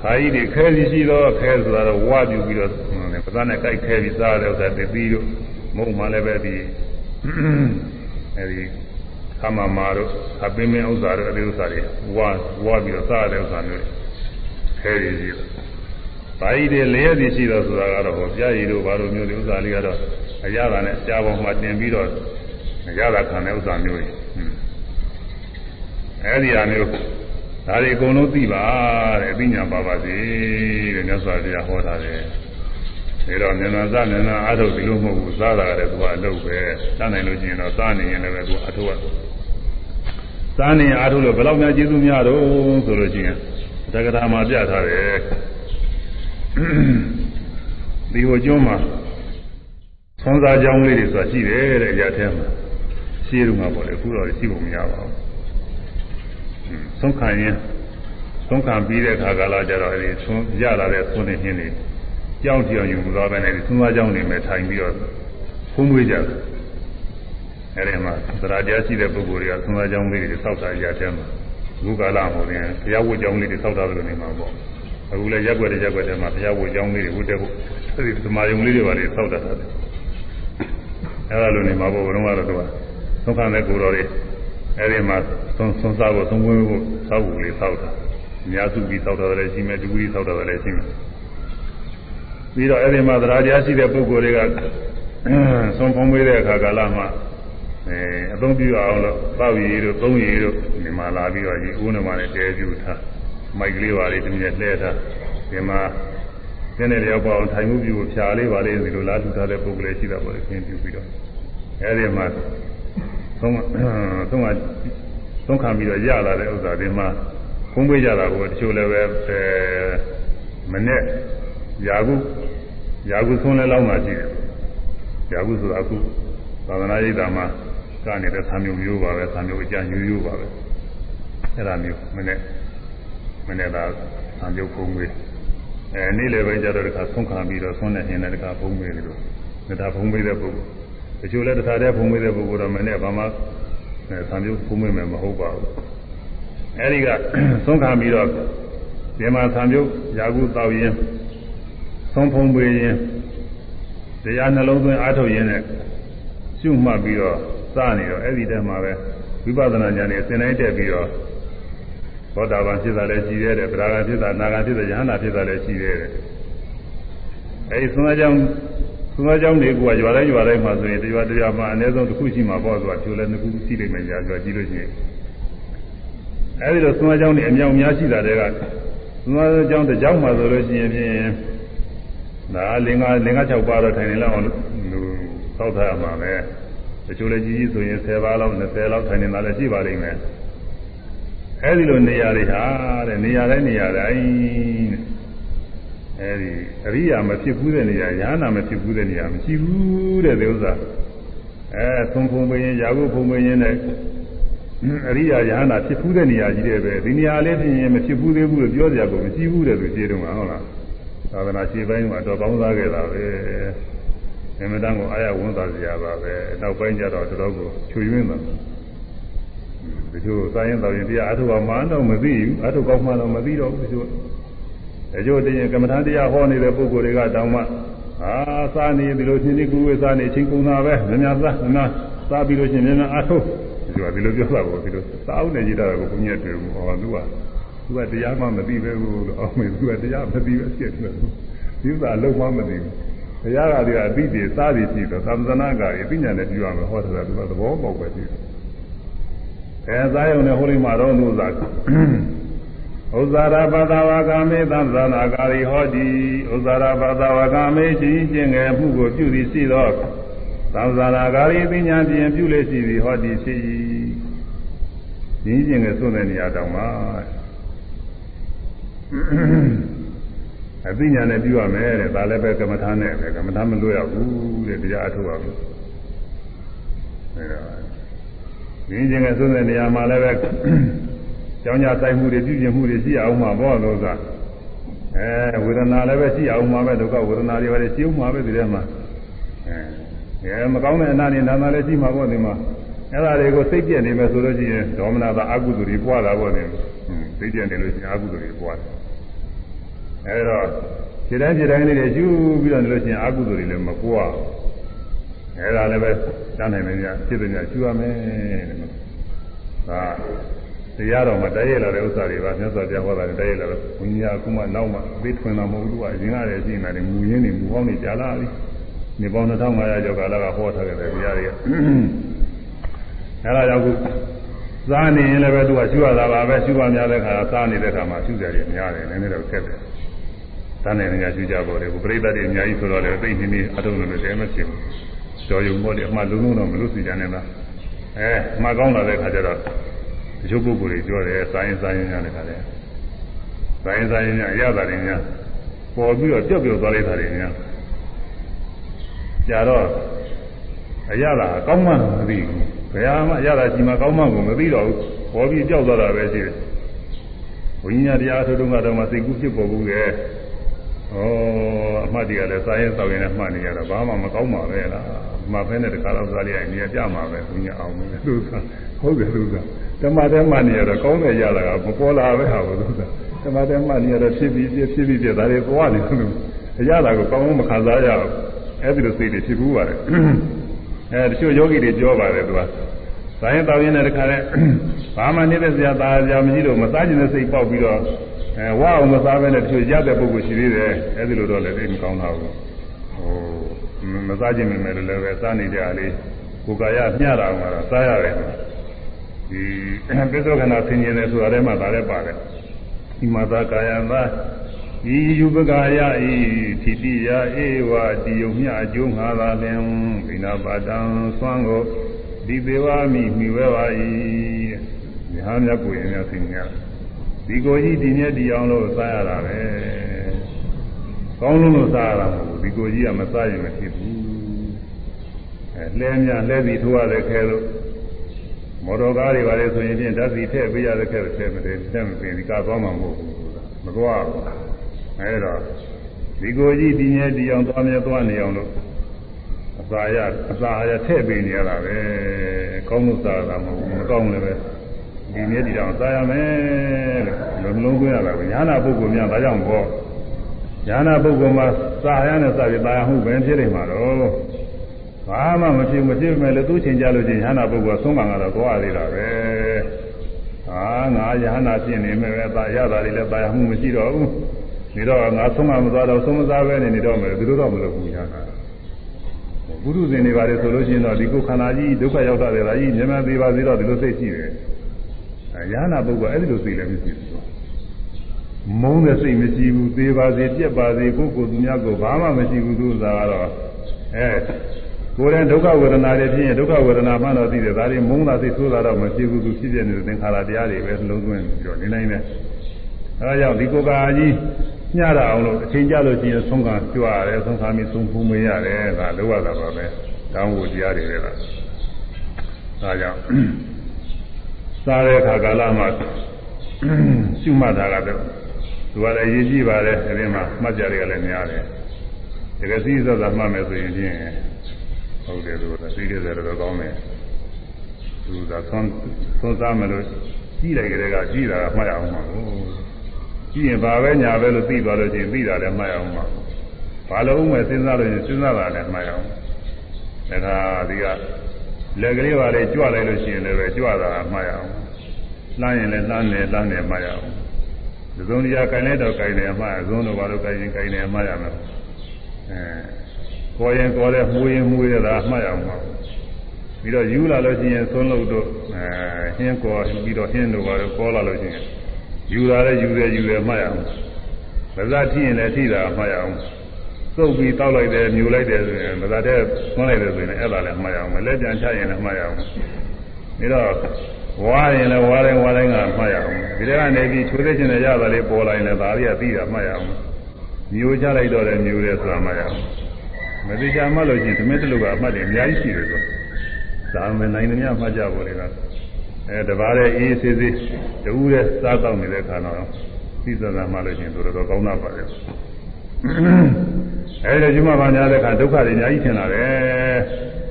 ခါကြီးတွေခဲစီရှိတော့ခဲဆိုတာတော့ဝါပြူပြီးတော့ပဇာနဲ့ကြိုက်ခဲပြီးစားတဲ့ဥစ္စာတပီးတို့မုံမှလည်းပဲဒီအဲဒီခမမာတို့အပင်မင်းဥစ္စာတို့အဲဒီဥစ္စာတွေဝါဝါပြီးတော့စားတဲ့ဥစ္စာမျိုးခဲရည်ရှိတယ်။ဘာကြီးတွေလျက်စီရှိတော့ဆိုတာကတော့ဟောပြရည်တို့ဘာလိုမျိုးဒီဥစ္စာလေးကတော့အရသာနဲ့ကြားပေါ်မှာတင်ပြီးတော့ရတာခံတဲ့ဥစ္စာမျိုးတွေ။ အဲဒီအမျိုးဒါတွေအကုန်လုံးသိပါတဲ့အသိဉာဏ်ပါပါစေတဲ့မြတ်စွာဘုရားဟောထားတယ်။ဒါတော့မြန်မြန်စားမြန်မြန်အားထုတ်ဒီလိုမဟုတ်ဘူးစားတာကလည်းသူကအလုပ်ပဲ။စားနိုင်လို့ရှိရင်တော့စားနေရင်လည်းသူအထုတ်ရ။စားနေအားထုတ်လို့ဘယ်လောက်များကျေးဇူးများတော့ဆိုလို့ရှိရင်တက္ကရာမှာပြထားတယ်။ဒီဟိုကျွန်းမှာသွန်စားကြောင်းလေးတွေဆိုတာရှိတယ်တဲ့ရထဲမှာရှိရုံမှာပေါ့လေအခုတော့ရှိဖို့မရပါဘူး။ သုံးခံရင်သုံးခံပြီးတဲ့အခါကလာကြတော့အဲဒီသွန်ရလာတဲ့သွန်နေခြင်းတွေကြောင်းပြောင်ယူသွားပဲနဲ့ဒီသွန်စားကြောင်းတွေမဲ့ထိုင်ပြီးတော့ဖုံးမွေးကြတယ်။အဲဒီမှာသရတရားရှိတဲ့ပုဂ္ဂိုလ်တွေကသွန်စားကြောင်းလေးတွေစောက်တာရထဲမှာဘုကာလဟောရင်ဘုရားဝတ်ကြောင်းလေးတွေစောက်တာလို့နေမှာပေါ့။အခုလည်းရက်ွက်တဲ့ရက်ွက်ထဲမှာဘုရားဝတ်ကြောင်းလေးတွေဝတ်တဲ့ဖို့အဲဒီသမာယုံလေးတွေပါလေစောက်တတ်တယ်အဲလိုနေမှာပေါ့ဘုရားကတော့သူကသုံးခါတဲ့ကိုယ်တော်တွေ အဲဒီမှာသုံးသုံးစားဖို့သုံးဝင်းဖို့စောက်ဖို့လေးစောက်တာအများစုပြီးစောက်တာလည်းရှိမယ်ဒူကြီးစောက်တာလည်းရှိမယ်ပြီးတော့အဲဒီမှာသရာတရားရှိတဲ့ပုဂ္ဂိုလ်တွေကသုံးဖုံးပေးတဲ့အခါကာလမှာအဲအသုံးပြုအောင်လို့ပောက်ရည်တို့သုံးရည်တို့ဒီမှာလာပြီးတော့ဒီဦးနှမနဲ့တဲကျူထားမိုက်ကလေးပါလေးတမီးနဲ့လှဲထားဒီမှာကျင်းတဲ့ရောက်ပေါအောင်ထိုင်မှုပြုဖြာလေးပါလေးဒီလိုလားထူထားတဲ့ပုံကလေးရှိတာပေါ့လေသင်ပြုပြီးတော့အဲဒီမှာ သုံးသုံးကသုံးခံပြီးတော့ရလာတဲ့ဥစ္စာဒီမှာဖုံးပေးကြတာကိုတချို့လည်းပဲအဲမနဲ့ယာကုယာကုဆုံးလဲလောက်မှရှိတယ်ယာကုဆိုတာအခုသာသနာ့ရိပ်သာမှာကနေတဲ့ဆံမျိုးမျိုးပါပဲဆံမျိုးအကြညူးညူးပါပဲအဲ့ဒါမျိုးမနဲ့မနေ့ကဆံပြုတ်ဖုံးမေးအဲနေ့လည်းပဲကြတော့တခါဆုံးခံပြီးတော့ဆုံးနေနေတခါဖုံးမေးတယ်လို့ဒါဖုံးမေးတဲ့ပုဂ္ဂိုလ် တချို့လည်းတခါတည်းဖုံးမေးတဲ့ပုဂ္ဂိုလ်တော့မနေ့ဘာမှဆံပြုတ်ဖုံးမေးမယ်မဟုတ်ပါဘူးအဲဒီကဆုံးခံပြီးတော့ဒီမှာဆံပြုတ်ယာကုတောက်ရင်ဆုံးဖုံးပေးရင်တရားနှလုံးသွင်းအားထုတ်ရင်းနဲ့ရှုမှတ်ပြီးတော့စနေတော့အဲ့ဒီတည်းမှာပဲဝိပဿနာဉာဏ်နဲ့သင်တိုင်းတက်ပြီးတော့သောတာပန်ဖြစ်တာလည်းရှိသေးတယ်ဗราဂဖြစ်တာနာဂဖြစ်တာယဟနာဖြစ်တာလည်းရှိသေးတယ်အဲဒီသုံးအကြောင်း သုံးအကြောင်းတွေကရွာတိုင်းရွာတိုင်းမှာဆိုရင်တရားတရားမှာအနည်းဆုံးတစ်ခုရှိမှာပေါ့ဆိုတာကျိုးလည်းနှစ်ခုရှိနေမှကြာကြကြည့်လို့ရှိရင်အဲဒီလိုသုံးအကြောင်းတွေအမြောက်များရှိတာတွေကမအကြောင်းတစ်ကြောင်းမှဆိုလို့ရှိရင်ဖြင့်ဒါလင်္ကာလင်္ကာ6ပါးတော့ထိုင်နေလောက်အောင်လူသောက်ထားရမှာပဲတချို့လည်းကြီးကြီးဆိုရင်10ပါးလောက်20လောက်ထိုင်နေတာလည်းရှိပါလိမ့်မယ်အဲဒီလိုနေရာတွေဟာတဲ့နေရာတိုင်းနေရာတိုင်း အဲဒီအရိယာမဖြစ်ဘူးတဲ့နေရာယာနာမဖြစ်ဘူးတဲ့နေရာမရှိဘူးတဲ့ဒီဥစ္စာအဲသုံးဖုံပင်ရာဟုဖုံပင်နဲ့အရိယာယဟနာဖြစ်ဖူးတဲ့နေရာကြီးတဲ့ပဲဒီနေရာလေးဖြစ်ရင်မဖြစ်ဖူးသေးဘူးလို့ပြောကြကိုမရှိဘူးတဲ့သူရှင်းတော့မှာဟုတ်လားသာသနာရှင်းပိုင်းမှာတော့ကောင်းစားခဲ့တာပဲအမှန်တန်ကိုအာရဝန်သားစရာပါပဲနောက်ပိုင်းကျတော့တော်တော်ကိုချွေရင်းတာတချို့စာရင်တော်ရင်တရားအထုကမှန်းတော့မသိဘူးအထုကောင်းမှတော့မသိတော့ဘူးတချို့ တချို့တင်ကမ္မထာတရားဟောနေတဲ့ပုဂ္ဂိုလ်တွေကတောင်းမှအာစာနေဒီလိုချင်းဒီကူဝေစာနေချင်းကုန်တာပဲမများစားမများစားပြီးလို့ချင်းများများအထုသူကဒီလိုပြောတာကိုဒီလိုစာအုပ်နဲ့ရေးတာကိုဘုန်းကြီးတွေ့ဘူးဟောသူကသူကတရားမှမသိပဲဘူးလို့အောင်းမေသူကတရားမသိပဲဖြစ်တယ်ဒီဥစ္စာအလုံးမှမသိဘူးတရားကတည်းကအသိတွေစားပြီးရှိတော့သမ္ဇနာကာရီအသိဉာဏ်နဲ့ပြုရမယ်ဟောတာကသူကသဘောပေါက်ပဲရှိတယ်အဲစားရုံနဲ့ဟိုလိမှာတော့ဥစ္စာ ဥဇာရပတဝကမေသံသနာကာရီဟောတိဥဇာရပတဝကမေရှင်ကျင့်ငယ်မှုကိုပြုသည်ရှိသောသံသာနာကာရီပညာဖြင့်ပြုလေရှိသည်ဟောဒီရှိရင်းကျင်နဲ့စွန့်တဲ့နေရာတောင်မှအသိဉာဏ်နဲ့ပြုရမယ်တဲ့ဒါလည်းပဲကမ္မထာနဲ့ပဲကမ္မထာမလွတ်ရဘူးတဲ့တရားအထုတ်ရဘူးအဲဒါရင်းကျင်နဲ့စွန့်တဲ့နေရာမှာလည်းပဲ ကြောင်းကြဆိုင်မှုတွေပြုကျင်မှုတွေရှိအောင်မှာဘောလို့ကအဲဝေဒနာလည်းပဲရှိအောင်မှာပဲဒုက္ခဝေဒနာတွေပဲရှိအောင်မှာပဲဒီထဲမှာအဲအဲမကောင်းတဲ့အနာနဲ့နာနာလည်းရှိမှာပေါ့ဒီမှာအဲ့ဒါတွေကိုစိတ်ပြည့်နေမယ်ဆိုလို့ရှိရင်ဒေါမနတာအကုသိုလ်တွေပွားတာပေါ့နေစိတ်ပြည့်နေလို့ရှိရင်အကုသိုလ်တွေပွားတယ်အဲဒါခြေတိုင်းခြေတိုင်းလေးတွေယူပြီးတော့နေလို့ရှိရင်အကုသိုလ်တွေလည်းမပွားအဲဒါလည်းပဲတန်းနိုင်မယ်ညဖြစ်တယ်ညယူရမယ်တဲ့ဒါ တရားတော်မှာတည်းရလာတဲ့ဥစ္စာတွေပါမြတ်စွာဘုရားဟောတာတည်းရလာတော့ဘုရားအခုမှနောက်မှသိထွင်တာမဟုတ်ဘူးကအရင်ကတည်းကရှိနေတယ်မူရင်းနေမူဟောင်းနေကြာလာပြီနေပေါင်း2500ကျော်ကာလကဟောထားခဲ့တဲ့တရားတွေအဲဒါကြောင့်ခုစားနေရင်လည်းပဲသူကရှုရတာပါပဲရှုရများတဲ့ခါစားနေတဲ့ခါမှာရှုကြတယ်များတယ်နည်းနည်းတော့ခက်တယ်စားနေနေကြရှုကြပေါ်တယ်ခုပရိသတ်တွေအများကြီးဆိုတော့လည်းသိနေနေအထုံးလို့လည်းမဖြစ်ဘူးကျော်ယုံပေါ်တယ်အမှလုံးလုံးတော့မလို့စီကြနေတာအဲမှကောင်းလာတဲ့ခါကျတော့ တချို့ပုဂ္ဂိုလ်တွေပြောတယ်စာရင်စာရင်ညာလည်းခါတယ်စာရင်စာရင်ညာအရသာတွေညာပေါ်ပြီးတော့ကြောက်ကြောက်သွားလိုက်တာတွေညာကြာတော့အရသာကောင်းမှမသိဘူးဘယ်ဟာမှအရသာကြီးမှကောင်းမှကိုမသိတော့ဘူးပေါ်ပြီးကြောက်သွားတာပဲရှိတယ်ဝိညာဉ်တရားထုတ်တော့ကတော့မှစိတ်ကူးဖြစ်ပေါ်ဘူးလေဩအမှတ်တွေကလည်းစာရင်စောက်ရင်လည်းမှတ်နေရတော့ဘာမှမကောင်းပါပဲလားမှဖဲနဲ့တခါတော့စားလိုက်ရင်နေရာကြမှာပဲဘုညာအောင်လို့သူကဟုတ်တယ်သူက ဓမ္မတဲမှနေရတော့ကောင်းတယ်ရတာကမပေါ်လာပဲဟာဘူးသူကဓမ္မတဲမှနေရတော့ဖြစ်ပြီးဖြစ်ဖြစ်ပြီးပြဒါတွေသွားနေလို့အရသာကိုကောင်းမခံစားရဘူးအဲ့ဒီလိုစိတ်တွေဖြစ်ဘူးပါတယ်အဲတချို့ယောဂီတွေပြောပါတယ်သူကဇာရင်တောင်းရင်လည်းတခါလဲဘာမှနေတဲ့စရာသားစရာမရှိလို့မစားကျင်တဲ့စိတ်ပေါက်ပြီးတော့အဲဝါအောင်မစားဘဲနဲ့တချို့ရတဲ့ပုဂ္ဂိုလ်ရှိသေးတယ်အဲ့ဒီလိုတော့လည်းသိမကောင်းတာဘူးဟိုမစားကျင်မိမယ်လို့လည်းပဲစားနေကြလေကိုယ်ကာယမျှတာအောင်တော့စားရတယ် ဒီပိဿခဏဆင်ញင်တယ်ဆိုတာထဲမှာဒါလည်းပါတယ်ဒီမှာသာကာယသာဤယူပကာယဤတိတိယဧဝတိယုံမြအကျိုးငါသာလင်ဘိနာပါတံသွမ်းကိုဒီသေးဝမိမိဝဲပါ၏မြဟာမြတ်ကိုရင်များဆင်ញင်ဒီကိုကြီးဒီမြက်ဒီအောင်လို့စားရတာပဲကောင်းလုံးလို့စားရတာမဟုတ်ဘူးဒီကိုကြီးကမစားရင်မဖြစ်ဘူးအဲလဲများလဲစီထိုးရတဲ့ခဲလို့ မော်တော်ကားတွေပါလေဆိုရင်ဖြင့်ဓာတ်စီထည့်ပေးရတဲ့ခဲထည့်မတယ်ထည့်မပေးဒီကားသွားမှာမဟုတ်ဘူးမသွားဘူးအဲဒါဒီကိုကြီးဒီမြဲဒီအောင်သွားမြဲသွားနေအောင်လို့အစာရအစာရထည့်ပေးနေရတာပဲကောင်းလို့စားတာမဟုတ်ဘူးမကောင်းလည်းပဲဒီမြဲဒီအောင်စားရမယ်လို့လုံးလုံးသွင်းရတာပဲညာနာပုဂ္ဂိုလ်များဒါကြောင့်ပေါ့ညာနာပုဂ္ဂိုလ်မှာစားရနဲ့စားပြီးတာယာမှုပဲဖြစ်နေမှာတော့ ဘာမှမဖြစ်မဖြစ်မဲ့လည်းသူ့ချင်းကြလို့ချင်းယ ahanan ပုဂ္ဂိုလ်ဆုံးကံကတော့သွားသေးတာပဲဟာငါယ ahanan ဖြစ်နေမဲ့ပဲသာရတာတွေလည်းတာယာမှုမရှိတော့ဘူးနေတော့ငါဆုံးကမသွားတော့ဆုံးမစားပဲနေနေတော့မယ်ဒီလိုတော့မလုပ်ဘူးယ ahanan ဘုရုဇင်တွေပါတယ်ဆိုလို့ရှိရင်တော့ဒီကိုခန္ဓာကြီးဒုက္ခရောက်တာတွေဒါကြီးမြန်မာသေးပါသေးတော့ဒီလိုစိတ်ရှိတယ်ယ ahanan ပုဂ္ဂိုလ်အဲ့ဒီလိုစိတ်လည်းမရှိဘူးမုန်းတဲ့စိတ်မရှိဘူးသေပါစေပြက်ပါစေကိုယ်ကိုယ်သူများကိုဘာမှမရှိဘူးသူစားကတော့အဲ ကိုယ်တိုင်ဒုက္ခဝေဒနာတွေဖြစ်ရင်ဒုက္ခဝေဒနာမှတော့သိတယ်ဒါတွေမုန်းတာစိတ်ဆိုးတာတော့မဖြစ်ဘူးသူဖြစ်ပြနေတဲ့သင်္ခါရတရားတွေပဲလုံးသွင်းပြီးတော့နေနိုင်တယ်အဲဒါကြောင့်ဒီကိုယ်ကာကြီးညရအောင်လို့အချိန်ကြလို့ရှိရင်ဆုံးခံကြွရတယ်ဆုံးခံပြီးဆုံးဖူးမရတယ်ဒါလောရတာပါပဲတောင်းဖို့တရားတွေလေကဒါကြောင့်စားတဲ့အခါကာလမှာရှုမှတ်တာကတော့သူကလည်းရည်ကြည့်ပါတယ်အဲဒီမှာမှတ်ကြတွေကလည်းများတယ်တကယ်စီးစောသာမှတ်မယ်ဆိုရင်ချင်း ဟုတ်တယ်သူကသိတယ်ဆိုတော့ကောင်းတယ်သူကသွန်းသွန်းစားမယ်လို့ကြီးလိုက်ကြတဲ့ကကြီးတာကမှတ်ရအောင်ပါဘူးကြီးရင်ဘာပဲညာပဲလို့သိသွားလို့ချင်းသိတာလည်းမှတ်ရအောင်ပါဘာလို့ဥမဲ့စဉ်းစားလို့ချင်းစဉ်းစားတာလည်းမှတ်ရအောင်ဒါကဒီကလက်ကလေးပါလေကြွလိုက်လို့ရှိရင်လည်းပဲကြွတာမှတ်ရအောင်လှမ်းရင်လည်းလှမ်းတယ်လှမ်းတယ်မှတ်ရအောင်ဒီစုံတရားကိုင်လိုက်တော့ကိုင်တယ်မှတ်ရဇုံတော့ဘာလို့ကိုင်ရင်ကိုင်တယ်မှတ်ရမယ်အဲ ကိုရင်ကိုတယ်မှုရင်မှုရတာမှတ်ရအောင်ပါပြီးတော့ယူလာလို့ရှိရင်သွန်းလို့တော့အဲဟင်းကောပြီးတော့ဟင်းတို့ဘာလို့ကောလာလို့ရှိရင်ယူလာတဲ့ယူတယ်ယူတယ်မှတ်ရအောင်ဗဇတ်ထိရင်လည်းထိတာမှတ်ရအောင်သုတ်ပြီးတောက်လိုက်တယ်မြူလိုက်တယ်ဆိုရင်ဗဇတ်တဲ့သွန်းလိုက်တယ်ဆိုရင်အဲ့ဒါလည်းမှတ်ရအောင်လက်ပြန်ချရင်လည်းမှတ်ရအောင်ပြီးတော့ဝါရင်လည်းဝါတိုင်းဝါတိုင်းကမှတ်ရအောင်ဒီထဲကနေပြီးချိုးသေးခြင်းနဲ့ရတာလေးပေါ်လာရင်လည်းဒါလေးကပြီးတာမှတ်ရအောင်မျိုးချလိုက်တော့လည်းမျိုးတယ်ဆိုတာမှတ်ရအောင် မသိချာမှတ်လို့ရှိရင်သမင်းတလူကအမှတ်တယ်အများကြီးရှိတယ်ဆိုဒါမှမနိုင်တယ်များမှတ်ကြဖို့လေကအဲတပါးတဲ့အေးစေးစေးတူးတဲ့စားတော့နေတဲ့ခါတော့သိစသာမှလို့ရှိရင်တော်တော်ကောင်းတာပါလေအဲဒီကျွမဘာများတဲ့ခါဒုက္ခတွေအများကြီးထင်လာတယ်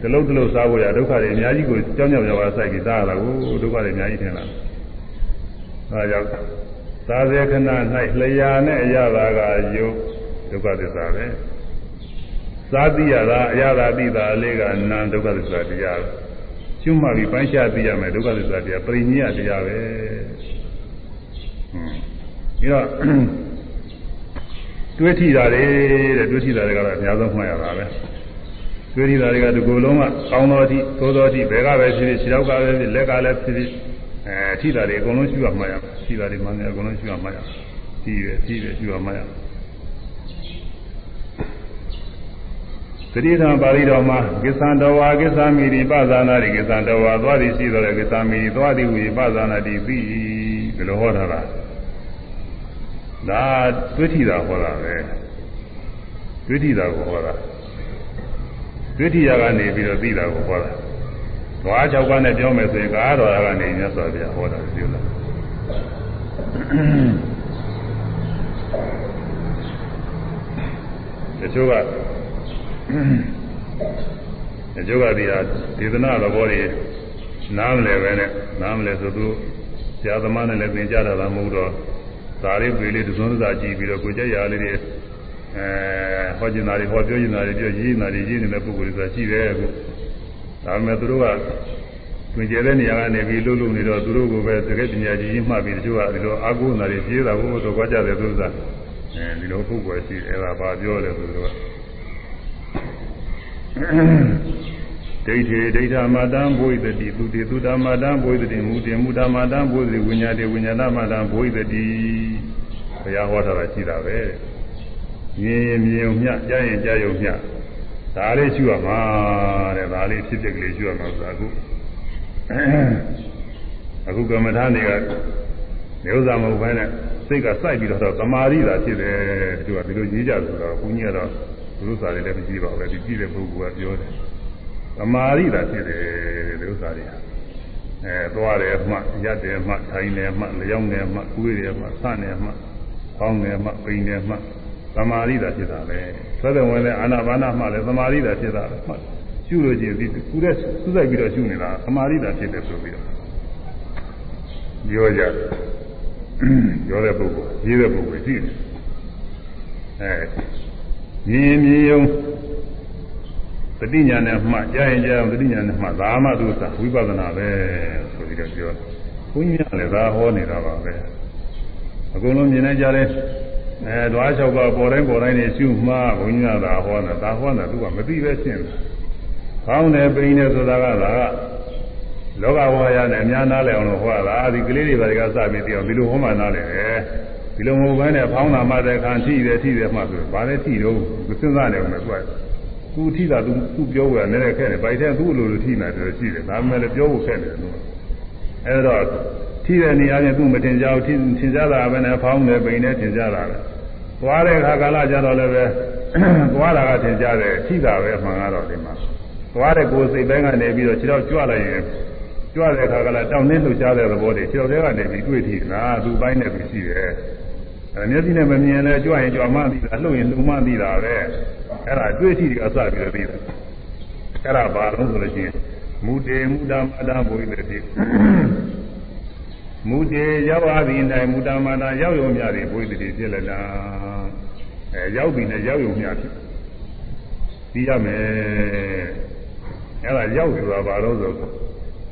တလုံးတလုံးစားဖို့ရဒုက္ခတွေအများကြီးကိုကြောင်းကြောင်းကြောင်းစိုက်ပြီးစားရတာကိုဒုက္ခတွေအများကြီးထင်လာအဲဒါကြောင့်စားစေခဏ၌လျာနဲ့အရသာကယုတ်ဒုက္ခသစ္စာပဲ စားသိရတာအရသာသိတာအလေးကနာဒုက္ခသစ္စာတရားကျွမှပြီးပိုင်းခြားသိရမယ်ဒုက္ခသစ္စာတရားပရိညတ်တရားပဲဟွန်းပြီးတော့တွေးထိတာတွေတဲ့တွေးထိတာတွေကတော့အများဆုံးမှတ်ရတာပဲတွေးထိတာတွေကဒီကိုယ်လုံးကကောင်းသောအထိသိုးသောအထိဘယ်ကပဲဖြစ်ဖြစ်ခြေထောက်ကပဲဖြစ်လက်ကလည်းဖြစ်ဖြစ်အဲထိတာတွေအကုန်လုံးရှိရမှတ်ရထိတာတွေမှန်တယ်အကုန်လုံးရှိရမှတ်ရထိရထိရရှိရမှတ်ရ သတိဓမ္မပါဠိတော်မှာကိစ္ဆံတော်ဝါကိစ္ဆာမိရိပဇာနာတိကိစ္ဆံတော်ဝါသွားသည်ရှိတော်လေကိစ္ဆာမိရိသွားသည်ဟူပဇာနာတိပြီဘယ်လိုဟောတာလားဒါတွေ့ထိတာဟောတာပဲတွေ့ထိတာကိုဟောတာတွေ့ထိတာကနေပြီးတော့သိတာကိုဟောတာဓဝါ၆ပါးနဲ့ပြောမယ်ဆိုရင်ကားတော်ကနေမြတ်စွာဘုရားဟောတာပြောတာတချို့က တချို့ကဒီဟာဒေသနာသဘောတွေနားမလဲပဲနဲ့နားမလဲဆိုသူဆရာသမားနဲ့လည်းသင်ကြတာမဟုတ်တော့ဒါလေးပေလေးသုံးစားကြည့်ပြီးတော့ကိုကြက်ရလေးတွေအဲဟောကျင်တာတွေဟောပြောကျင်တာတွေပြောရေးနေတာတွေရေးနေတဲ့ပုဂ္ဂိုလ်တွေဆိုတာရှိတယ်အခုဒါပေမဲ့သူတို့ကတွင်ကျဲတဲ့နေရာကနေပြီးလှုပ်လှုပ်နေတော့သူတို့ကပဲတကယ်ပညာကြီးကြီးမှတ်ပြီးတချို့ကဒီလိုအာကုနာတွေပြေးတာကိုတော့ကြွားကြတယ်သူစားအဲဒီလိုပုဂ္ဂိုလ်ရှိတယ်အဲ့ဒါဘာပြောလဲသူတို့က ဒိဋ္ဌိဒိဋ္ဌမတံဘုိတတိသူတိသူတမတံဘုိတတိမူတင်မူတမတံဘုိတတိဝိညာတိဝိညာဏမတံဘုိတတိဘုရားဟောထားတာရှိတာပဲမြင်ရင်မြင်ုံမျှကြားရင်ကြားရုံမျှဒါလေးရှိရမှာတဲ့ဒါလေးဖြစ်ဖြစ်ကလေးရှိရမှာဆိုတာအခုအခုကမ္မထာတွေကမျိုးစားမဟုတ်ဘဲနဲ့စိတ်ကစိုက်ပြီးတော့သမာဓိသာဖြစ်တယ်သူကဒီလိုကြီးကြဆိုတော့ဘုန်းကြီးကတော့ သူတို့စာတွေလည်းမကြည့်ပါဘူးလေဒီကြည့်တဲ့ပုဂ္ဂိုလ်ကပြောတယ်သမာဓိသာဖြစ်တယ်ဒီဥစ္စာတွေဟာအဲသွားတယ်မှရက်တယ်မှထိုင်တယ်မှလျောင်းတယ်မှကိုယ်တယ်မှဆန့်တယ်မှပေါင်းတယ်မှပိန်တယ်မှသမာဓိသာဖြစ်တာပဲသွဲတဲ့ဝင်တဲ့အာနာပါနာမှလည်းသမာဓိသာဖြစ်တာပဲမှရှုလို့ချင်းဒီကူတဲ့စူးစိုက်ပြီးတော့ရှုနေတာသမာဓိသာဖြစ်တယ်ဆိုပြီးတော့ပြောကြပြောတဲ့ပုဂ္ဂိုလ်ရေးတဲ့ပုဂ္ဂိုလ်ရှိတယ်အဲ မြင်မြင်ယုံတတိညာနဲ့မှကြားရင်ကြားအောင်တတိညာနဲ့မှသာမသုသဝိပဿနာပဲဆိုပြီးတော့ပြောတယ်ဘုန်းကြီးကလည်းဒါဟောနေတာပါပဲအကုန်လုံးမြင်နေကြတယ်အဲဓဝါ၆ပါးပေါ်တိုင်းပေါ်တိုင်းနေရှုမှားဘုန်းကြီးကသာဟောတာဒါဟောတာသူကမသိပဲရှင်းတယ်ကောင်းတယ်ပိန်တယ်ဆိုတာကဒါကလောကဝါရနဲ့အများနားလည်အောင်လို့ဟောတာဒီကလေးတွေဘာတွေကစပြီးသိအောင်ဒီလိုဟောမှနားလည်တယ် ဒီလိုမဟုတ်ဘဲနဲ့ဖောင်းတာမှတဲ့ခံထိတယ်ထိတယ်မှဆိုဘာလဲထိတော့စဉ်းစားနေအောင်မယ်သူကသူထိတာသူသူပြောဖို့ကလည်းလည်းခက်တယ်ဗိုက်ထဲသူ့လိုလိုထိနေတယ်ရှိတယ်ဒါပေမဲ့လည်းပြောဖို့ခက်တယ်သူအဲတော့ထိတဲ့နေရာချင်းသူ့မတင်ကြဘူးထင်ထင်ကြတာပဲနဲ့ဖောင်းတယ်ပိန်တယ်ထင်ကြတာပဲသွားတဲ့အခါကာလကြတော့လည်းပဲသွားတာကထင်ကြတယ်ထိတာပဲအမှန်ကတော့ဒီမှာသွားတဲ့ကိုယ်စိတ်ပိုင်းကနေပြီးတော့ခြေတော့ကြွလိုက်ရင်ကြွတဲ့အခါကလည်းတောင်းနှင်းလှုပ်ရှားတဲ့သဘောတွေခြေတော့ထဲကနေပြီးတွေ့ထိတာသူ့ပိုင်းနဲ့သူရှိတယ် အဲမျက်စိနဲ့မမြင်လဲကြွရင်ကြွမှသိတာလှုပ်ရင်လှုပ်မှသိတာပဲအဲ့ဒါတွေ့ထိတယ်အစပြီးတော့သိတယ်အဲ့ဒါဘာလို့ဆိုလို့ရှိရင်မူတေမူတာမတာဘုရားတိမူတေရောက်ပါသည်၌မူတာမတာရောက်ရုံများသည်ဘုရားတိဖြစ်လက်တာအဲရောက်ပြီနဲ့ရောက်ရုံများဖြစ်ပြီးရမယ်အဲ့ဒါရောက်ဆိုတာဘာလို့ဆို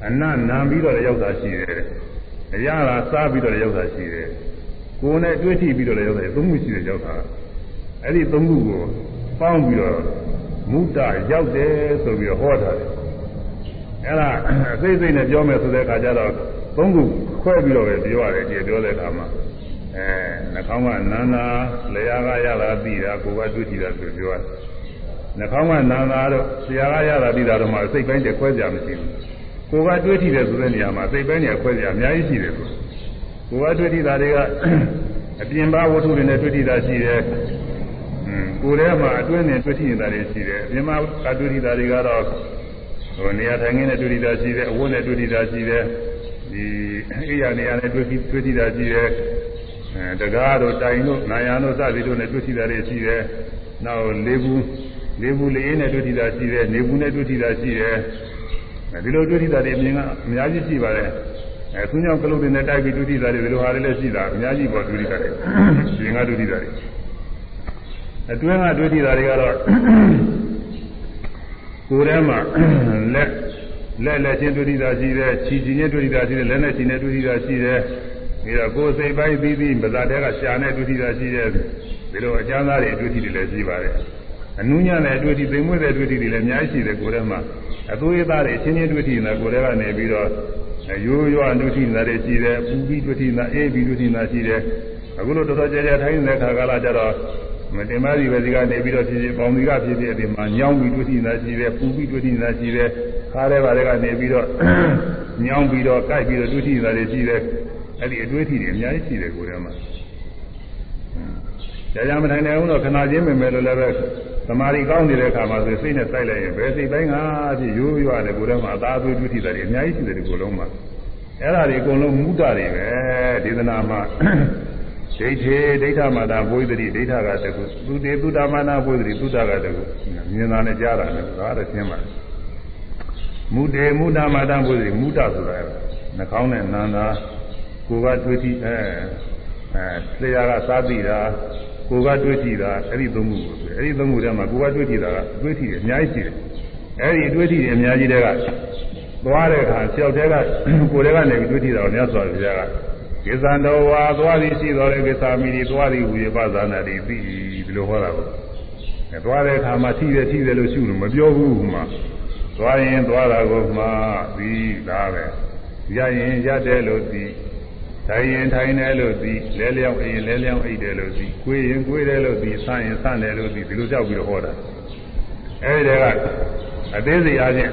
အနနာပြီးတော့ရောက်တာရှိတယ်အရာသာစားပြီးတော့ရောက်တာရှိတယ် ကိုယ်နဲ့တွေ့ထိပြီးတော့ရောက်တာသုံးခုရှိတယ်ရောက်တာအဲ့ဒီသုံးခုကိုပေါင်းပြီးတော့မုဒ္ဒရောက်တယ်ဆိုပြီးတော့ဟောထားတယ်အဲ့ဒါအသိစိတ်နဲ့ပြောမယ်ဆိုတဲ့အခါကျတော့သုံးခုခွဲပြီးတော့ပဲပြောရတယ်ဒီပြောတဲ့အခါမှာအဲနှာခေါင်းကနာနာလျှာကရတာသိတာကိုယ်ကတွေ့ထိတာဆိုပြောရတယ်နှာခေါင်းကနာနာတော့ဆရာကရတာသိတာတော့မှစိတ်ပိုင်းတည်းခွဲကြမရှိဘူးကိုယ်ကတွေ့ထိတယ်ဆိုတဲ့နေရာမှာစိတ်ပိုင်းတွေခွဲကြအများကြီးရှိတယ်ဆို ကိုယ်ကတွေ့ထိတာတွေကအပြင်ပါဝတ္ထုတွေနဲ့တွေ့ထိတာရှိတယ်ကိုယ်ထဲမှာအတွင်းနဲ့တွေ့ထိနေတာတွေရှိတယ်အပြင်မှာကတွေ့ထိတာတွေကတော့ဟိုနေရာထိုင်ခင်းနဲ့တွေ့ထိတာရှိတယ်အဝတ်နဲ့တွေ့ထိတာရှိတယ်ဒီအိယာနေရာနဲ့တွေ့ထိတွေ့ထိတာရှိတယ်အဲတကားတို့တိုင်တို့နာယံတို့စသည်တို့နဲ့တွေ့ထိတာတွေရှိတယ်နောက်လေးဘူးလေးဘူးလေးနဲ့တွေ့ထိတာရှိတယ်နေဘူးနဲ့တွေ့ထိတာရှိတယ်ဒီလိုတွေ့ထိတာတွေအမြင်ကအများကြီးရှိပါတယ် အဲသူကြောင့်ကလုတ်တွေနဲ့တိုက်ပြီးတွေ့ထိတာတွေဒီလိုဟာတွေလည်းရှိတာအများကြီးပေါ်တွေ့ထိတာတွေရှင်ကတွေ့ထိတာတွေအတွင်းကတွေ့ထိတာတွေကတော့ကိုယ်ထဲမှာလက်လက်လက်ချင်းတွေ့ထိတာရှိတယ်ခြေချင်းချင်းတွေ့ထိတာရှိတယ်လက်နဲ့ခြေနဲ့တွေ့ထိတာရှိတယ်ပြီးတော့ကိုယ်စိတ်ပိုင်းပြီးပြီးပါးစားတဲကရှာနဲ့တွေ့ထိတာရှိတယ်ဒီလိုအကျမ်းသားတွေတွေ့ထိတွေလည်းရှိပါတယ်အနုညံ့တဲ့တွေ့ထိသိမ်မွေ့တဲ့တွေ့ထိတွေလည်းအများကြီးရှိတယ်ကိုယ်ထဲမှာအသွေးသားတွေချင်းချင်းတွေ့ထိနေတာကိုယ်ထဲကနေပြီးတော့ ရိုးရွာတွေ့ထိနေတာတွေရှိတယ်ပူပြီးတွေ့ထိနေတာအေးပြီးတွေ့ထိနေတာရှိတယ်အခုလိုတော်တော်ကြာကြာထိုင်းနေတဲ့ခါကလာကြတော့မတင်မရီပဲဒီကနေပြီးတော့ဖြစ်ဖြစ်ပေါင်ဒီကဖြစ်ဖြစ်အဒီမှာညောင်းပြီးတွေ့ထိနေတာရှိတယ်ပူပြီးတွေ့ထိနေတာရှိတယ်ခါးထဲပါတဲ့ကနေပြီးတော့ညောင်းပြီးတော့ကြိုက်ပြီးတော့တွေ့ထိနေတာတွေရှိတယ်အဲ့ဒီအတွေ့အထိတွေအများကြီးရှိတယ်ကိုယ်ထဲမှာကြာကြာမထိုင်နိုင်ဘူးတော့ခဏချင်းပဲမယ်လို့လည်းပဲ သမာဓိကောင်းနေတဲ့အခါမှာဆိုစိတ်နဲ့စိုက်လိုက်ရင်ဘယ်စိတ်တိုင်းကဖြစ်ရိုးရွာတယ်ကိုယ်ထဲမှာအသာအသွေးတွေ့ထိတာတွေအများကြီးရှိတယ်ဒီကိုယ်လုံးမှာအဲ့ဒါတွေအကုန်လုံးမူတာတွေပဲဒေသနာမှာဒိဋ္ဌိဒိဋ္ဌမာတာဘုရားတိဒိဋ္ဌကတကူသူတေသူတမာနာဘုရားတိသူတကတကူမြင်တာနဲ့ကြားတာနဲ့ဒါတော့ရှင်းပါတယ်မူတေမူတမာတာဘုရားတိမူတဆိုတာနှာခေါင်းနဲ့နန္တာကိုယ်ကတွေ့ထိအဲအဲဆရာကစားသိတာ ကိုယ်ကတွေ့ထိတာအဲ့ဒီသုံးခုကိုဆိုအဲ့ဒီသုံးခုထဲမှာကိုယ်ကတွေ့ထိတာကတွေ့ထိတယ်အများကြီးရှိတယ်အဲ့ဒီတွေ့ထိတယ်အများကြီးတွေကသွားတဲ့အခါကြောက်တဲ့ကကိုယ်တွေကနေပြီးတွေ့ထိတာကိုမြတ်စွာဘုရားကကိစ္စတော်ဝါသွားသည်ရှိတော်တဲ့ကိစ္စမိဒီသွားသည်ဟူ၍ပဇာနာတိသိဒီလိုဟောတာကိုအဲသွားတဲ့အခါမှာထိတယ်ထိတယ်လို့ရှုလို့မပြောဘူးဟူမှာသွားရင်သွားတာကိုမှပြီးဒါပဲရရင်ရတယ်လို့သိ ထိုင်ရင်ထိုင်တယ်လို့သိလဲလျောင်းအိမ်လဲလျောင်းအိမ်တယ်လို့သိကိုယ်ရင်ကိုယ်တယ်လို့သိဆန့်ရင်ဆန့်တယ်လို့သိဒီလိုကြောက်ပြီးတော့ဟောတာအဲဒီတည်းကအသေးစိတ်အားဖြင့်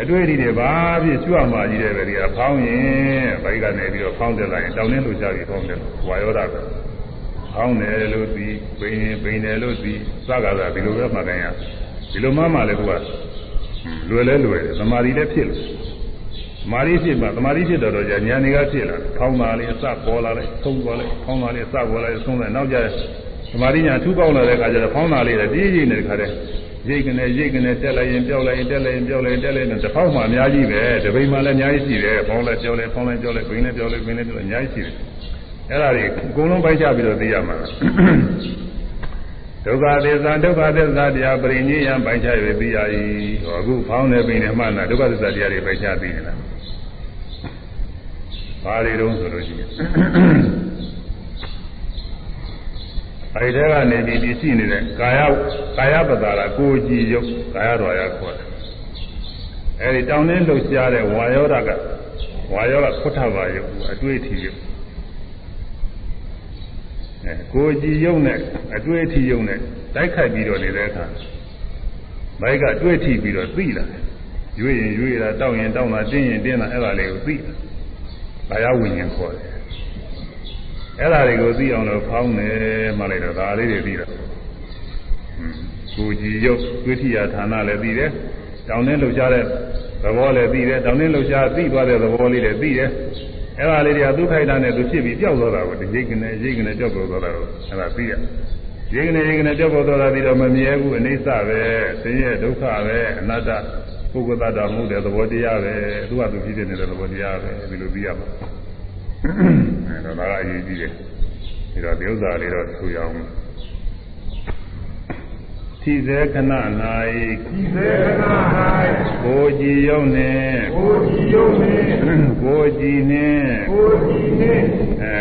အတွေ့အထိတွေဘာဖြစ်ကျွတ်မှကြီးတယ်ပဲဒီကဖောင်းရင်ဘိုက်ကနေပြီးတော့ဖောင်းတယ်လိုက်ရင်တောင်းနှင်းလို့ကြားပြီးဖောင်းတယ်ဝါယောဓာပဲဖောင်းတယ်လို့သိပိန်ရင်ပိန်တယ်လို့သိစကားသာဒီလိုပဲမှတ်တိုင်းရဒီလိုမှမှလည်းသူကလွယ်လဲလွယ်တယ်သမာဓိလည်းဖြစ်လို့ မာရီဖြစ်မှာသမာဓိဖြစ်တော့တော့ကြာဉာဏ်တွေကဖြစ်လာဖောင်းတာလေးအစပေါ်လာလိုက်သုံးသွားလိုက်ဖောင်းတာလေးအစပေါ်လာလိုက်သုံးတယ်နောက်ကျသမာဓိညာထူးပေါက်လာတဲ့အခါကျတော့ဖောင်းတာလေးလည်းပြည့်ပြည့်နေတဲ့ခါတည်းရိတ်ကနေရိတ်ကနေတက်လိုက်ရင်ပြောက်လိုက်ရင်တက်လိုက်ရင်ပြောက်လိုက်ရင်တက်လိုက်ရင်တစ်ဖောက်မှအများကြီးပဲတပိန်မှလည်းအများကြီးရှိတယ်ဖောင်းလိုက်ပြောက်လိုက်ဖောင်းလိုက်ပြောက်လိုက်ဘိန်းလည်းပြောက်လိုက်ဘိန်းလည်းပြောက်လိုက်အများကြီးရှိတယ်အဲ့ဒါတွေအကုန်လုံးပိုက်ချပြီးတော့သိရမှာ ဒုက္ခသစ္စာဒုက္ခသစ္စာတရားပရိညေယံပိုက်ချ၍သိရ၏ဟောအခုဖောင်းနေပိန်နေမှနာဒုက္ခသစ္စာတရားတွေပိုက်ချသိနေတာဘာတွေတုံးဆိုလို့ရှိရင်အဲဒီထဲကနေပြီးဒီရှိနေတဲ့ကာယကာယပဒါရကိုကြည်ရုပ်ကာယတော်ရခေါ်တယ်အဲဒီတောင်းနှင်းလှုပ်ရှားတဲ့ဝါယောဓာကဝါယောကဖွတ်ထပါရုပ်အတွေ့အထိရုပ်အဲ ကိုယ်ကြည်ယုံနဲ့အတွေ့အထိယုံနဲ့တိုက်ခိုက်ပြီးတော့နေတဲ့အခါဘိုက်ကတွေ့ထိပြီးတော့သိလာတယ်ရွေ့ရင်ရွေ့တာတောက်ရင်တောက်တာတင်းရင်တင်းတာအဲ့ဒါလေးကိုသိတာဘာယဝိညာဉ်ခေါ်တယ်အဲ့ဒါတွေကိုသိအောင်လို့ဖောင်းတယ်မှလိုက်တော့ဒါလေးတွေသိတော့ကိုကြည်ရုပ်တွေ့ထိရဌာနလည်းသိတယ်တောင်းနဲ့လှုပ်ရှားတဲ့သဘောလည်းသိတယ်တောင်းနဲ့လှုပ်ရှားသိသွားတဲ့သဘောလေးလည်းသိတယ် အဲ့ဒါလေးတွေကသူခိုက်တာနဲ့သူဖြစ်ပြီးပျောက်သွားတာကိုဒီရိတ်ကနေရိတ်ကနေပျောက်သွားတာကိုအဲ့ဒါသိရရိတ်ကနေရိတ်ကနေပျောက်သွားတာပြီးတော့မမြဲဘူးအိဋ္ဌပဲဆင်းရဲဒုက္ခပဲအနတ္တပုဂ္ဂိုလ်တ attva မှုတဲ့သဘောတရားပဲသူကသူဖြစ်နေတဲ့သဘောတရားပဲဒီလိုသိရမှာအဲတော့ဒါကအရေးကြီးတယ်ဒီတော့ဒီဥစ္စာလေးတော့ထူရအောင် ထိစေခဏ၌ဒီစေခဏ၌ကိုကြည်ယုံနှင့်ကိုကြည်ယုံနှင့်ကိုကြည်နှင့်ကိုကြည်နှင့်အဲ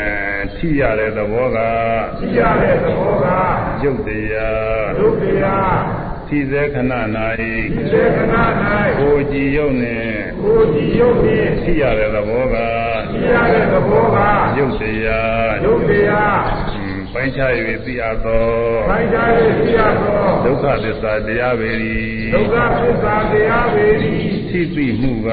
ထိရတဲ့သဘောကရှိရတဲ့သဘောကရုပ်တရားဒုက္ခရာထိစေခဏဒီ၌စေခဏ၌ကိုကြည်ယုံနှင့်ကိုကြည်ယုံနှင့်ထိရတဲ့သဘောကရှိရတဲ့သဘောကရုပ်တရားဒုက္ခရာอืม ပိုင်းခြား၍သိအပ်သောခိုင်းကြရဲ့ရှိရသောဒုက္ခသစ္စာတရားပေ၏ဒုက္ခသစ္စာတရားပေသည်ထိသိမှုက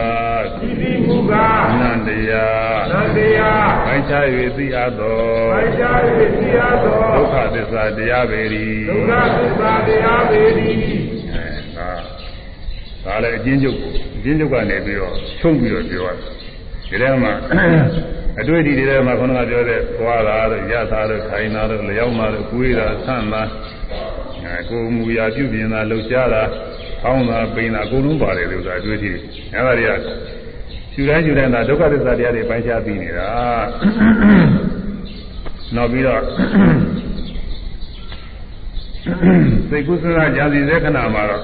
ဒီဒီမူကာအနန္တရားသံတရားပိုင်းခြား၍သိအပ်သောခိုင်းကြရဲ့ရှိရသောဒုက္ခသစ္စာတရားပေ၏ဒုက္ခသစ္စာတရားပေသည်အဲဒါဒါလည်းအချင်းချုပ်အချင်းချုပ်ကနေပြီးတော့ချုပ်ပြီးတော့ပြောရတယ်ဒီထဲမှာ အတွေ့အထိတွေထဲမှာခေါင်းကပြောတဲ့သွားတာတို့ရတာတို့ခိုင်းတာတို့လျောင်းတာတို့ကိုွေးတာဆန့်တာအဲကိုယ်မူရာပြုပြင်တာလှုပ်ရှားတာဖောင်းတာပိန်တာအကုန်လုံးပါတယ်လို့ဆိုတာအတွေ့အထိတွေအဲဒါတွေကယူတိုင်းယူတိုင်းသာဒုက္ခသစ္စာတရားတွေပိုင်းခြားပြီးနေတာနောက်ပြီးတော့စိတ်ကုသလကြာစီစေခဏမှာတော့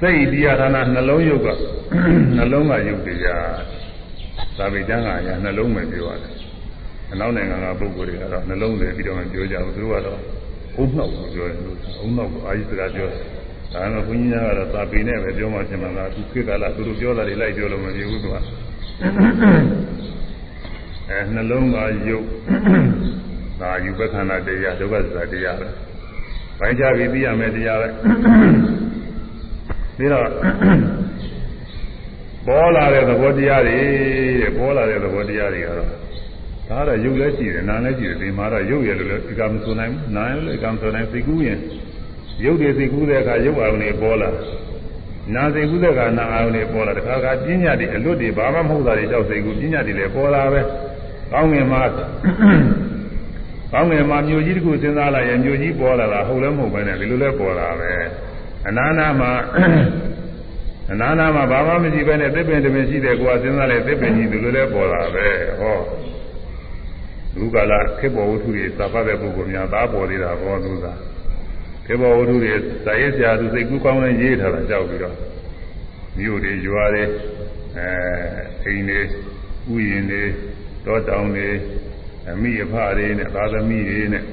စိတ်တရားဌာနနှလုံးယုတ်ကနှလုံးကယုတ်တရား သာဝေကျမ်းကရာနှလုံးပဲပြောရတယ်အနောက်နိုင်ငံကပုဂ္ဂိုလ်တွေကတော့နှလုံးတယ်ပြီးတော့မပြောကြဘူးသူတို့ကတော့အုံနှောက်ကိုပြောတယ်လို့အုံနှောက်ကိုအာယုစကားပြောတယ်ဒါမှမဟုတ်ဘုန်းကြီးများကတော့သာပေနဲ့ပဲပြောမှရှင်မှလားသူခေတ်ကလာသူတို့ပြောတာတွေလိုက်ပြောလို့မပြေဘူးသူကအဲနှလုံးကယုတ်ဒါယူပခန္ဓာတရားဒုက္ခသစ္စာတရားပဲ။ပိုင်းခြားပြီးသိရမယ်တရားပဲ။ပြီးတော့ ပေါ်လာတဲ့သဘောတရားတွေတဲ့ပေါ်လာတဲ့သဘောတရားတွေကတော့ဒါကတော့ယုတ်လည်းရှိတယ်နာလည်းရှိတယ်ဒီမှာတော့ယုတ်ရလို့လည်းအကမဆိုနိုင်ဘူးနာလည်းအကမဆိုနိုင်သိကူးရင်ယုတ်တွေသိကူးတဲ့အခါယုတ်အောင်နေပေါ်လာနာသိကူးတဲ့အခါနာအောင်နေပေါ်လာတခါခါပညာတွေအလွတ်တွေဘာမှမဟုတ်တာတွေကြောက်သိကူးပညာတွေလည်းပေါ်လာပဲကောင်းငင်မှာကောင်းငင်မှာမြို့ကြီးတစ်ခုစဉ်းစားလိုက်ရင်မြို့ကြီးပေါ်လာတာဟုတ်လည်းမဟုတ်ပဲနဲ့ဒီလိုလဲပေါ်လာပဲအနာနာမှာ အနာနာမှာဘာမှမရှိပဲနဲ့သစ်ပင်တပင်ရှိတဲ့ကိုကစဉ်းစားလိုက်သစ်ပင်ကြီးဒီလိုလဲပေါ်လာပဲဟောလူကလာခေဘောဝတ္ထုတွေသာပတ်တဲ့ပုဂ္ဂိုလ်များသားပေါ်သေးတာဟောသူသာခေဘောဝတ္ထုတွေသာရေးဆရာသူစိတ်ကူးကောင်းနဲ့ရေးထားတာကြောက်ပြီးတော့မြို့တွေရွာတွေအဲအိမ်တွေဥယျင်တွေတောတောင်တွေအမိအဖတွေနဲ့သာသမီတွေနဲ့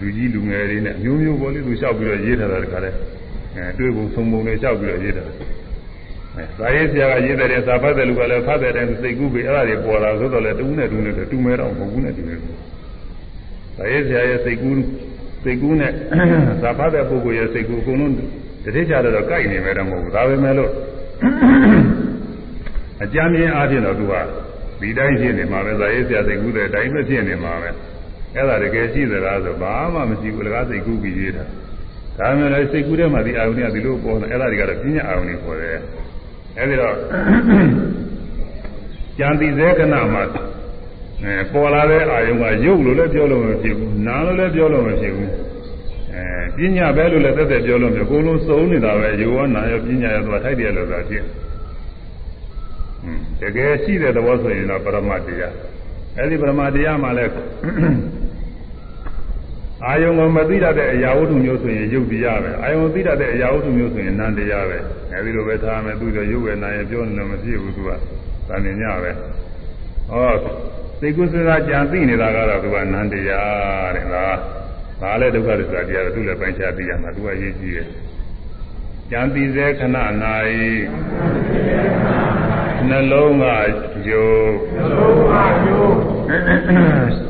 လူကြီးလူငယ်တွေနဲ့မျိုးမျိုးပေါ်လေးသူလျှောက်ပြီးတော့ရေးထားတာတခါလဲ အဲတွေ့ဖို့သုံးပုံလေးလျှောက်ပြီးတော့ရေးထားတယ်အဲဇာရေးဆရာကရေးတဲ့စာဖတ်တဲ့လူကလည်းဖတ်တဲ့တိုင်းစိတ်ကူးပြီးအဲ့ဒါတွေပေါ်လာဆိုတော့လေတူးနဲ့တူးနဲ့တူမဲတော့မဟုတ်ဘူးနဲ့တူနေတယ်ဇာရေးဆရာရဲ့စိတ်ကူးစိတ်ကူးနဲ့စာဖတ်တဲ့ပုဂ္ဂိုလ်ရဲ့စိတ်ကူးအကုန်လုံးတတိချတော့ကြိုက်နေမယ်တော့မဟုတ်ဘူးဒါပဲမဲ့လို့အကြမ်းမြင်အားဖြင့်တော့သူကဒီတိုင်းဖြစ်နေမှာပဲဇာရေးဆရာစိတ်ကူးတဲ့အတိုင်းပဲဖြစ်နေမှာပဲအဲ့ဒါတကယ်ရှိသလားဆိုဘာမှမရှိဘူးလကားစိတ်ကူးပြီးရေးတာ ဒါမှလည်းစိတ်ကူးထဲမှာဒီအာယုန်ကဒီလိုပေါ်နေအဲ့ဒါတွေကတော့ပြညာအာယုန်တွေပေါ်တယ်အဲ့ဒီတော့ကြံတိစေခဏမှာအဲပေါ်လာတဲ့အာယုန်ကရုပ်လို့လည်းပြောလို့မဖြစ်ဘူးနာလို့လည်းပြောလို့မဖြစ်ဘူးအဲပညာပဲလို့လည်းသက်သက်ပြောလို့မဖြစ်ဘူးအကုန်လုံးစုံနေတာပဲယောဝနာရောပညာရောသူကထိုက်တယ်လို့သာဖြစ်တကယ်ရှိတဲ့သဘောဆိုရင်တော့ပရမတရားအဲဒီပရမတရားမှာလည်း အာယုံကိုမသိတတ်တဲ့အရာဝတ္ထုမျိုးဆိုရင်ယုတ်တရားပဲအာယုံသိတတ်တဲ့အရာဝတ္ထုမျိုးဆိုရင်နန္တရားပဲအဲဒီလိုပဲထားမယ်သူကရုပ်ဝေနာရင်ပြောနေလို့မဖြစ်ဘူးသူကသာနေညပဲဟောသိကုသရာကြံသိနေတာကတော့သူကနန္တရားတဲ့ဒါဒါလည်းဒုက္ခသစ္စာတရားသူလည်းပိုင်းခြားသိရမှာသူကအရေးကြီးတယ်ကြံသိစေခဏ၌နှလုံးကယုတ်နှလုံးကယုတ်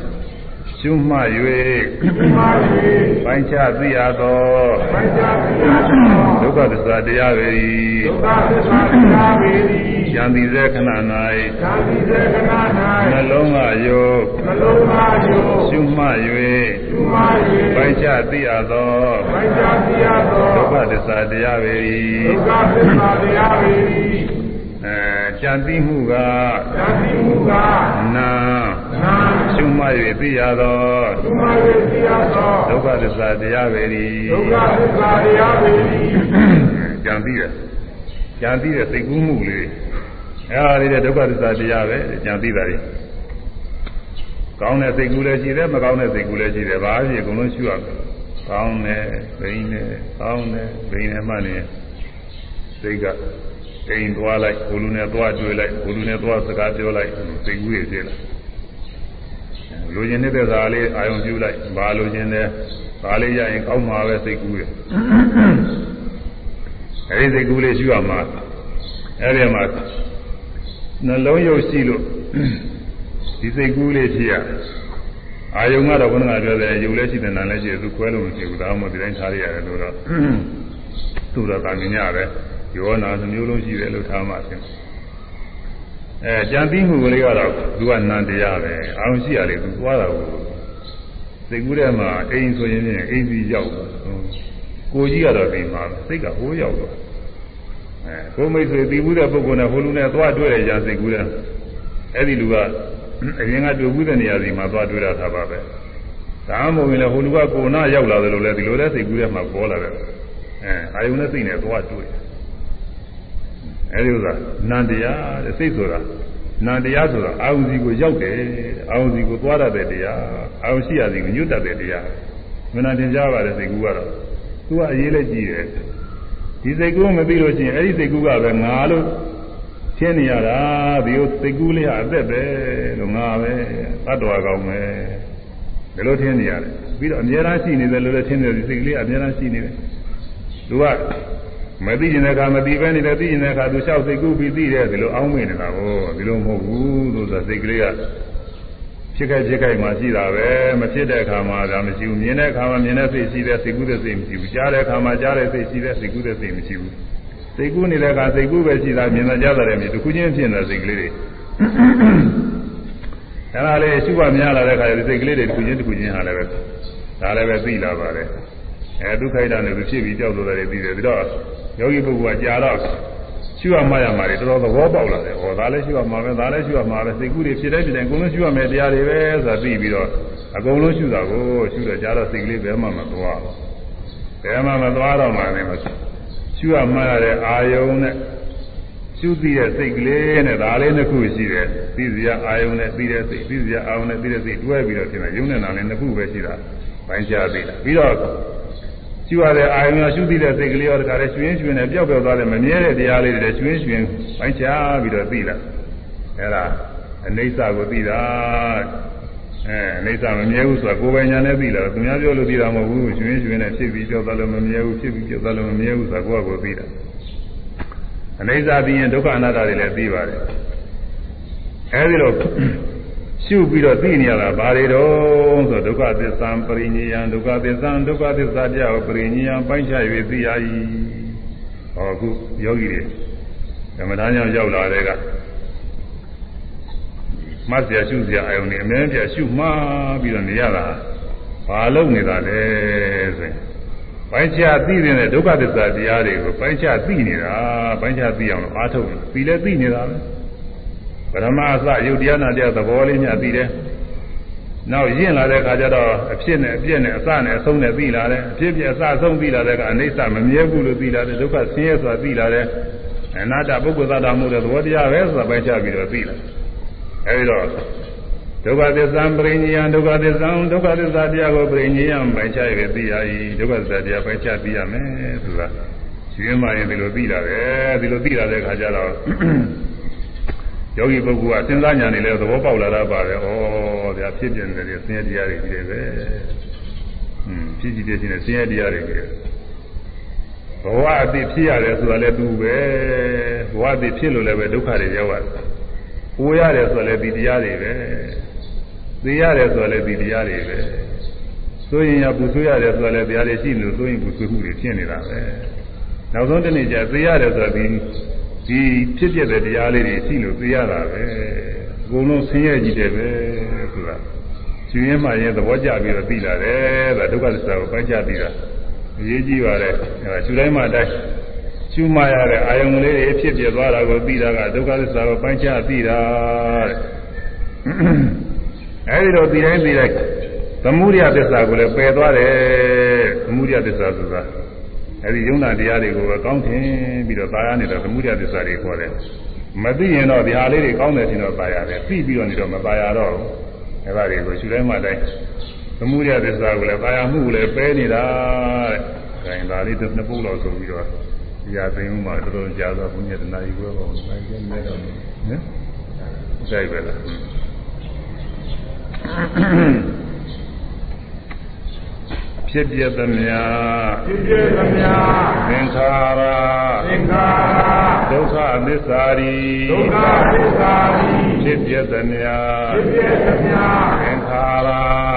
ရှုမှတ်ဒီမှာ၍၍ပိုင်းခြားသိရသောဘိုင်းကြပြရသောဒုက္ခသစ္စာတရားပေ၏ဒုက္ခသစ္စာတရားပေသည်ဉာဏ်သည်စေခဏသာသီစေကနာ၌နှ၌လုံးကယောမလုံးသားယောရှုမှတ်သူမ၍၍ပိုင်းခြားသိရသောဘိုင်းကြပြရသောဒုက္ခသစ္စာတရားပေဒု၏က္ခသစ္စာတရားပေသည်အဲကြံသိမှုကသာသီမှုကနာနာ ရှုမှတ်၍သိရသောသူမ၍သိရသောဒုက္ခသစ္စာတရားပေ၏ဒုက္ခသစ္စာတရားပေသည်ကြံသိတယ်ကြံသိတဲ့သိကူးမှုလေးအဲဒါလေးတဲ့ဒုက္ခသစ္စာတရားပဲကြံသိတာကြီးကောင်းတဲ့သိကူးလည်းရှိတယ်မကောင်းတဲ့သိကူးလည်းရှိတယ်ဘာဖြစ်အကုန်လုံးရှုရမယ်ကောင်းတယ်ဘိန်းတယ်ကောင်းတယ်ဘိန်းတယ်မှလည်းစိတ်ကအိမ်သွားလိုက်ဘုလူနဲ့သွားတွေ့လိုက်ဘုလူနဲ့သွားစကားပြောလိုက်သိကူးရဖြစ်လာ လိုချင်တဲ့သာလေးအာယုံပြုလိုက်ဘာလိုချင်တယ်ဒါလေးရရင်ကောင်းမှာပဲသိကူးရအဲဒီသိကူးလေးရှုရမှာအဲဒီမှာနှလုံးရုပ်ရှိလို့ဒီစိတ်ကူးလေးဖြစ်ရအာယုံကတော့ဘုရားပြောတယ်ယုံလည်းရှိတယ်နာလည်းရှိတယ်သူခွဲလို့မရှိဘူးဒါမှမဟုတ်ဒီတိုင်းထားရရတယ်လို့တော့သူ့တော့တာမြင်ရပဲယောနာသမျိုးလုံးရှိတယ်လို့ထားမှဖြစ် အဲကြံသိမှုကလေးကတော့သူကနန္တရားပဲအာရုံရှိရတယ်သူသွားတာကိုစိတ်ကူးထဲမှာအိမ်ဆိုရင်ဖြင့်အိမ်စီရောက်ကိုကြီးကတော့ဒီမှာစိတ်ကဟိုးရောက်တော့အဲကိုမိတ်ဆွေသိဘူးတဲ့ပုဂ္ဂိုလ်နဲ့ဟိုလူနဲ့သွားတွေ့ရကြစိတ်ကူးတဲ့အဲ့ဒီလူကအရင်ကတွေ့ဘူးတဲ့နေရာစီမှာသွားတွေ့တာသာပါပဲဒါမှမဟုတ်ရင်လည်းဟိုလူကကိုနာရောက်လာတယ်လို့လည်းဒီလိုလဲစိတ်ကူးထဲမှာပေါ်လာတယ်အဲအာယုန်နဲ့စိတ်နဲ့သွားတွေ့ အဲဒီဥစ္စာနန္တရားတဲ့စိတ်ဆိုတာနန္တရားဆိုတာအာဟုစီကိုရောက်တယ်အာဟုစီကိုသွားရတဲ့တရားအာဟုရှိရစီကိုညွတ်တတ်တဲ့တရားမနာတင်ကြပါတဲ့စိတ်ကူးကတော့သူကအရေးလက်ကြည့်တယ်ဒီစိတ်ကူးမသိလို့ရှိရင်အဲ့ဒီစိတ်ကူးကပဲငါလို့ရှင်းနေရတာဒီလိုစိတ်ကူးလေးကအသက်ပဲလို့ငါပဲတတ္တဝါကောင်းပဲဒီလိုထင်နေရတယ်ပြီးတော့အများအားရှိနေတယ်လို့လည်းထင်တယ်ဒီစိတ်ကလေးအများအားရှိနေတယ်သူက မသိကျင်တဲ့အခါမသိပဲနေတယ်သိကျင်တဲ့အခါသူလျှောက်စိတ်ကူးပြီးသိတယ်ဒီလိုအောင်းမိနေတာကိုဒီလိုမဟုတ်ဘူးလို့ဆိုစိတ်ကလေးကဖြစ်ခဲ့ဖြစ်ခဲ့မှရှိတာပဲမဖြစ်တဲ့အခါမှာဒါမရှိဘူးမြင်တဲ့အခါမှာမြင်တဲ့စိတ်ရှိတဲ့စိတ်ကူးတဲ့စိတ်မရှိဘူးကြားတဲ့အခါမှာကြားတဲ့စိတ်ရှိတဲ့စိတ်ကူးတဲ့စိတ်မရှိဘူးစိတ်ကူးနေတဲ့အခါစိတ်ကူးပဲရှိတာမြင်တဲ့ကြားတဲ့မြင်တစ်ခုချင်းဖြစ်နေတဲ့စိတ်ကလေးတွေအဲဒါလေးရှုပါများလာတဲ့အခါဒီစိတ်ကလေးတွေတစ်ခုချင်းတစ်ခုချင်းဟာလည်းပဲဒါလည်းပဲသိလာပါတယ်အဲဒုက္ခိတနဲ့သူဖြစ်ပြီးကြောက်လို့လည်းသိတယ်ပြီးတော့ ယောဂီပုဂ္ဂိုလ်ကကြာတော့ရှုရမှရမှာတွေတော်တော်သဘောပေါက်လာတယ်ဟောဒါလည်းရှုရမှာပဲဒါလည်းရှုရမှာပဲစိတ်ကူးတွေဖြစ်တဲ့ဖြစ်တဲ့အကုန်လုံးရှုရမယ်တရားတွေပဲဆိုတာသိပြီးတော့အကုန်လုံးရှုတာကိုရှုတော့ကြာတော့စိတ်ကလေးဘယ်မှမသွားဘယ်မှမသွားတော့မှလည်းရှုရမှရတဲ့အာယုံနဲ့ရှုသိတဲ့စိတ်ကလေးနဲ့ဒါလေးနှစ်ခုရှိတယ်သိစရာအာယုံနဲ့သိတဲ့စိတ်သိစရာအာယုံနဲ့သိတဲ့စိတ်တွဲပြီးတော့ဖြစ်နေရုံနဲ့နာလည်းနှစ်ခုပဲရှိတာပိုင်းခြားသိတာပြီးတော့ ရှုရတဲ့အာယုံရောရှုသိတဲ့စိတ်ကလေးရောတခါလေရွှင်ရွှင်နဲ့ပျောက်ပျောက်သွားတဲ့မမြဲတဲ့တရားလေးတွေရွှင်ရွှင်ပိုင်းခြားပြီးတော့သိလာအဲ့ဒါအိဋ္ဌကိုသိတာအဲအိဋ္ဌမမြဲဘူးဆိုတာကိုယ်ပိုင်ညာနဲ့သိလာသူများပြောလို့သိတာမဟုတ်ဘူးရွှင်ရွှင်နဲ့ဖြစ်ပြီးပျောက်သွားလို့မမြဲဘူးဖြစ်ပြီးပျောက်သွားလို့မမြဲဘူးဆိုတာကိုယ့်အကိုသိတာအနိစ္စသိရင်ဒုက္ခအနတ္တတွေလည်းသိပါတယ်အဲဒီတော့ ရှုပြီးတော့သိနေရတာဘာတွေတော့ဆိုဒုက္ခသစ္စာပရိညယံဒုက္ခသစ္စာဒုက္ခသစ္စာတရားကိုပရိညယံပိုင်းခြား၍သိရ၏ဟောအခုယောဂီတွေကမ္မဋ္ဌာန်းကြောင့်ရောက်လာတဲ့ကမတ်ပြရှုစရာအယုံနေအမြဲပြရှုမှားပြီးတော့နေရတာဘာလို့နေတာလဲဆိုရင်ပိုင်းခြားသိနေတဲ့ဒုက္ခသစ္စာတရားတွေကိုပိုင်းခြားသိနေတာပိုင်းခြားသိအောင်လို့အားထုတ်တယ်သိလဲသိနေတာပဲ ပရမအစယုတ်တရားနာတရားသဘောလေးညသိတယ်နောက်ရင့်လာတဲ့အခါကျတော့အဖြစ်နဲ့အပြည့်နဲ့အစနဲ့အဆုံးနဲ့သိလာတယ်အဖြစ်ပြအစအဆုံးသိလာတဲ့ကအနိစ္စမမြဲဘူးလို့သိလာတယ်ဒုက္ခဆင်းရဲဆိုတာသိလာတယ်အနာတ္တပုဂ္ဂိုလ်သတ္တမှုတဲ့သဘောတရားပဲဆိုတာပိုင်းခြားပြီးတော့သိလာအဲဒီတော့ဒုက္ခသစ္စာပရိညယဒုက္ခသစ္စာဒုက္ခသစ္စာတရားကိုပရိညယပိုင်းခြားရသိရ၏ဒုက္ခသစ္စာတရားပိုင်းခြားသိရမယ်ဆိုတာရှင်းမှရင်ဒီလိုသိလာတယ်ဒီလိုသိလာတဲ့အခါကျတော့ ယောဂီပုဂ္ဂိုလ်ကစဉ်းစားဉာဏ်နဲ့လည်းသဘောပေါက်လာတာပါပဲ။ဩဗျာဖြစ်ပြနေတယ်ဆင်းရဲတရားတွေကြီးတယ်ပဲ။ဟွန်းဖြစ်ကြည့်တဲ့ချင်းနဲ့ဆင်းရဲတရားတွေကြီးတယ်။ဘဝအတိဖြစ်ရတယ်ဆိုတာလည်းသူပဲ။ဘဝအတိဖြစ်လို့လည်းပဲဒုက္ခတွေရောက်ရတယ်။ကိုရတယ်ဆိုတာလည်းဒီတရားတွေပဲ။သိရတယ်ဆိုလည်းဒီတရားတွေပဲဆိုရင်ရပူဆွေးရတယ်ဆိုလည်းတရားတွေရှိနေလို့ဆိုရင်ပူဆွေးမှုတွေဖြစ်နေတာပဲနောက်ဆုံးတစ်နေ့ကျသိရတယ်ဆိုတော့ဒီ ဒီဖြစ်ဖြစ်တဲ့တရားလေးတွေရှိလို့သိရတာပဲအကုန်လုံးဆင်းရဲကြည့်တယ်ပဲဆိုတာရှင်ရင်မှရင်သဘောကျပြီးတော့သိလာတယ်ဒါဒုက္ခသစ္စာကိုပိုင်းခြားသိတာအရေးကြီးပါတယ်အဲရှုတိုင်းမှာတိုင်းရှုမှရတဲ့အာယုံလေးတွေဖြစ်ပြသွားတာကိုသိတာကဒုက္ခသစ္စာကိုပိုင်းခြားသိတာတဲ့အဲဒီတော့သိတိုင်းသိတိုင်းသမုဒိယသစ္စာကိုလည်းပယ်သွားတယ်သမုဒိယသစ္စာဆိုတာ အဲဒီယုံနာတရားတွေကိုပဲကောင်းထင်ပြီးတော့သာယာနေတဲ့သမုဒိယသစ္စာတွေခေါ်တယ်မသိရင်တော့ဒီဟာလေးတွေကောင်းတယ်ထင်တော့သာရတယ်သိပြီးတော့နေတော့မသာရတော့ဘူးအဲဒါတွေကိုရှုတိုင်းမှတိုင်းသမုဒိယသစ္စာကိုလည်းသာယာမှုကိုလည်းပယ်နေတာတဲ့ဒါရင်ဒါလေးတစ်ပုတ်လောက်ဆိုပြီးတော့ဒီဟာသိမှုမှာတော်တော်ကြာတော့ဘုရားတနာကြီးပွဲပေါ့နိုင်ကျနေတော့နော်ကြိုက်ပဲလား ဖြစ်ပြသမျှဖြစ်ပြသမျှသင်္ခါရသင်္ခါရဒုက္ခသစ္စာရီဒုက္ခသစ္စာရိဖြစ်ပြသမျှဖြစ်ပြသမျှသင်္ခါရ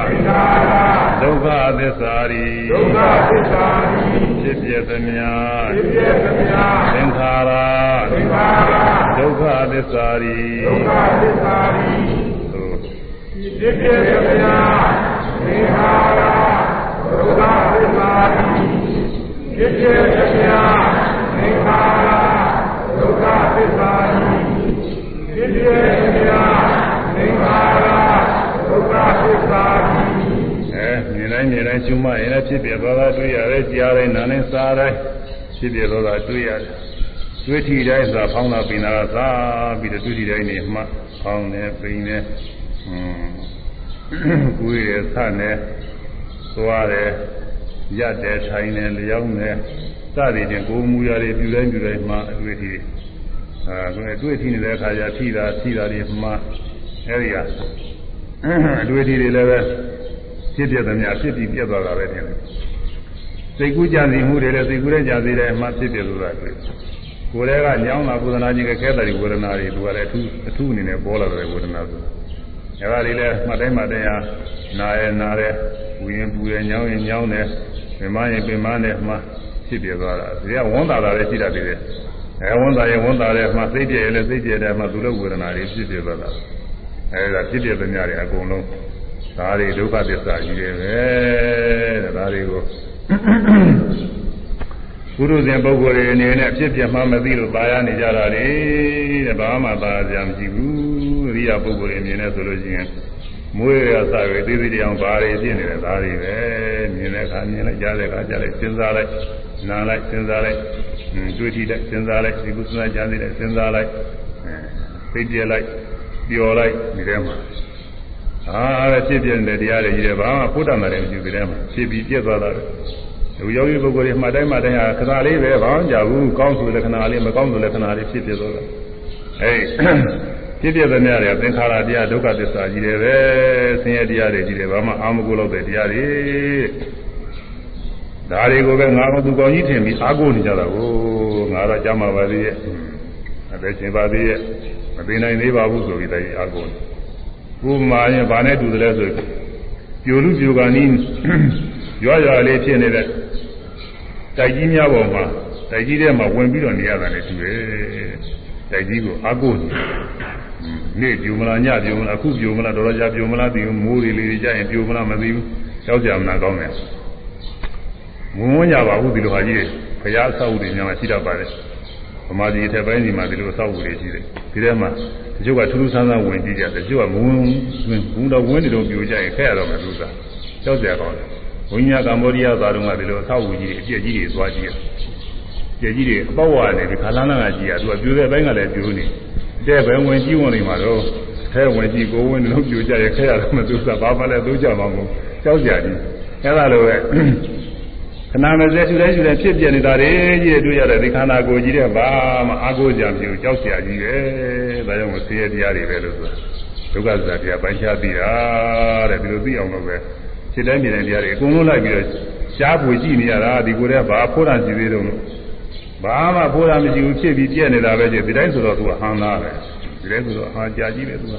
သင်္ခါရဒုက္ခသစ္စာရီဒုက္ခသစ္စာရိဖြစ်ပြသမျှဖြစ်ပြသမျှသင်္ခါရသင်္ခါရဒုက္ခသစ္စာရီဒုက္ခသစ္စာရိသို့ဖြစ်ပြသမျှသင်္ခါရ ဒုက္ခသစ္စာရိဖြစ်ပြသမျှသင်္ခါရဒုက္ခသစ္စာရိဖြစ်ပြသမျှသင်္ခါရဒုက္ခသစ္စာရိအဲမြင်တိုင်းမြင်တိုင်းရှုမှရင်လည်းဖြစ်ပြသွားတာတွေ့ရတယ်ကြားတိုင်းနားတိုင်းစားတိုင်းဖြစ်ပြသွားတာတွေ့ရတယ်တွေ့ထီတိုင်းသာဖောင်းတာပင်တာကသာပြီးတော့တွေ့ထီတိုင်းနေမှဖောင်းနေပိန်နေอืมကိုယ်ရဆနဲ့ သွားတယ်ရက်တယ်ထိုင်တယ်လျောင်းတယ်စသည်ဖြင့်ကိုယ်မူရာတွေပြူတိုင်းပြူတိုင်းမှအတွေ့အထိအာကိုယ်အတွေ့အထိနေတဲ့အခါကျထိတာထိတာတွေမှအဲဒီကအတွေ့အထိတွေလည်းပဲဖြစ်ပြတဲ့များဖြစ်ပြီးပြတ်သွားတာပဲတင်တယ်စိတ်ကူးကြံစီမှုတွေလည်းစိတ်ကူးတဲ့ကြံစီတဲ့မှဖြစ်ပြလို့တာတွေ့ကိုယ်တည်းကညောင်းတာပူဇနာကြီးကခဲတဲ့ဝေဒနာတွေသူကလည်းအထူးအထူးအနေနဲ့ပေါ်လာတဲ့ဝေဒနာဆို အဲဒါတွေလည်းမှတ်တိုင်းမှတ်တိုင်းဟာနာရဲနာရဲပူရင်ပူရင်ညောင်းရင်ညောင်းတယ်ပင်မရင်ပင်မနဲ့မှဖြစ်ပြသွားတာဒီကဝန်တာတာလည်းရှိတတ်သေးတယ်အဲဝန်တာရင်ဝန်တာလည်းမှစိတ်ပြည့်ရင်လည်းစိတ်ပြည့်တယ်မှသူလည်းဝေဒနာတွေဖြစ်ပြသွားတာအဲဒါဖြစ်ပြတဲ့များတွေအကုန်လုံးဒါတွေဒုက္ခသစ္စာကြီးတယ်ပဲတဲ့ဒါတွေကိုပုရုဇဉ်ပုဂ္ဂိုလ်တွေအနေနဲ့ဖြစ်ပြမှမသိလို့ပါရနေကြတာလေတဲ့ဘာမှပါကြမရှိဘူး အရိယာပုဂ္ဂိုလ်တွေအနေနဲ့ဆိုလို့ရှိရင်မွေးရစရွေသေးသေးတောင်ဘာတွေဖြစ်နေတယ်ဒါတွေပဲမြင်တဲ့အခါမြင်လိုက်ကြားတဲ့အခါကြားလိုက်စဉ်းစားလိုက်နားလိုက်စဉ်းစားလိုက်တွေးကြည့်လိုက်စဉ်းစားလိုက်ဒီကုသနာကြားနေတယ်စဉ်းစားလိုက်သိပြလိုက်ပျော်လိုက်ဒီထဲမှာအာပဲဖြစ်ပြနေတဲ့တရားတွေကြီးတယ်ဘာမှဖုဒ္ဓမှာလည်းမရှိဘူးဒီထဲမှာဖြစ်ပြီးပြက်သွားတာလူယောဂီပုဂ္ဂိုလ်တွေမှတ်တိုင်းမှတ်တိုင်းဟာခဏလေးပဲဘာမှမကြဘူးကောင်းဆိုလည်းခဏလေးမကောင်းဆိုလည်းခဏလေးဖြစ်ပြသွားတာအဲ ဖြစ်ပြတဲ့နေရာတွေသင်္ခါရတရားဒုက္ခသစ္စာကြီးတယ်ပဲဆင်းရဲတရားတွေကြီးတယ်ဘာမှအာမကိုလို့တဲ့တရားတွေဒါတွေကိုပဲငါကသူကောင်းကြီးထင်ပြီးအာကိုနေကြတာကိုငါတော့ကြမ်းပါပါသေးရဲ့အသက်ရှင်ပါသေးရဲ့မသိနိုင်သေးပါဘူးဆိုပြီးတိုင်းအာကိုဥပမာရင်ဘာနဲ့တူတယ်လဲဆိုပြိုလူပြိုကနီးရွာရွာလေးဖြစ်နေတဲ့တိုက်ကြီးများပေါ်မှာတိုက်ကြီးထဲမှာဝင်ပြီးတော့နေရတာလည်းတူတယ်တိုက်ကြီးကိုအာကိုနေ ပြိုမလားညပြိုမလားအခုပြိုမလားတော်တော်ကြာပြိုမလားဒီမိုးတွေလေးတွေကြာရင်ပြိုမလားမသိဘူးကြောက်ကြမလားကောင်းတယ်ဝင်ဝင်ကြပါဘူးဒီလိုဟာကြီးတွေဘုရားအဆောက်အဦတွေများမှရှိတတ်ပါတယ်ဗမာပြည်တစ်ပိုင်းဒီမှာဒီလိုအဆောက်အဦတွေရှိတယ်ဒီထဲမှာတချို့ကထူးထူးဆန်းဆန်းဝင်ကြည့်ကြတယ်တချို့ကမဝင်ဝင်ဘူးတော့ဝင်နေတော့ပြိုကြရင်ခက်ရတော့မယ်သူကကြောက်ကြကောင်းတယ်ဘုညာကမ္ဘောဒီးယားသာတော့ကဒီလိုအဆောက်အဦကြီးတွေအပြည့်ကြီးတွေသွားကြည့်တယ်ကြည်ကြီးတွေအပေါ့ဝါနေဒီခါလန်းလန်းကကြည့်ရသူကပြိုတဲ့ဘိုင်းကလည်းပြိုနေတဲ့ ကျဲပဲဝင်ကြည့်ဝင်နေမှာတော့ခဲဝင်ကြည့်ကိုဝင်လုံးပြိုကြရခဲရတယ်မသူစားဘာမှလည်းသုံးကြမှာမဟုတ်ကြောက်ကြတယ်အဲလိုပဲခဏမစဲထူတိုင်းထူတိုင်းဖြစ်ပြနေတာတွေကြီးတွေ့ရတဲ့ဒီခန္ဓာကိုယ်ကြီးတဲ့ဘာမှအာကိုကြံပြူကြောက်စရာကြီးပဲဒါကြောင့်ဆင်းရဲတရားတွေပဲလို့ဆိုတာဒုက္ခစရာတရားပိုင်းခြားသိတာတဲ့ဒီလိုသိအောင်လို့ပဲခြေတိုင်းမြေတိုင်းတရားတွေအကုန်လုံးလိုက်ပြီးတော့ရှားပွေကြည့်နေရတာဒီကိုယ်ကဘာဖို့တာရှိသေးတယ်လို့ ဘာမှဖိုးတာမရှိဘူးဖြစ်ပြီးပြည့်နေတာပဲကြည့်ဒီတိုင်းဆိုတော့သူကဟန်သားပဲဒီတိုင်းဆိုတော့ဟာကြာကြီးပဲသူက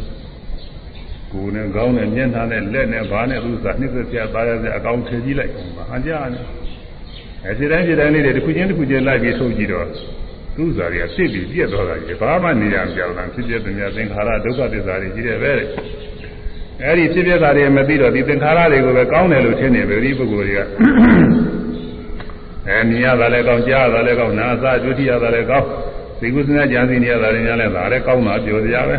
ကိုယ်နဲ့ခေါင်းနဲ့မျက်နှာနဲ့လက်နဲ့ဘာနဲ့ဥစ္စာနှိမ့်ဆက်ပြသားရစေအကောင်ထည့်ကြည့်လိုက်ပါအကြနဲ့အဲဒီတိုင်းဒီတိုင်းလေးတွေတစ်ခုချင်းတစ်ခုချင်းလိုက်ပြီးထုတ်ကြည့်တော့သူ့ဥစ္စာတွေကဖြစ်ပြီးပြည့်သွားတာကြီးဘာမှနေရမပြောင်းတာဖြစ်ပြတဲ့များသင်္ခါရဒုက္ခသစ္စာတွေကြီးတယ်ပဲအဲဒီဖြစ်ပြတာတွေမသိတော့ဒီသင်္ခါရတွေကိုပဲကောင်းတယ်လို့ထင်နေပဲဒီပုဂ္ဂိုလ်တွေက အဲမြင်ရတာလည်းကောင်းကြားရတာလည်းကောင်းနာသဒုတိယတာလည်းကောင်းသိကုသနာကြံစည်နေရတာလည်းများလည်းဒါလည်းကောင်းတာပြောကြပဲ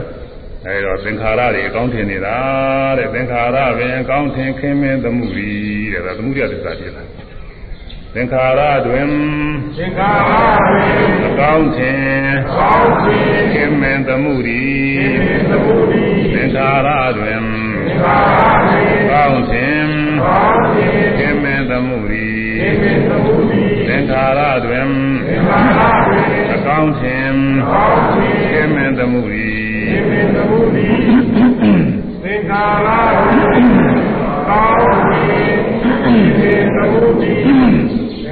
အဲဒါသင်္ခါရတွေအကောင်းထင်နေတာတဲ့သင်္ခါရပင်အကောင်းထင်ခင်းမင်းသမှုရီတဲ့ဒါသမှုရသစ္စာဖြစ်တာသင်္ခါရတွင်သင်္ခါရတွင်အကောင်းထင်အကောင်းထင်ခင်းမင်းသမှုရီသမှုရီသင်္ခါရတွင်သင်္ခါရတွင်အကောင်းထင်အကောင်းထင်ခင်းမင်း သမှုရီခင်းမင်းသမှုရီသင်္ခါရတွင်သင်္ခါရတွင်အကောင်းထင်အကောင်းထင်ခင်းမင်းသမှုရီခင်းမင်းသမှုရီသင်္ခါရတွင်ကောင်းထင်ခင်းမင်းသမှုရီ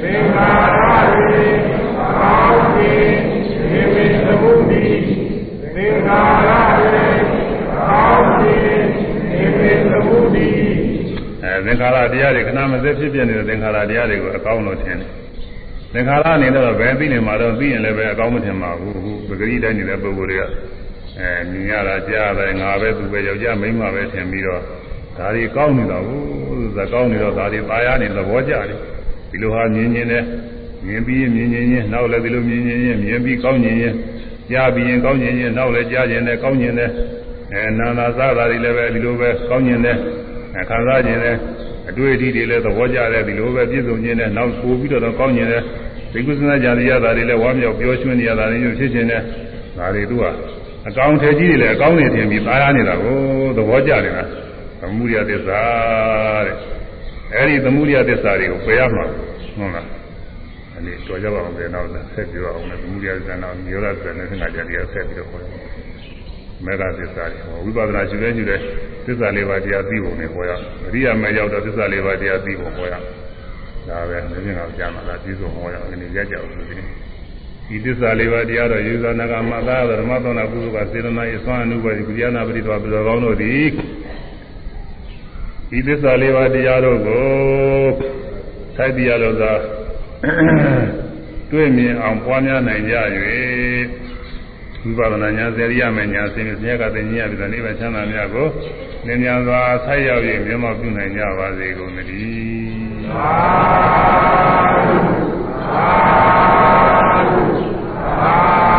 သင်္ခါရရေကောင်းခြင်းဒီမိသမုဒိ သင်္ခါရတရားတွေခဏမစက်ဖြစ်ပြနေတဲ့သင်္ခါရတရားတွေကိုအကောင်းလို့ထင်တယ်သင်္ခါရအနေနဲ့တော့ဘယ်သိနေမှာတော့သိရင်လည်းပဲအကောင်းမထင်ပါဘူးခုပဂရိတိုင်းနေတဲ့ပုဂ္ဂိုလ်တွေကအဲမြင်ရတာကြားတယ်ငါပဲသူပဲယောက်ျားမိန်းမပဲထင်ပြီးတော့ဒါတွေကောင်းနေတာဘူးသကောင်းနေတော့ဒါတွေပါရနေသဘောကျတယ်ဒီလိုဟာမြင်မြင်နဲ့မြင်ပြီးမြင်မြင်ချင်းနောက်လည်းဒီလိုမြင်မြင်ချင်းမြင်ပြီးကောင်းမြင်ချင်းကြားပြီးရင်ကောင်းမြင်ချင်းနောက်လည်းကြားခြင်းနဲ့ကောင်းမြင်တဲ့အဲနာနာစတာတွေလည်းပဲဒီလိုပဲကောင်းမြင်တဲ့ ခံစားခြင်းနဲ့အတွေ့အထိတွေလည်းသဘောကျတဲ့ဒီလိုပဲပြည့်စုံခြင်းနဲ့နောက်ပို့ပြီးတော့ကောင်းမြင်တဲ့ဒီကုသနာကြံရတာတွေလည်းဝမ်းမြောက်ပျော်ရွှင်နေရတာတွေမျိုးဖြစ်ခြင်းနဲ့ဒါတွေသူကအကောင်းထည်ကြီးတွေလည်းအကောင်းနေတင်ပြီးသားရနေတာကိုသဘောကျနေတာသမုဒိယသစ္စာတဲ့အဲဒီသမုဒိယသစ္စာတွေကိုပယ်ရမှာဟုတ်လားအဲဒီတော်ကြပါအောင်ပြန်တော့ဆက်ပြောအောင်လည်းသမုဒိယသစ္စာတော့နိရောဓသစ္စာနဲ့ဆင်္ကာကြတရားဆက်ပြီးတော့ခေါ်တယ် မေဃသစ္စာတွေဝိပဿနာရှင်လဲရှင်လဲသစ္စာလေးပါးတရားသိပုံနဲ့ဟောရအရိယာမေရောက်တော့သစ္စာလေးပါးတရားသိပုံဟောရဒါပဲမင်းကကြားမှာလားပြီးဆုံးဟောရအောင်ဒီရကြအောင်ဆိုပြီးဒီသစ္စာလေးပါးတရားတော်ယူဇာနာကမသာဓမ္မသောနာကုသကစေတနာ၏သွမ်းအနုပါတိကုရိယနာပရိသောဘုရားကောင်းတို့သည်ဒီသစ္စာလေးပါးတရားတို့ကိုထိုက်တရားလို့သာတွေ့မြင်အောင်ပွားများနိုင်ကြ၍ ဝိပဿနာဉာဏ်စေရိယမဉာဏ်စင်စင်ရကသိဉာဏ်ပြီးတော့နိဗ္ဗာန်ချမ်းသာမြတ်ကိုလင်းမြန်စွာဆက်ရောက်၍မြတ်မောပြုနိုင်ကြပါစေကုန်သတည်းသာသာသာ